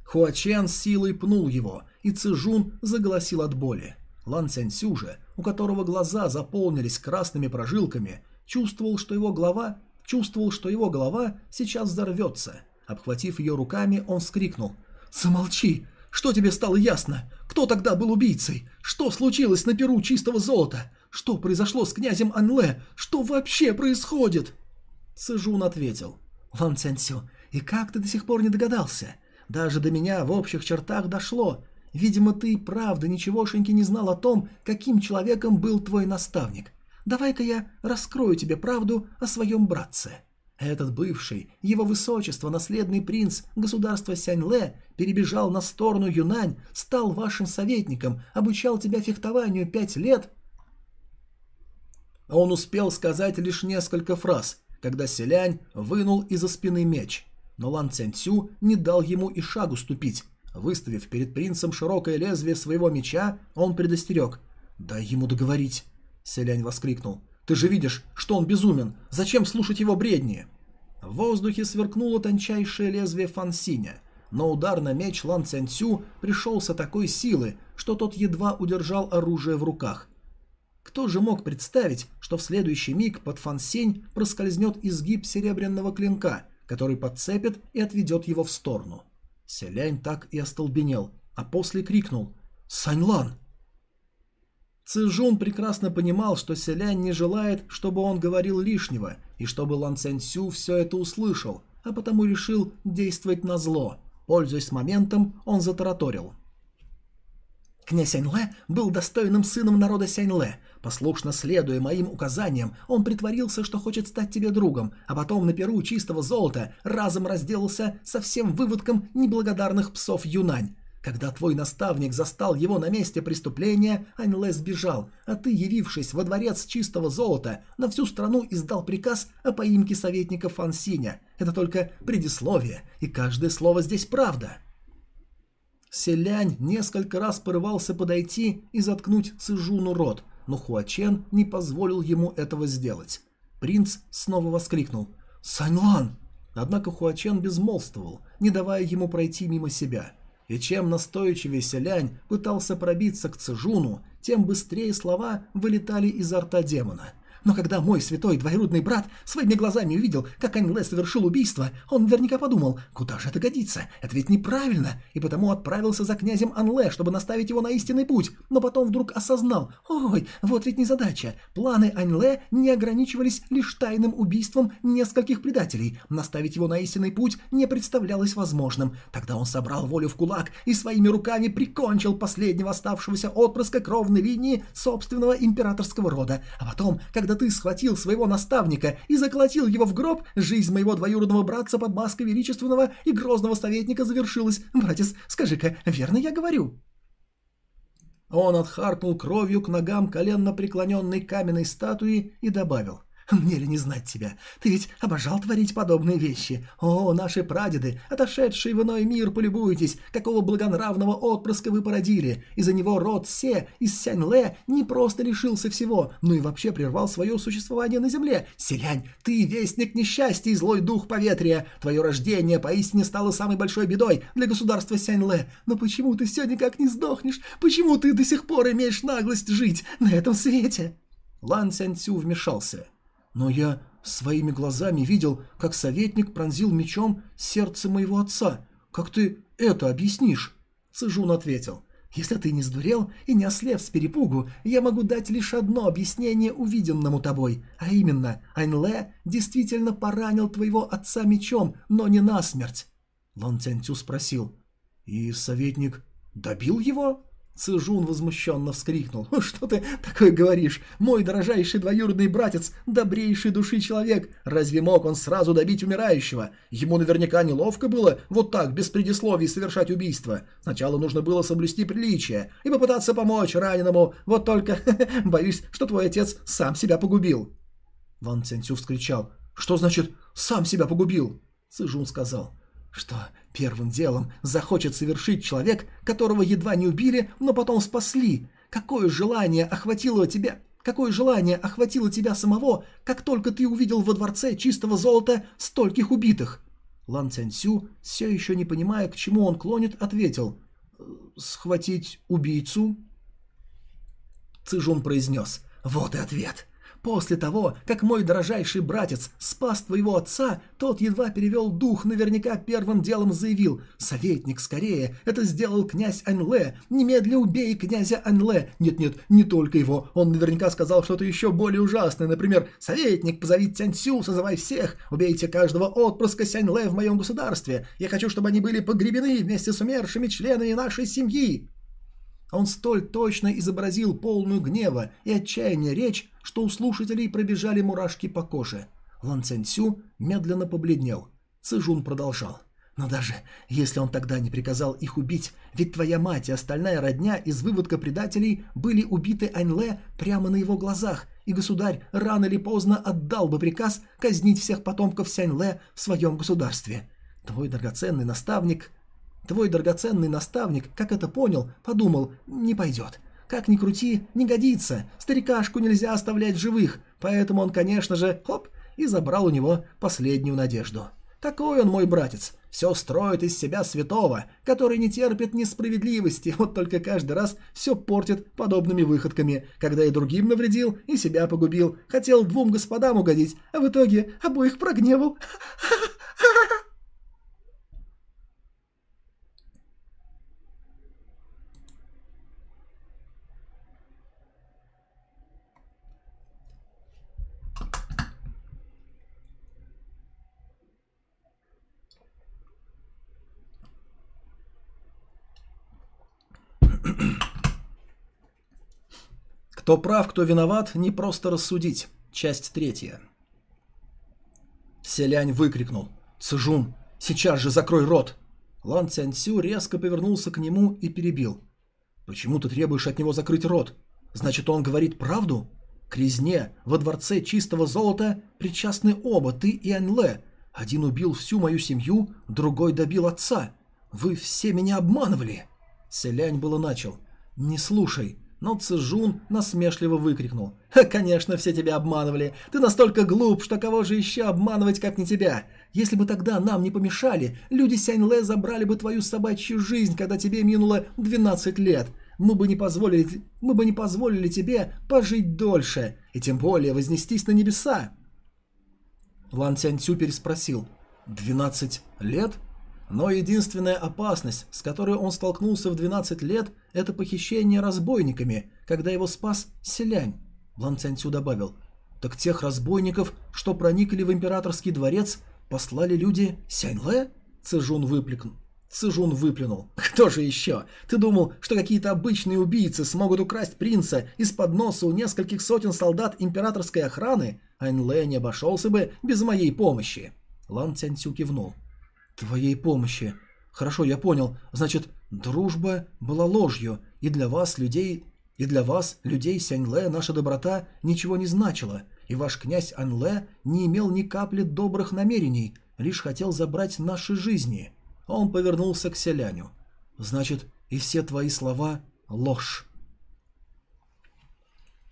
Хуачен силой пнул его, и Цижун заголосил от боли. Лан Цяньсю же, у которого глаза заполнились красными прожилками, чувствовал, что его голова, чувствовал, что его голова сейчас взорвется. Обхватив ее руками, он вскрикнул. «Замолчи! Что тебе стало ясно? Кто тогда был убийцей? Что случилось на перу чистого золота? Что произошло с князем Анле? Что вообще происходит?» Цзэжун ответил. «Лан Цяньсю, и как ты до сих пор не догадался? Даже до меня в общих чертах дошло. Видимо, ты правда ничегошеньки не знал о том, каким человеком был твой наставник. Давай-ка я раскрою тебе правду о своем братце. Этот бывший, его высочество, наследный принц государства Сяньле, перебежал на сторону Юнань, стал вашим советником, обучал тебя фехтованию пять лет. Он успел сказать лишь несколько фраз, когда Селянь вынул из-за спины меч. Но Лан Цянцю не дал ему и шагу ступить. Выставив перед принцем широкое лезвие своего меча, он предостерег. «Дай ему договорить!» Селянь воскликнул. «Ты же видишь, что он безумен! Зачем слушать его бредни?» В воздухе сверкнуло тончайшее лезвие Фансиня, но удар на меч Лан Цянцю пришелся такой силы, что тот едва удержал оружие в руках. Кто же мог представить, что в следующий миг под Фансень проскользнет изгиб серебряного клинка, который подцепит и отведет его в сторону? Селянь так и остолбенел, а после крикнул «Саньлан!». Цзжун прекрасно понимал, что Селянь не желает, чтобы он говорил лишнего, и чтобы Лан Цяньсю все это услышал, а потому решил действовать на зло. Пользуясь моментом, он затараторил. Князь Сяньле был достойным сыном народа Сяньле. Послушно следуя моим указаниям, он притворился, что хочет стать тебе другом, а потом на перу чистого золота разом разделался со всем выводком неблагодарных псов Юнань. Когда твой наставник застал его на месте преступления, Аньле сбежал, а ты, явившись во дворец чистого золота, на всю страну издал приказ о поимке советника Фансиня. Это только предисловие, и каждое слово здесь правда. Селянь несколько раз порывался подойти и заткнуть Цижуну рот, но Хуачен не позволил ему этого сделать. Принц снова воскликнул «Саньлан!» Однако Хуачен безмолвствовал, не давая ему пройти мимо себя – и чем настойчивее селянь пытался пробиться к Цежуну, тем быстрее слова вылетали изо рта демона. Но когда мой святой двоюродный брат своими глазами увидел, как Аньле совершил убийство, он наверняка подумал, куда же это годится, это ведь неправильно, и потому отправился за князем Анле, чтобы наставить его на истинный путь, но потом вдруг осознал, ой, вот ведь незадача, планы Аньле не ограничивались лишь тайным убийством нескольких предателей, наставить его на истинный путь не представлялось возможным. Тогда он собрал волю в кулак и своими руками прикончил последнего оставшегося отпрыска кровной линии собственного императорского рода, а потом, когда когда ты схватил своего наставника и заколотил его в гроб, жизнь моего двоюродного братца под маской величественного и грозного советника завершилась. Братец, скажи-ка, верно я говорю?» Он отхаркнул кровью к ногам коленно преклоненной каменной статуи и добавил – мне ли не знать тебя? Ты ведь обожал творить подобные вещи. О, наши прадеды, отошедшие в иной мир, полюбуйтесь, какого благонравного отпрыска вы породили. Из-за него род Се из Сяньле не просто лишился всего, но и вообще прервал свое существование на земле. Селянь, ты вестник несчастья и злой дух поветрия. Твое рождение поистине стало самой большой бедой для государства Сяньле. Но почему ты все никак не сдохнешь? Почему ты до сих пор имеешь наглость жить на этом свете?» Лан Сяньцю вмешался. Но я своими глазами видел, как советник пронзил мечом сердце моего отца. Как ты это объяснишь?» Цижун ответил. «Если ты не сдурел и не ослеп с перепугу, я могу дать лишь одно объяснение увиденному тобой, а именно, Аньле действительно поранил твоего отца мечом, но не насмерть». Лан Цянцю спросил. «И советник добил его?» Цижун возмущенно вскрикнул. «Что ты такое говоришь? Мой дорожайший двоюродный братец, добрейший души человек. Разве мог он сразу добить умирающего? Ему наверняка неловко было вот так, без предисловий, совершать убийство. Сначала нужно было соблюсти приличие и попытаться помочь раненому. Вот только, [laughs] боюсь, что твой отец сам себя погубил». Ван Цянцю вскричал. «Что значит «сам себя погубил»?» Цижун сказал. «Что Первым делом захочет совершить человек, которого едва не убили, но потом спасли. Какое желание охватило тебя... Какое желание охватило тебя самого, как только ты увидел во дворце чистого золота стольких убитых? Лан Цяньсю, все еще не понимая, к чему он клонит, ответил «Схватить убийцу?» Цижун произнес «Вот и ответ. После того, как мой дорожайший братец спас твоего отца, тот едва перевел дух, наверняка первым делом заявил «Советник, скорее! Это сделал князь Аньле! Немедля убей князя Аньле!» Нет-нет, не только его. Он наверняка сказал что-то еще более ужасное. Например, «Советник, позови Тяньсю, созывай всех! Убейте каждого отпрыска Сяньле в моем государстве! Я хочу, чтобы они были погребены вместе с умершими членами нашей семьи!» Он столь точно изобразил полную гнева и отчаяния речь, что у слушателей пробежали мурашки по коже. Лан Цяньцю медленно побледнел. Цижун продолжал. Но даже если он тогда не приказал их убить, ведь твоя мать и остальная родня из выводка предателей были убиты Аньле прямо на его глазах, и государь рано или поздно отдал бы приказ казнить всех потомков Сяньле в своем государстве. Твой драгоценный наставник... Твой драгоценный наставник, как это понял, подумал, не пойдет. Как ни крути, не годится, старикашку нельзя оставлять живых, поэтому он, конечно же, хоп, и забрал у него последнюю надежду. Такой он мой братец, все строит из себя святого, который не терпит несправедливости, вот только каждый раз все портит подобными выходками, когда и другим навредил, и себя погубил, хотел двум господам угодить, а в итоге обоих прогневал. [laughs] Кто прав, кто виноват, не просто рассудить. Часть третья. Селянь выкрикнул. «Цижун, сейчас же закрой рот!» Лан Цяньцю резко повернулся к нему и перебил. «Почему ты требуешь от него закрыть рот? Значит, он говорит правду? К резне во дворце чистого золота причастны оба, ты и Аньле. Один убил всю мою семью, другой добил отца. Вы все меня обманывали!» Селянь было начал. «Не слушай, но Цзжун насмешливо выкрикнул. «Конечно, все тебя обманывали. Ты настолько глуп, что кого же еще обманывать, как не тебя? Если бы тогда нам не помешали, люди Сяньле забрали бы твою собачью жизнь, когда тебе минуло 12 лет. Мы бы не позволили, мы бы не позволили тебе пожить дольше, и тем более вознестись на небеса». Лан Цяньцю переспросил. «12 лет?» Но единственная опасность, с которой он столкнулся в 12 лет, это похищение разбойниками, когда его спас селянь. Лан Цянцю добавил. Так тех разбойников, что проникли в императорский дворец, послали люди Сяньле? Цижун выплюнул. Цижун [laughs] выплюнул. «Кто же еще? Ты думал, что какие-то обычные убийцы смогут украсть принца из-под носа у нескольких сотен солдат императорской охраны? Аньле не обошелся бы без моей помощи!» Лан Цянцю кивнул твоей помощи. Хорошо, я понял. Значит, дружба была ложью, и для вас, людей, и для вас, людей Сяньле, наша доброта ничего не значила, и ваш князь Анле не имел ни капли добрых намерений, лишь хотел забрать наши жизни. Он повернулся к селяню. Значит, и все твои слова — ложь.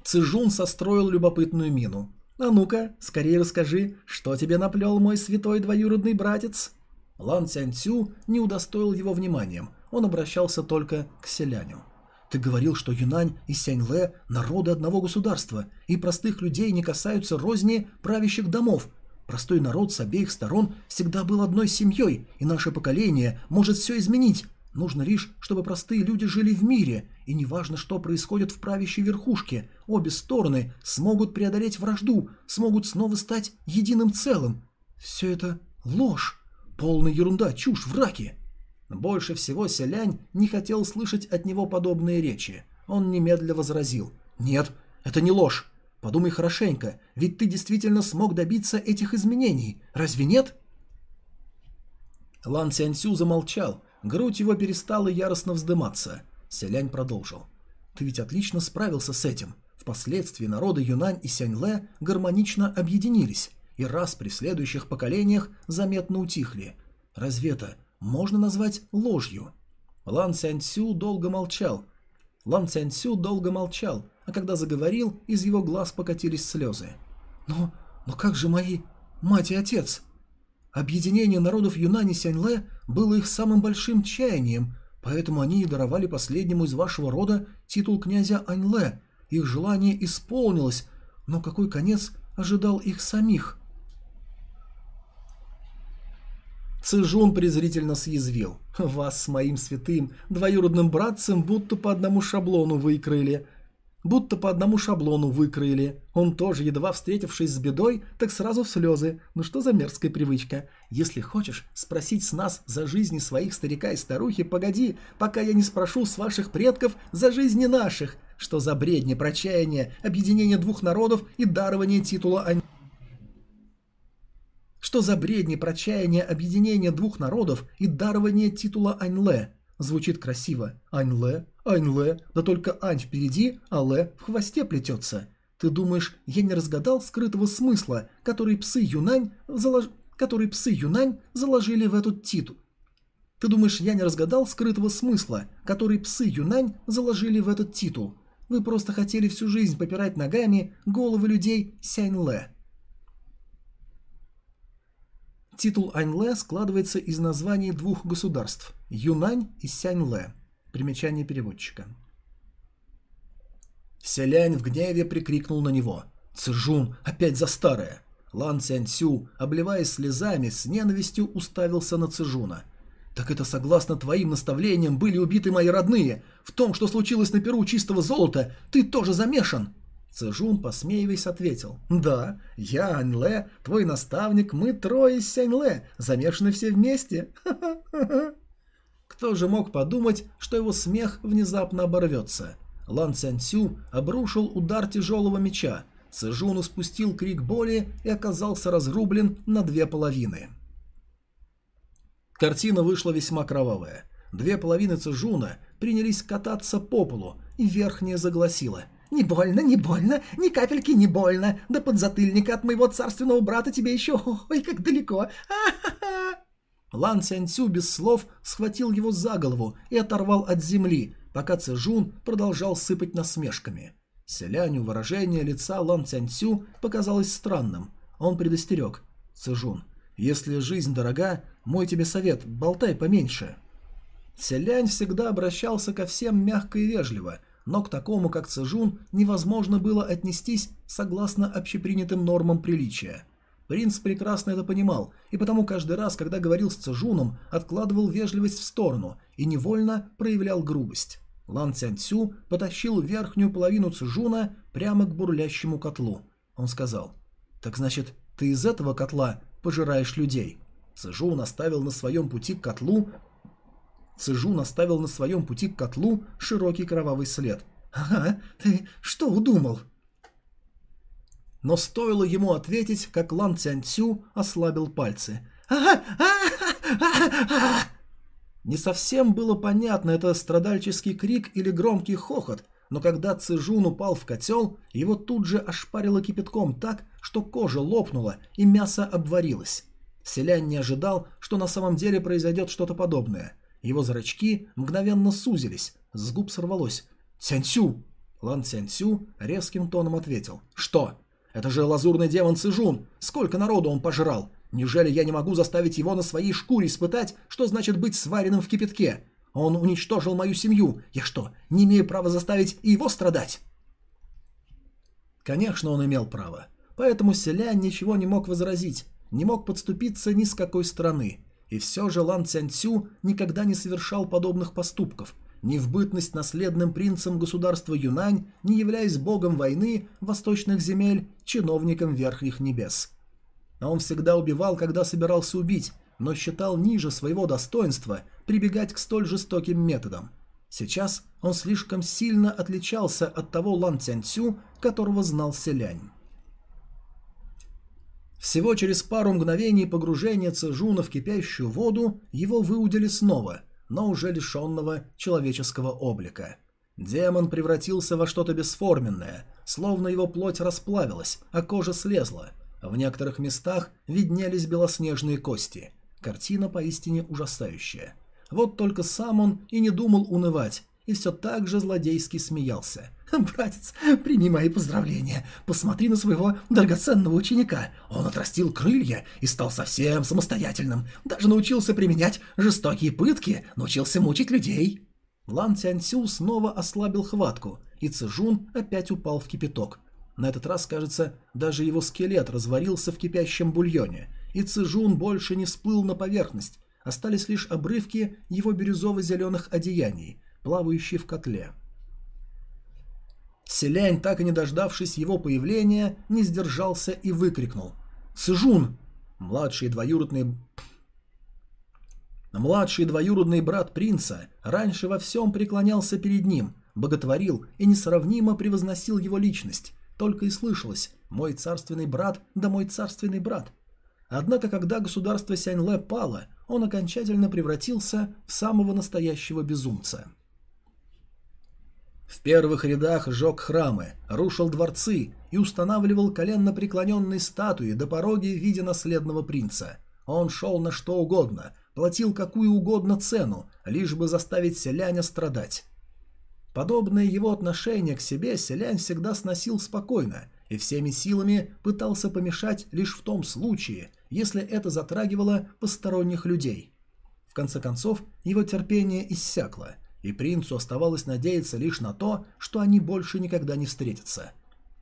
Цижун состроил любопытную мину. «А ну-ка, скорее расскажи, что тебе наплел мой святой двоюродный братец?» Лан Цяньцю не удостоил его вниманием, он обращался только к селяню. «Ты говорил, что Юнань и Сяньле – народы одного государства, и простых людей не касаются розни правящих домов. Простой народ с обеих сторон всегда был одной семьей, и наше поколение может все изменить. Нужно лишь, чтобы простые люди жили в мире, и неважно, что происходит в правящей верхушке, обе стороны смогут преодолеть вражду, смогут снова стать единым целым. Все это ложь. Полная ерунда, чушь, враки. Больше всего Селянь не хотел слышать от него подобные речи. Он немедленно возразил. «Нет, это не ложь. Подумай хорошенько, ведь ты действительно смог добиться этих изменений. Разве нет?» Лан Сяньсю замолчал. Грудь его перестала яростно вздыматься. Селянь продолжил. «Ты ведь отлично справился с этим. Впоследствии народы Юнань и Сяньле гармонично объединились и раз при следующих поколениях заметно утихли. Разве это можно назвать ложью? Лан Цяньцю долго молчал. Лан Цяньцю долго молчал, а когда заговорил, из его глаз покатились слезы. «Но, но как же мои мать и отец?» Объединение народов Юнани Сяньле было их самым большим чаянием, поэтому они и даровали последнему из вашего рода титул князя Аньле. Их желание исполнилось, но какой конец ожидал их самих? Цижун презрительно съязвил. «Вас с моим святым двоюродным братцем будто по одному шаблону выкрыли. Будто по одному шаблону выкрыли. Он тоже, едва встретившись с бедой, так сразу в слезы. Ну что за мерзкая привычка? Если хочешь спросить с нас за жизни своих старика и старухи, погоди, пока я не спрошу с ваших предков за жизни наших. Что за бредни, прочаяние, объединение двух народов и дарование титула Что за бредни про чаяние объединения двух народов и дарование титула Аньле? Звучит красиво. Аньле, Аньле, да только Ань впереди, а Ле в хвосте плетется. Ты думаешь, я не разгадал скрытого смысла, который псы Юнань, залож... который псы Юнань заложили в этот титул? Ты думаешь, я не разгадал скрытого смысла, который псы Юнань заложили в этот титул? Вы просто хотели всю жизнь попирать ногами головы людей Сяньле. Титул Аньле складывается из названий двух государств – Юнань и Сяньле. Примечание переводчика. Селянь в гневе прикрикнул на него. «Цзжун, опять за старое!» Лан Цяньцю, обливаясь слезами, с ненавистью уставился на Цзжуна. «Так это согласно твоим наставлениям были убиты мои родные. В том, что случилось на Перу чистого золота, ты тоже замешан!» Цежун, посмеиваясь, ответил. «Да, я, Аньле, твой наставник, мы трое из Сяньле, замешаны все вместе. [laughs] Кто же мог подумать, что его смех внезапно оборвется? Лан Цянцю обрушил удар тяжелого меча. Цежун спустил крик боли и оказался разрублен на две половины. Картина вышла весьма кровавая. Две половины Цежуна принялись кататься по полу, и верхняя загласила – «Не больно, не больно, ни капельки не больно. Да подзатыльника от моего царственного брата тебе еще, ой, как далеко. А-ха-ха!» Лан Цянцю без слов схватил его за голову и оторвал от земли, пока Цежун продолжал сыпать насмешками. Селяню выражение лица Лан Цянцю показалось странным. Он предостерег. «Цежун, если жизнь дорога, мой тебе совет, болтай поменьше». Селянь всегда обращался ко всем мягко и вежливо – но к такому, как Цежун, невозможно было отнестись согласно общепринятым нормам приличия. Принц прекрасно это понимал, и потому каждый раз, когда говорил с Цежуном, откладывал вежливость в сторону и невольно проявлял грубость. Лан Цянцю потащил верхнюю половину Цежуна прямо к бурлящему котлу. Он сказал, «Так значит, ты из этого котла пожираешь людей?» Цежун оставил на своем пути к котлу Цежу наставил на своем пути к котлу широкий кровавый след. «Ага, ты что удумал?» Но стоило ему ответить, как Лан Цянцю ослабил пальцы. «Ага, ага, Не совсем было понятно, это страдальческий крик или громкий хохот, но когда Цижун упал в котел, его тут же ошпарило кипятком так, что кожа лопнула и мясо обварилось. Селянь не ожидал, что на самом деле произойдет что-то подобное. Его зрачки мгновенно сузились, с губ сорвалось «Цянцю!». Лан Цянцю резким тоном ответил «Что? Это же лазурный демон Цижун! Сколько народу он пожрал! Неужели я не могу заставить его на своей шкуре испытать, что значит быть сваренным в кипятке? Он уничтожил мою семью. Я что, не имею права заставить его страдать?» Конечно, он имел право. Поэтому селянь ничего не мог возразить, не мог подступиться ни с какой стороны. И все же Лан Цянцю никогда не совершал подобных поступков, ни в бытность наследным принцем государства Юнань, не являясь богом войны восточных земель, чиновником верхних небес. А он всегда убивал, когда собирался убить, но считал ниже своего достоинства прибегать к столь жестоким методам. Сейчас он слишком сильно отличался от того Лан Цянцю, которого знал Селянь. Всего через пару мгновений погружения Цежуна в кипящую воду его выудили снова, но уже лишенного человеческого облика. Демон превратился во что-то бесформенное, словно его плоть расплавилась, а кожа слезла. В некоторых местах виднелись белоснежные кости. Картина поистине ужасающая. Вот только сам он и не думал унывать, и все так же злодейски смеялся. [laughs] «Братец, прими мои поздравления. Посмотри на своего драгоценного ученика. Он отрастил крылья и стал совсем самостоятельным. Даже научился применять жестокие пытки, научился мучить людей». Лан Цяньцю снова ослабил хватку, и Цзжун опять упал в кипяток. На этот раз, кажется, даже его скелет разварился в кипящем бульоне, и Цзжун больше не всплыл на поверхность, остались лишь обрывки его бирюзово-зеленых одеяний – плавающий в котле. Селянь, так и не дождавшись его появления, не сдержался и выкрикнул. «Цзжун!» Младший двоюродный... Младший двоюродный брат принца раньше во всем преклонялся перед ним, боготворил и несравнимо превозносил его личность. Только и слышалось «мой царственный брат, да мой царственный брат». Однако, когда государство Сяньле пало, он окончательно превратился в самого настоящего безумца. В первых рядах жег храмы, рушил дворцы и устанавливал коленно преклоненные статуи до пороги в виде наследного принца. Он шел на что угодно, платил какую угодно цену, лишь бы заставить селяня страдать. Подобное его отношение к себе селянь всегда сносил спокойно и всеми силами пытался помешать лишь в том случае, если это затрагивало посторонних людей. В конце концов, его терпение иссякло, и принцу оставалось надеяться лишь на то, что они больше никогда не встретятся.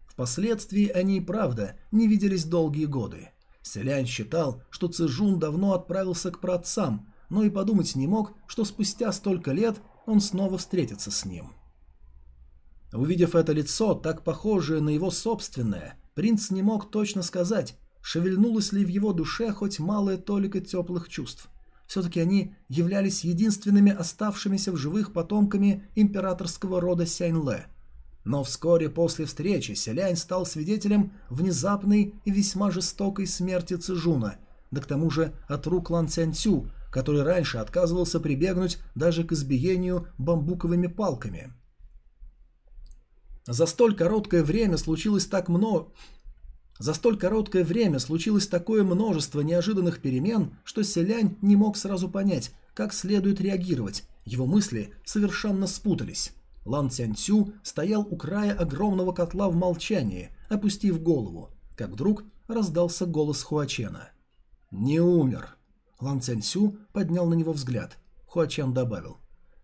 Впоследствии они и правда не виделись долгие годы. Селянь считал, что Цзжун давно отправился к праотцам, но и подумать не мог, что спустя столько лет он снова встретится с ним. Увидев это лицо, так похожее на его собственное, принц не мог точно сказать, шевельнулось ли в его душе хоть малое толика теплых чувств. Все-таки они являлись единственными оставшимися в живых потомками императорского рода Сяньле. Но вскоре после встречи Селянь стал свидетелем внезапной и весьма жестокой смерти Цижуна, да к тому же от рук Лан Цянцю, который раньше отказывался прибегнуть даже к избиению бамбуковыми палками. За столь короткое время случилось так много... За столь короткое время случилось такое множество неожиданных перемен, что селянь не мог сразу понять, как следует реагировать. Его мысли совершенно спутались. Лан Цянцю стоял у края огромного котла в молчании, опустив голову, как вдруг раздался голос Хуачена. «Не умер». Лан Цянцю поднял на него взгляд. Хуачен добавил.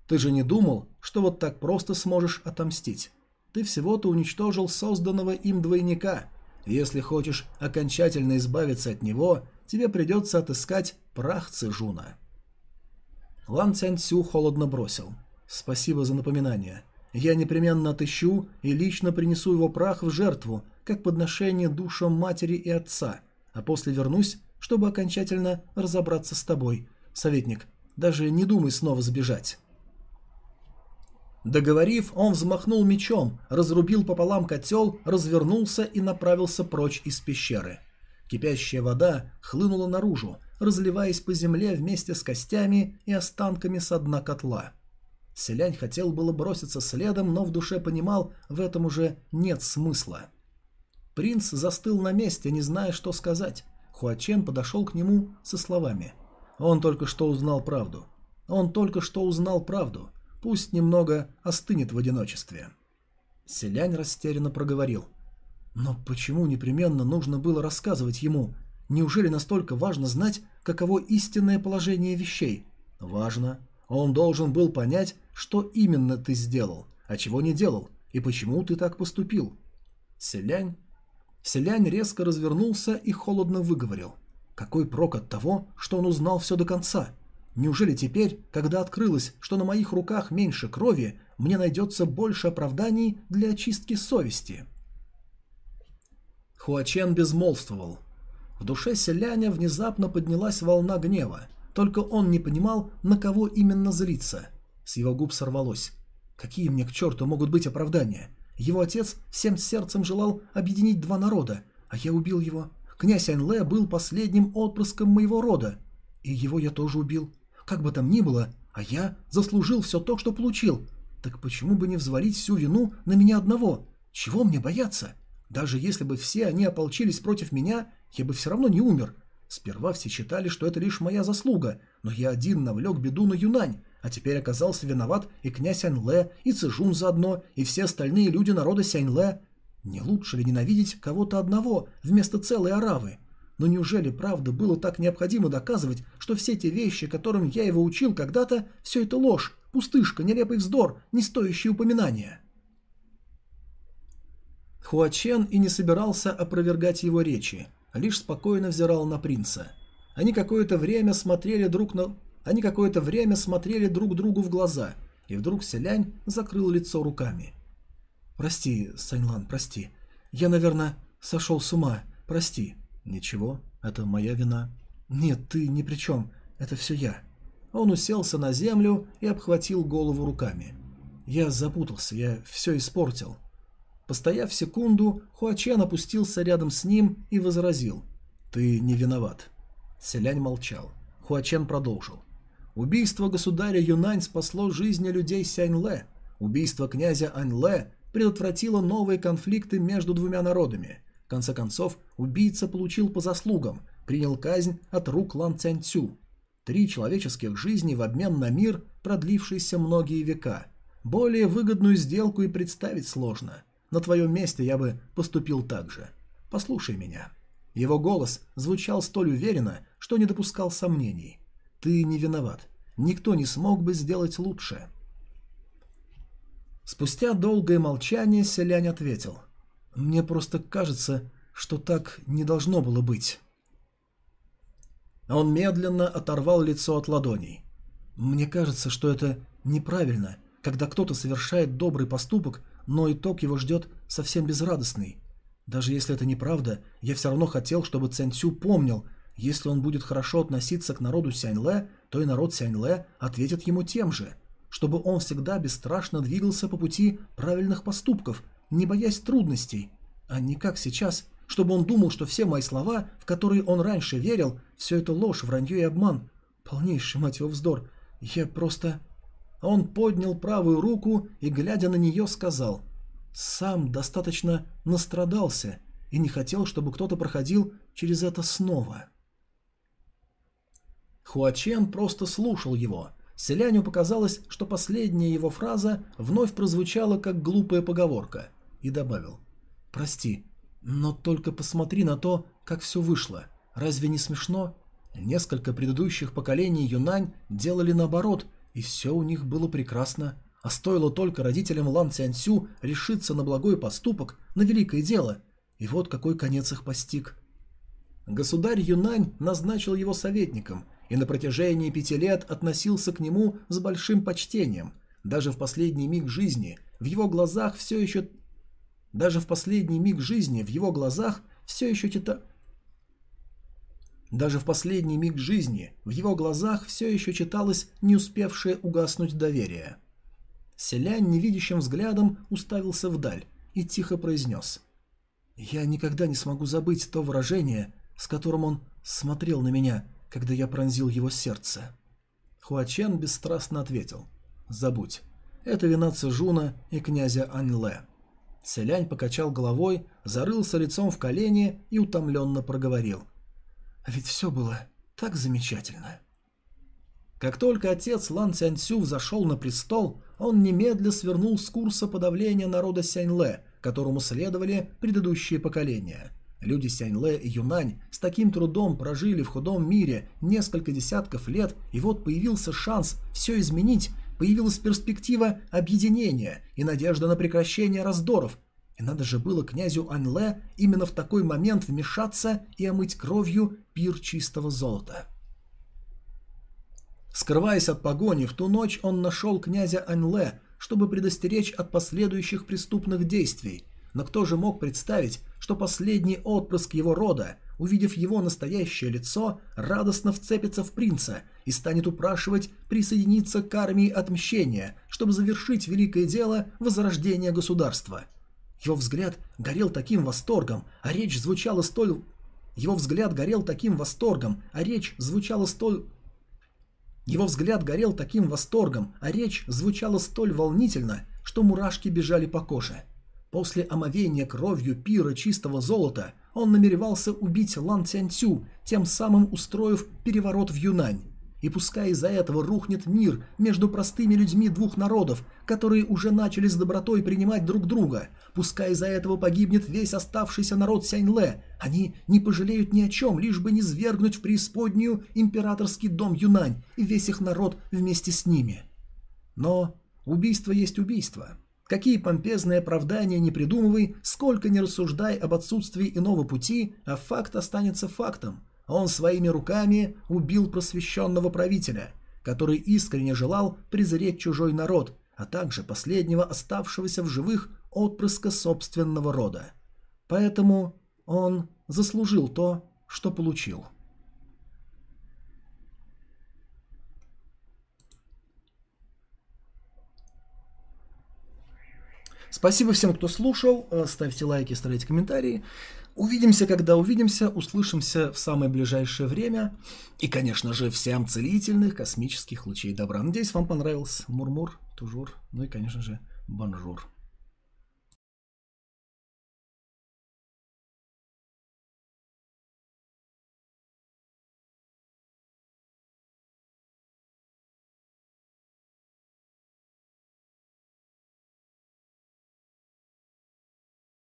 «Ты же не думал, что вот так просто сможешь отомстить? Ты всего-то уничтожил созданного им двойника, если хочешь окончательно избавиться от него, тебе придется отыскать прах Цижуна. Лан Цянцю холодно бросил. «Спасибо за напоминание. Я непременно отыщу и лично принесу его прах в жертву, как подношение душам матери и отца, а после вернусь, чтобы окончательно разобраться с тобой. Советник, даже не думай снова сбежать». Договорив, он взмахнул мечом, разрубил пополам котел, развернулся и направился прочь из пещеры. Кипящая вода хлынула наружу, разливаясь по земле вместе с костями и останками со дна котла. Селянь хотел было броситься следом, но в душе понимал, в этом уже нет смысла. Принц застыл на месте, не зная, что сказать. Хуачен подошел к нему со словами. Он только что узнал правду. Он только что узнал правду. Пусть немного остынет в одиночестве. Селянь растерянно проговорил. Но почему непременно нужно было рассказывать ему? Неужели настолько важно знать, каково истинное положение вещей? Важно. Он должен был понять, что именно ты сделал, а чего не делал, и почему ты так поступил. Селянь... Селянь резко развернулся и холодно выговорил. Какой прок от того, что он узнал все до конца? Неужели теперь, когда открылось, что на моих руках меньше крови, мне найдется больше оправданий для очистки совести? Хуачен безмолвствовал. В душе селяня внезапно поднялась волна гнева. Только он не понимал, на кого именно злиться. С его губ сорвалось. Какие мне к черту могут быть оправдания? Его отец всем сердцем желал объединить два народа, а я убил его. Князь Аньле был последним отпрыском моего рода, и его я тоже убил. Как бы там ни было, а я заслужил все то, что получил. Так почему бы не взвалить всю вину на меня одного? Чего мне бояться? Даже если бы все они ополчились против меня, я бы все равно не умер. Сперва все считали, что это лишь моя заслуга, но я один навлек беду на Юнань, а теперь оказался виноват и князь Аньле, и Цежун заодно, и все остальные люди народа Сяньле. Не лучше ли ненавидеть кого-то одного вместо целой аравы? Но неужели правда было так необходимо доказывать, что все те вещи, которым я его учил когда-то, все это ложь, пустышка, нелепый вздор, не стоящий упоминания? Хуачен и не собирался опровергать его речи, лишь спокойно взирал на принца. Они какое-то время смотрели друг на... Они какое-то время смотрели друг другу в глаза, и вдруг Селянь закрыл лицо руками. «Прости, Саньлан, прости. Я, наверное, сошел с ума. Прости». «Ничего, это моя вина». «Нет, ты ни при чем. Это все я». Он уселся на землю и обхватил голову руками. «Я запутался, я все испортил». Постояв секунду, Хуачен опустился рядом с ним и возразил. «Ты не виноват. Селянь молчал. Хуачен продолжил. Убийство государя Юнань спасло жизни людей Сяньле. Убийство князя Аньле предотвратило новые конфликты между двумя народами. В конце концов, убийца получил по заслугам, принял казнь от рук Лан Цяньцю. Три человеческих жизни в обмен на мир, продлившийся многие века. Более выгодную сделку и представить сложно. На твоем месте я бы поступил так же. Послушай меня. Его голос звучал столь уверенно, что не допускал сомнений. Ты не виноват. Никто не смог бы сделать лучше. Спустя долгое молчание селянь ответил. «Мне просто кажется, что так не должно было быть». Он медленно оторвал лицо от ладоней. «Мне кажется, что это неправильно, когда кто-то совершает добрый поступок, но итог его ждет совсем безрадостный. Даже если это неправда, я все равно хотел, чтобы Цянцю помнил, если он будет хорошо относиться к народу Сяньле, то и народ Сяньле ответит ему тем же, чтобы он всегда бесстрашно двигался по пути правильных поступков, не боясь трудностей, а не как сейчас, чтобы он думал, что все мои слова, в которые он раньше верил, все это ложь, вранье и обман. Полнейший, мать его, вздор. Я просто... Он поднял правую руку и, глядя на нее, сказал – сам достаточно настрадался и не хотел, чтобы кто-то проходил через это снова. Хуачен просто слушал его. Селяню показалось, что последняя его фраза вновь прозвучала как глупая поговорка, и добавил «Прости, но только посмотри на то, как все вышло. Разве не смешно? Несколько предыдущих поколений Юнань делали наоборот, и все у них было прекрасно. А стоило только родителям Лан Цянцю решиться на благой поступок, на великое дело. И вот какой конец их постиг. Государь Юнань назначил его советником и на протяжении пяти лет относился к нему с большим почтением. Даже в последний миг жизни в его глазах все еще... Даже в последний миг жизни в его глазах все еще чита... Даже в последний миг жизни в его глазах все еще читалось не успевшее угаснуть доверие. Селянь невидящим взглядом уставился вдаль и тихо произнес. «Я никогда не смогу забыть то выражение, с которым он смотрел на меня, когда я пронзил его сердце». Хуачен бесстрастно ответил. «Забудь. Это вина Цежуна и князя Аньле». Селянь покачал головой, зарылся лицом в колени и утомленно проговорил. «А ведь все было так замечательно». Как только отец Лан Цянцю взошел на престол, он немедля свернул с курса подавления народа Сяньле, которому следовали предыдущие поколения. Люди Сяньле и Юнань с таким трудом прожили в худом мире несколько десятков лет, и вот появился шанс все изменить, появилась перспектива объединения и надежда на прекращение раздоров. И надо же было князю Аньле именно в такой момент вмешаться и омыть кровью пир чистого золота. Скрываясь от погони, в ту ночь он нашел князя Аньле, чтобы предостеречь от последующих преступных действий. Но кто же мог представить, что последний отпрыск его рода, увидев его настоящее лицо, радостно вцепится в принца и станет упрашивать присоединиться к армии отмщения, чтобы завершить великое дело возрождения государства. Его взгляд горел таким восторгом, а речь звучала столь... Его взгляд горел таким восторгом, а речь звучала столь его взгляд горел таким восторгом, а речь звучала столь волнительно, что мурашки бежали по коже. После омовения кровью пира чистого золота он намеревался убить Лан Цянцю, тем самым устроив переворот в Юнань. И пускай из-за этого рухнет мир между простыми людьми двух народов, которые уже начали с добротой принимать друг друга, пускай из-за этого погибнет весь оставшийся народ Сяньле, они не пожалеют ни о чем, лишь бы не свергнуть в преисподнюю императорский дом Юнань и весь их народ вместе с ними. Но убийство есть убийство. Какие помпезные оправдания не придумывай, сколько не рассуждай об отсутствии иного пути, а факт останется фактом – он своими руками убил просвещенного правителя, который искренне желал презреть чужой народ, а также последнего оставшегося в живых отпрыска собственного рода. Поэтому он заслужил то, что получил. Спасибо всем, кто слушал. Э, ставьте лайки, ставьте комментарии. Увидимся, когда увидимся, услышимся в самое ближайшее время. И, конечно же, всем целительных космических лучей добра. Надеюсь, вам понравился Мурмур, Тужур, ну и, конечно же, Бонжур.